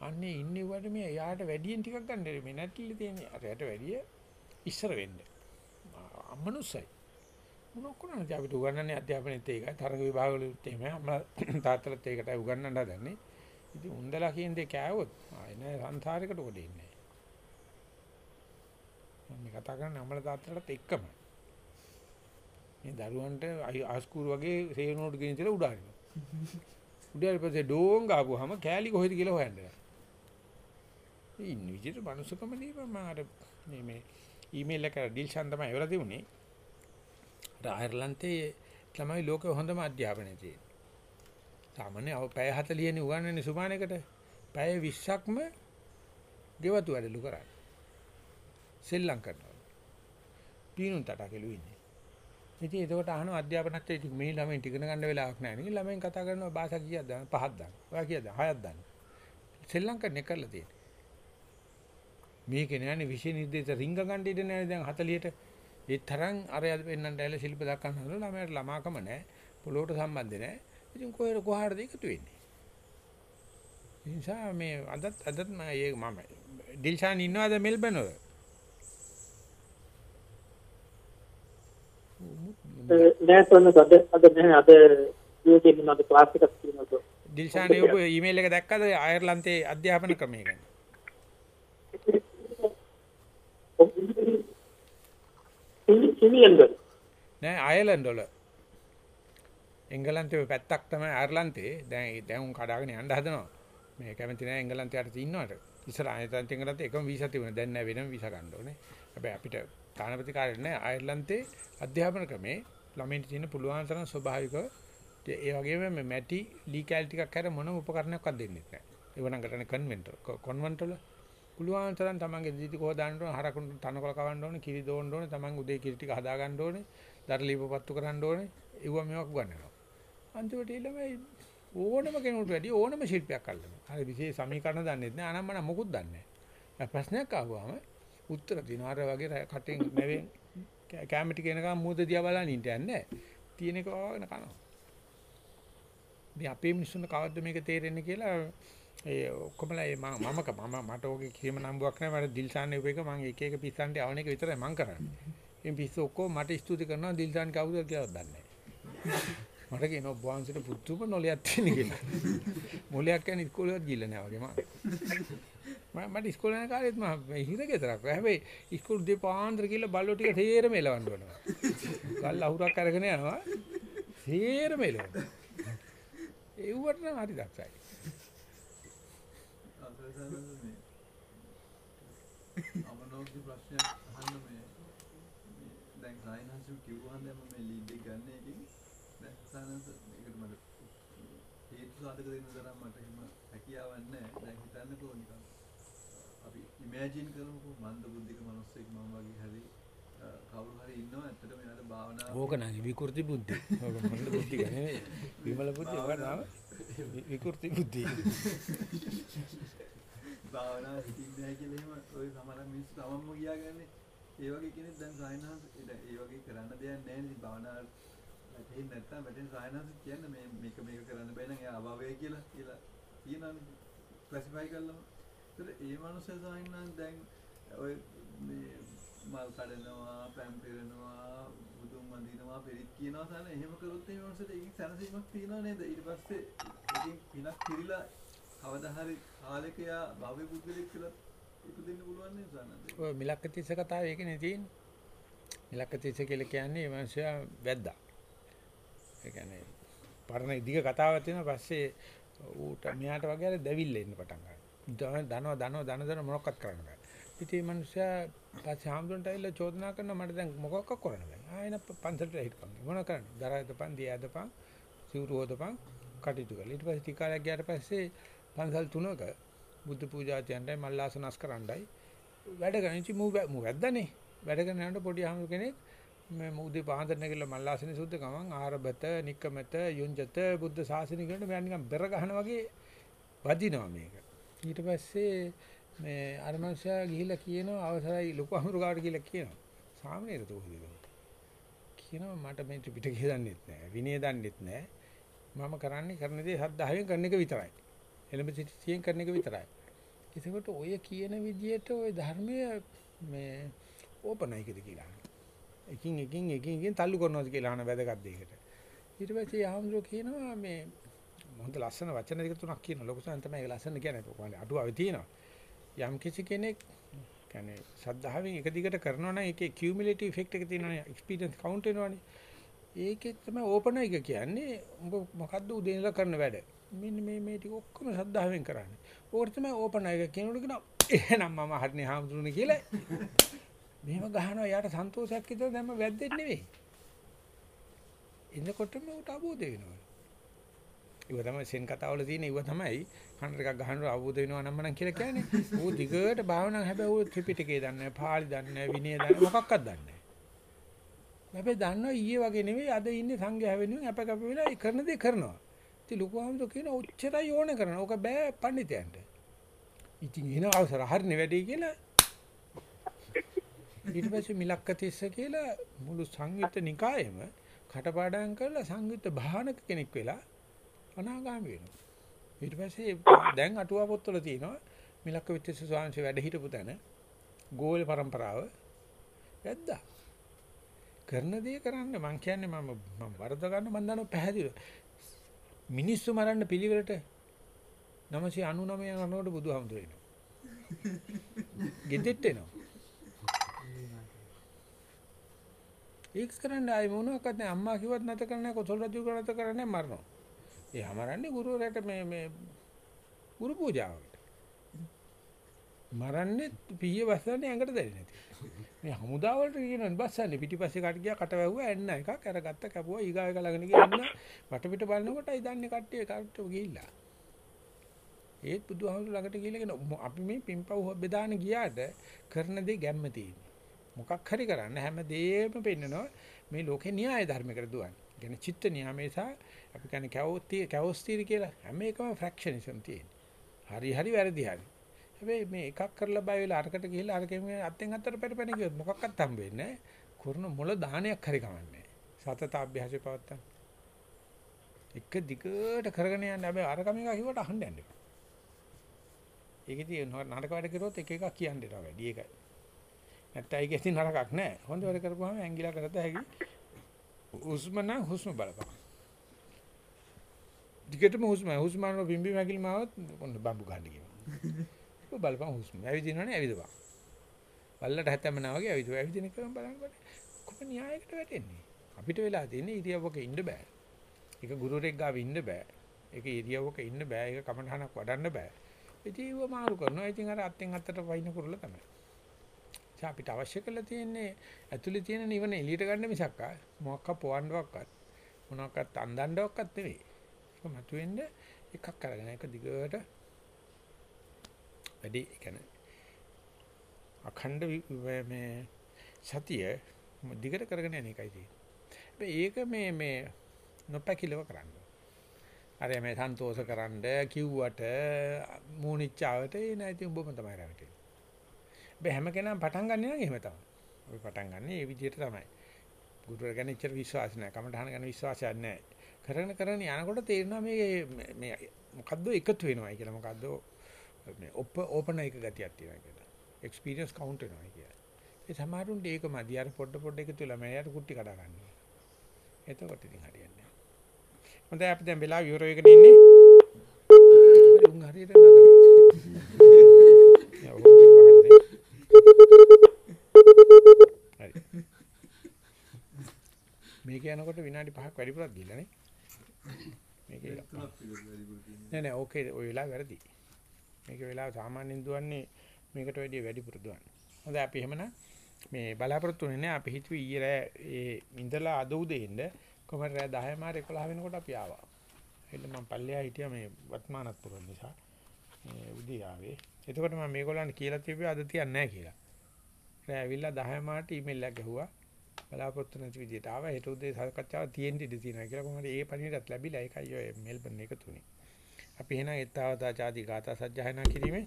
අන්නේ ඉන්නේ වට මේ යාට වැඩියෙන් ටිකක් ගන්න මේ නැටිලි තියෙන්නේ. අරයට වැඩිය ඉස්සර වෙන්න. අමනුස්සයි. මොන කරන්නේ අපිට උගන්වන්නේ අධ්‍යාපනයේත් ඒකයි. තරග විභාගවලුත් එහෙමයි. අම්මලා තාත්තලාත් ඒකටයි උගන්වන්න හදන්නේ. ඉතින් උන්දලා කියන දේ කෑවොත් ආයෙ නෑ සංසාරයකට කොටෙන්නේ නෑ. මම කතා කරන්නේ අම්මලා තාත්තලාට එක්කම. මේ දරුවන්ට ආස්කූරු වගේ සේනෝඩ් ගෙන ඉතල උඩාරිනවා. උඩාරි පස්සේ ඩෝන් ගාපුවාම කෑලි කොහෙද කියලා හොයන්න. ඉන්න විදිහට මනුස්සකම දීපම අර මේ මේ ඊමේල් එක ඩිල්ෂන් තමයි එවලා තිබුණේ. අර අයර්ලන්තේ තමයි ලෝකෙ හොඳම අධ්‍යාපනය තියෙන්නේ. සාමාන්‍ය අව පැය 40 නේ උගන්වන්නේ සුමානයකට. පැය 20ක්ම ගෙවතු වැඩලු කරන්නේ. සෙල්ලම් කරනවා. පීනුන් තටකලු ඉන්නේ. ඉතින් ඒකට අහන අධ්‍යාපනත් ඉතින් මේ ළමයින් ඉගෙන ගන්න වෙලාවක් නැහැ නේ. ළමයින් කතා කරනවා භාෂා කීයක්ද? පහක් දාන්න. ඔයා කීයද? හයක් දාන්න. සෙල්ලම් කරන්නේ කරලා තියෙන්නේ. මේකේ නෑනේ විශේෂ නිර්දේශ රිංග ගන්න ඉඩ නෑනේ දැන් 40ට. ඒ තරම් අරයද පෙන්නන්න ඇල ශිල්ප දක්වන්න හදලා ළමයට ළමාකම නෑ. පොළොවට සම්බන්ධ නෑ. ඉතින් කොහෙද කොහාටද එකතු වෙන්නේ? ඒ නිසා මේ අදත් අදත් මම මම ඩිල්ෂාන් ඉන්නවද මෙල්බන් වල? නෑ සොන්න අද අද නැහැ අද ඊයේ මොනවද ක්ලාස් එකක් තියෙනවා ඩිල්ෂාන් ඔබ ඊමේල් එක දැක්කද අයර්ලන්තේ අධ්‍යාපන ක්‍රමය ගැන? නෑ අයර්ලන්ඩ් වල. එංගලන්තේ පැත්තක් තමයි අයර්ලන්තේ. දැන් දැන් උන් කඩාගෙන යන්න හදනවා. මේ කැමති නෑ එංගලන්තයට ඉන්නවට. ඉස්සර අයර්ලන්තේ එංගලන්තේ එකම වීසා තිබුණා. දැන් නෑ වෙනම වීසා ගන්න ඕනේ. හැබැයි අපිට තානාපති කාර්යය නෑ අයර්ලන්තේ අධ්‍යාපන ක්‍රමේ ළමයින්ට තියෙන පුළුවන් තරම් ස්වභාවික ඒ වගේම මේ මැටි ලී කැල් ටිකක් හැර මොනම උපකරණයක්වත් දෙන්නේ නැහැ. ඒව නම් කරන්නේ කන්වෙන්ට් කොන්වෙන්ට් වල පුළුවන් තරම් තමන්ගේ දීති කොහ දාන්න ඕන හරකුණු තනකොළ කවන්න ඕනේ කිරි දෝන්න ඕනේ තමන් උදේ කිරි ටික හදා ගන්න ඕනේ දරලීපපත්තු කරන්න ඕනේ. ඒව මේවක් ගන්නවා අන්තිමට ඊළමයි ඕනම කෙනෙකුට වැඩි ඕනම ශිල්පයක් අල්ලනවා. හරි විශේෂ සමීකරණ දන්නේ නැහැ. අනම්මන මොකුත් දන්නේ නැහැ. ප්‍රශ්නයක් ආවම උත්තර දිනවා. අර වගේ කටින් නැවෙන් කැමටි කෙනකම් මූද දිහා බලන් ඉන්න යන්නේ තියෙන එක වගෙන කනවා මේ අපේ මිනිස්සුන්ට කවද්ද මේක තේරෙන්නේ කියලා ඒ ඔක්කොමලා ඒ මම මම මට ඕකේ කීම නම්බුවක් නැහැ මට දිල්සාන්නේ උපේක මම එක එක පිස්සන්ට යවන එක විතරයි මම කරන්නේ. මේ පිස්සු ඔක්කොම මට ස්තුති කරනවා දිල්සාන් කවුද කියලා දන්නේ නැහැ. මට කියනවා බෝන්සිට පුතුම නොලියක් තියෙන කියලා. මොලයක් කියන්නේ ඉස්කෝලේවත් ගිහිල්ලා නැහැ වගේ මම. මට ඉස්කෝලේ යන කාලෙත් මම හිරගෙදරක්. හැබැයි ඉස්කෝල දෙපාන්දර කියලා බල්ලෝ ටික තේරෙම එලවන්න ඕනවා. ගල් අහුරක් අරගෙන යනවා. තේරෙම එලවන්න. ඒවට නම් හරි දක්ෂයි. අමනෝගේ ප්‍රශ්නයක් අහන්න මේ දැන් සායනහසු කිව්වහම දැන් මම ලීඩ් එක ගන්න එකකින් දැන් සායනහස මේකට මට හේතු සාධක දෙන්න තරම් මට එහෙම හැකියාවක් නැහැ දැන් හිතන්නකෝ නිකන් අපි ඉමේජින් කරමුකෝ මන්ද බුද්ධික මිනිස්සෙක් මම වගේ හරි කවුරු හරි ඉන්නවා ඇත්තටම එයාට භාවනාව ඕක නෑ විකෘති බුද්ධි. ඕක මන්ද බුද්ධි නෙවෙයි. විමල බුද්ධි ඕක නාම විකෘති බුද්ධි. භාවනාව හිතින් නැහැ කියලා එහෙම ඔය සමහර මිනිස්සු තමන්ම කියාගන්නේ ඒ වගේ කෙනෙක් දැන් සායනහස ඒ වගේ කරන්න දෙයක් නැහැ නේද භාවනාව වැටෙන්නේ නැත්තම් වැටෙන සායනහස කියන්නේ මේ මේක මේක කරන්න බෑ නම් එයා අභවය කියලා කියලා කියනවානේ ක්ලාසිෆයි කළාම ඒතර ඒ මනුස්සය සායනහස දැන් ඔය මේ මල් කඩනවා පැම් පෙරනවා බුදුන් වඳිනවා පෙරිත් කියනවා සාන එහෙම කරොත් ඒ මනුස්සයට ඒක සැනසීමක් තියනවා නේද ඊට පස්සේ ඉතින් පිනක් පිරීලා කවදා හරි කාලෙක යා භව්‍ය පුද්ගලෙක් කියලා ඉපදෙන්න පුළුවන් නේ සානන්ද ඔය මිලක්කතිස්ස කතාව ඒකනේ තියෙන්නේ. මිලක්කතිස්ස කියලා කියන්නේ මේ මිනිසයා වැද්දා. ඒ කියන්නේ පරණ දිග කතාවක් තියෙනවා පස්සේ ඌට මෙයාට වගේ අර දැවිල්ල එන්න පටන් ගන්නවා. දන දනවා දනවා දන දන මොනවක්වත් කරන්න බෑ. ඉතින් මේ මිනිස්සයා පස්සේ ආම්දුන්ට ඇවිල්ලා චෝදනා කරනවා මට දැන් මොකක්වත් කරන්න බෑ. ආයෙන පන්සලට හිටපන්. මොන කරන්නේ? දරාදපන්, දියාදපන්, සිවුරු හොදපන්, කටයුතු කරලා. ඊට පස්සේ ටික කාලයක් ගියාට පස්සේ පන්සල් තුනක බුද්ධ පූජා තියන්නයි මල්ලාසනස් කරන්නයි වැඩ කරන ඉති මූ මූ වැද්දානේ. වැඩ කරන යනකොට පොඩි ආම්දු කෙනෙක් මේ උදේ පාන්දර නැගිටලා මල්ලාසනේ සුද්ධ ගමන් ආරබත, නික්කමත, යොංජත බුද්ධ ශාසනය කියනකොට මම නිකන් බෙර ගහන වගේ වදිනවා මේක. ඊට පස්සේ මේ අර මනුස්සයා ගිහිල්ලා කියනවා අවසරයි ලොකු අමුරුගාට කියලා කියනවා. සාමනීර තෝහිදේ. කියනවා මට මේ ත්‍රිපිටකය දන්නෙත් නැහැ. විනය දන්නෙත් නැහැ. මම කරන්නේ කරන දේ සද්ධායෙන් කරන එක විතරයි. එළඹ සිටියෙන් කරන එක විතරයි. ඒකකොට ඔය කියන විදිහට ඔය ධර්මය මේ ඕපනයිකද කියලා. එකින් එකින් එකින් එකින් තල්ලු කරනවාද කියලා අහන වැදගත් දෙයකට. ඊට පස්සේ ආම්ද්‍රෝ කියනවා මේ හොඳ ලස්සන වචන දෙක තුනක් කියන ලොකු සයන් තමයි ඒක ලස්සන කියන්නේ. කොහොමද අඩුවාවේ තියෙනවා. යම් කිසි කෙනෙක් කියන්නේ සද්ධාවෙන් එක දිගට කරනවා නම් ඒකේ කියුමුලේටිව් ඉෆෙක්ට් එක තියෙනවනේ එක්ස්පීරියන්ස් කවුන්ට් වෙනවනේ. ඒකේ තමයි ඕපන් එක කියන්නේ උඹ මොකද්ද උදේ ඉඳලා කරන වැඩ. මෙන්න මේ මේ ටික ඔක්කොම සද්ධාවෙන් කරන්නේ. ඕකට තමයි ඕපන් එක කියනකොට කියනවා එහෙනම් මම හරිනේ හාමුදුරනේ කියලා. මෙහෙම ගහනවා යාට සන්තෝෂයක් විතර දැම්ම වැද්දෙත් නෙවෙයි. එනකොටම උට අවබෝධ වෙනවා. ඉව තමයි සෙන් කතාවල තියෙන ඉව තමයි කන ටිකක් ගහනකොට අවබෝධ වෙනවා නම් මනම් කියලා කියන්නේ. ඌ දිගට භාවනා හැබැයි ඌ ත්‍රිපිටකේ දන්නේ නැහැ, පාළි දන්නේ නැහැ, විනය දන්නේ නැහැ, මොකක්වත් දන්නේ නැහැ. හැබැයි දන්නවා ඊයේ වගේ නෙවෙයි අද ඉන්නේ සංඝයා වෙනුවෙන් අප කැප වෙලා ඒ කරන දේ කරනවා. ඉතින් ලොකු ආමතු කියන ඔච්චරයි ඕනේ කරන. ඕක බෑ පඬිතයන්ට. ඉතින් එන අවසර හරිනේ වැඩි කියලා ඊට පස්සේ මිලක්කතිස්ස කියලා මුළු සංයුත්ත නිකායෙම කටපාඩම් කරලා සංයුත්ත භානක කෙනෙක් වෙලා අනාගාමී වෙනවා. ඊට පස්සේ දැන් අටුවා පොත්වල තියෙනවා මිලක්ක විත්තිස්ස ස්වාමීන් වැඩ හිටපු තැන ගෝල પરම්පරාව වැද්දා. කරන දේ කරන්න මං කියන්නේ මම මම වරද ගන්න මං දන්නවා පැහැදිලිව. මිනිස්සු මරන්න පිළිවෙලට 999 යනකොට බුදුහාමුදුර එනවා. ගෙදෙට්ට එනවා. ඒක කරන්න ආයි මොනවාක්වත් නැහැ අම්මා කිව්වත් නැත කරන්නේ කොසල් රජු කරනත කරන්නේ මරනවා. ඒ අමරන්නේ ගුරුවරයාට මේ මේ ගුරු පූජාවකට. මරන්නේ පීය වස්සන්නේ ඇඟට දැනෙන්නේ නැති. මේ හමුදාවලට කියනවා බස්සන්නේ පිටිපස්සේ කට ගියා කට වැහුවා එන්න එකක් අරගත්ත කැපුවා ඊගාව එක ළඟන ගියා එන්න වටපිට බලනකොටයි දන්නේ කට්ටිය කාට ගිහිල්ලා. ඒත් බුදුහාමුදුර ළඟට ගිහිල්ලා කියන අපි මේ පිම්පව් බෙදාන ගියාට කරන දේ ගැම්ම තියෙන්නේ. මොකක් හරි කරන්න හැම දෙයක්ම පෙන්නනවා මේ ලෝකේ න්‍යාය ධර්මයකට දුවන්නේ. කියන්නේ චිත්ත නියාමේ සහ අපි කියන්නේ කැවොස්ති කැවොස්තිරි කියලා හැම එකම ෆ්‍රැක්ෂනිසම් තියෙන. හරි හරි වැරදි හරි. හැබැයි මේ එකක් කරලා බය වෙලා අරකට ගිහිල්ලා අරකෙම අත්ෙන් අත්තට පැටපැන ගියොත් මොකක්වත් හම්බ වෙන්නේ නැහැ. කුරුණ මොළ දානයක් හරි කමන්නේ. සතත අභ්‍යාසය පවත්තා. එක දිගට කරගෙන යන්න හැබැයි අරකම එක කිව්වට අහන්න යන්න එපා. ඒකෙදී නරක වැඩ කරුවොත් එක එකක් කියන්න දෙනවා වැඩි ඒකයි. නැත්නම් ඒක ඉතින් නරකක් නෑ. හොඳ වැඩ කරපුවාම ඇඟිලා කරත හැකි. හුස්ම නම් හුස්ම බලපන්. දිගටම හුස්ම හුස්ම අරන බිම්බි මැකිලි මාවත් ඔන්න බම්බු ගන්න කියනවා. ඔය බලපන් හුස්ම. ඇවිදිනවනේ ඇවිදපන්. බල්ලට හැතැම්මනා වගේ ඇවිදව. ඇවිදින ක්‍රම බලන්න කොහොම න්‍යායකට වැටෙන්නේ. අපිට වෙලා තියෙන්නේ ඉරියව්වක ඉන්න බෑ. ඒක ගුරුවරයෙක් ගාව ඉන්න බෑ. ඒක ඉරියව්වක ඉන්න බෑ. ඒක කමඨහනක් වඩන්න බෑ. ඉතින් ඒව මාරු කරනවා. ඉතින් අර අත්ෙන් අත්තට වයින් කරලා තමයි. ඒ අපිට අවශ්‍ය කරලා තියෙන්නේ ඇතුලේ තියෙන නිවන එළියට ගන්න මිසක් මොකක්ක පොවන්නවක්වත් මොනවාක්වත් අන්දන්නවක්වත් නෙවෙයි. ඒක මතුවෙන්න එකක් අරගෙන ඒක දිගට වැඩි කියන්නේ අඛණ්ඩ මේ සතිය දිගට කරගෙන යන එකයි තියෙන්නේ. ඒක මේ මේ නොපැකිලව කරන්න. අර මේ සන්තෝෂ කරන්න කිව්වට මූණිච්චාවට ඒ නැති උඹම තමයි රැවටෙන්නේ. බෑ හැම කෙනාම පටන් ගන්න නම් එහෙම තමයි. අපි පටන් ගන්න මේ විදිහට තමයි. ගුරුවර ගැන ඉච්චර විශ්වාස නැහැ. කමටහන ගැන විශ්වාසයක් නැහැ. කරගෙන කරගෙන යනකොට තේරෙනවා මේ මේ මොකද්ද එකතු වෙනවයි කියලා. මොකද්ද මේ ඕපන් එක ගතියක් තියෙනවා කියලා. එක්ස්පීරියන්ස් කවුන්ට් වෙනවා කියලා. ඒ සමහරුන්ට ඒක මදි. අර පොඩ පොඩ එකතු වෙලා මම යාට කුට්ටි කඩා ගන්නවා. එතකොට ඉතින් හරියන්නේ නැහැ. හොඳයි අපි දැන් වෙලාව ඉවර වෙගෙන ඉන්නේ. උන් හරියට නතර. හරි. මේක යනකොට විනාඩි 5ක් වැඩිපුරක් ගිහලා නේ. මේක නෑ නෑ ඕකේ ඔය වෙලාව වැරදි. මේක වෙලාව සාමාන්‍යයෙන් දුවන්නේ මේකට වැඩිය වැඩිපුර දුවන්නේ. හොඳයි අපි එහෙමනම් මේ බලාපොරොත්තු වෙන්නේ. අපි හිතුවේ ඊයේ රෑ ඒ ඉඳලා අද උදේ ඉන්න කොහමද රෑ 10 මාර 11 වෙනකොට අපි ආවා. එන්න මම පල්ලෙහා හිටියා මේ වත්මානත් පුරන නිසා. මේ උදේ ආවේ. එතකොට මම මේගොල්ලන්ට කියලා තිබ්බේ අද තියන්නේ නැහැ කියලා. රෑ ඇවිල්ලා 10 මාට ඊමේල් එකක් ගැහුවා. බලාපොරොත්තු නැති විදිහට ආවා. හෙට උදේ සාකච්ඡාව තියෙන්න ඉඩ තියෙනවා කියලා කොහොමද ඒ පණිවිඩත් ලැබිලා ඒකයි ඔය මෙල්බන් එක තුනේ. අපි එහෙනම් ඒතාවතා ආදී ගාථා සජ්ජායනා කිරීමේ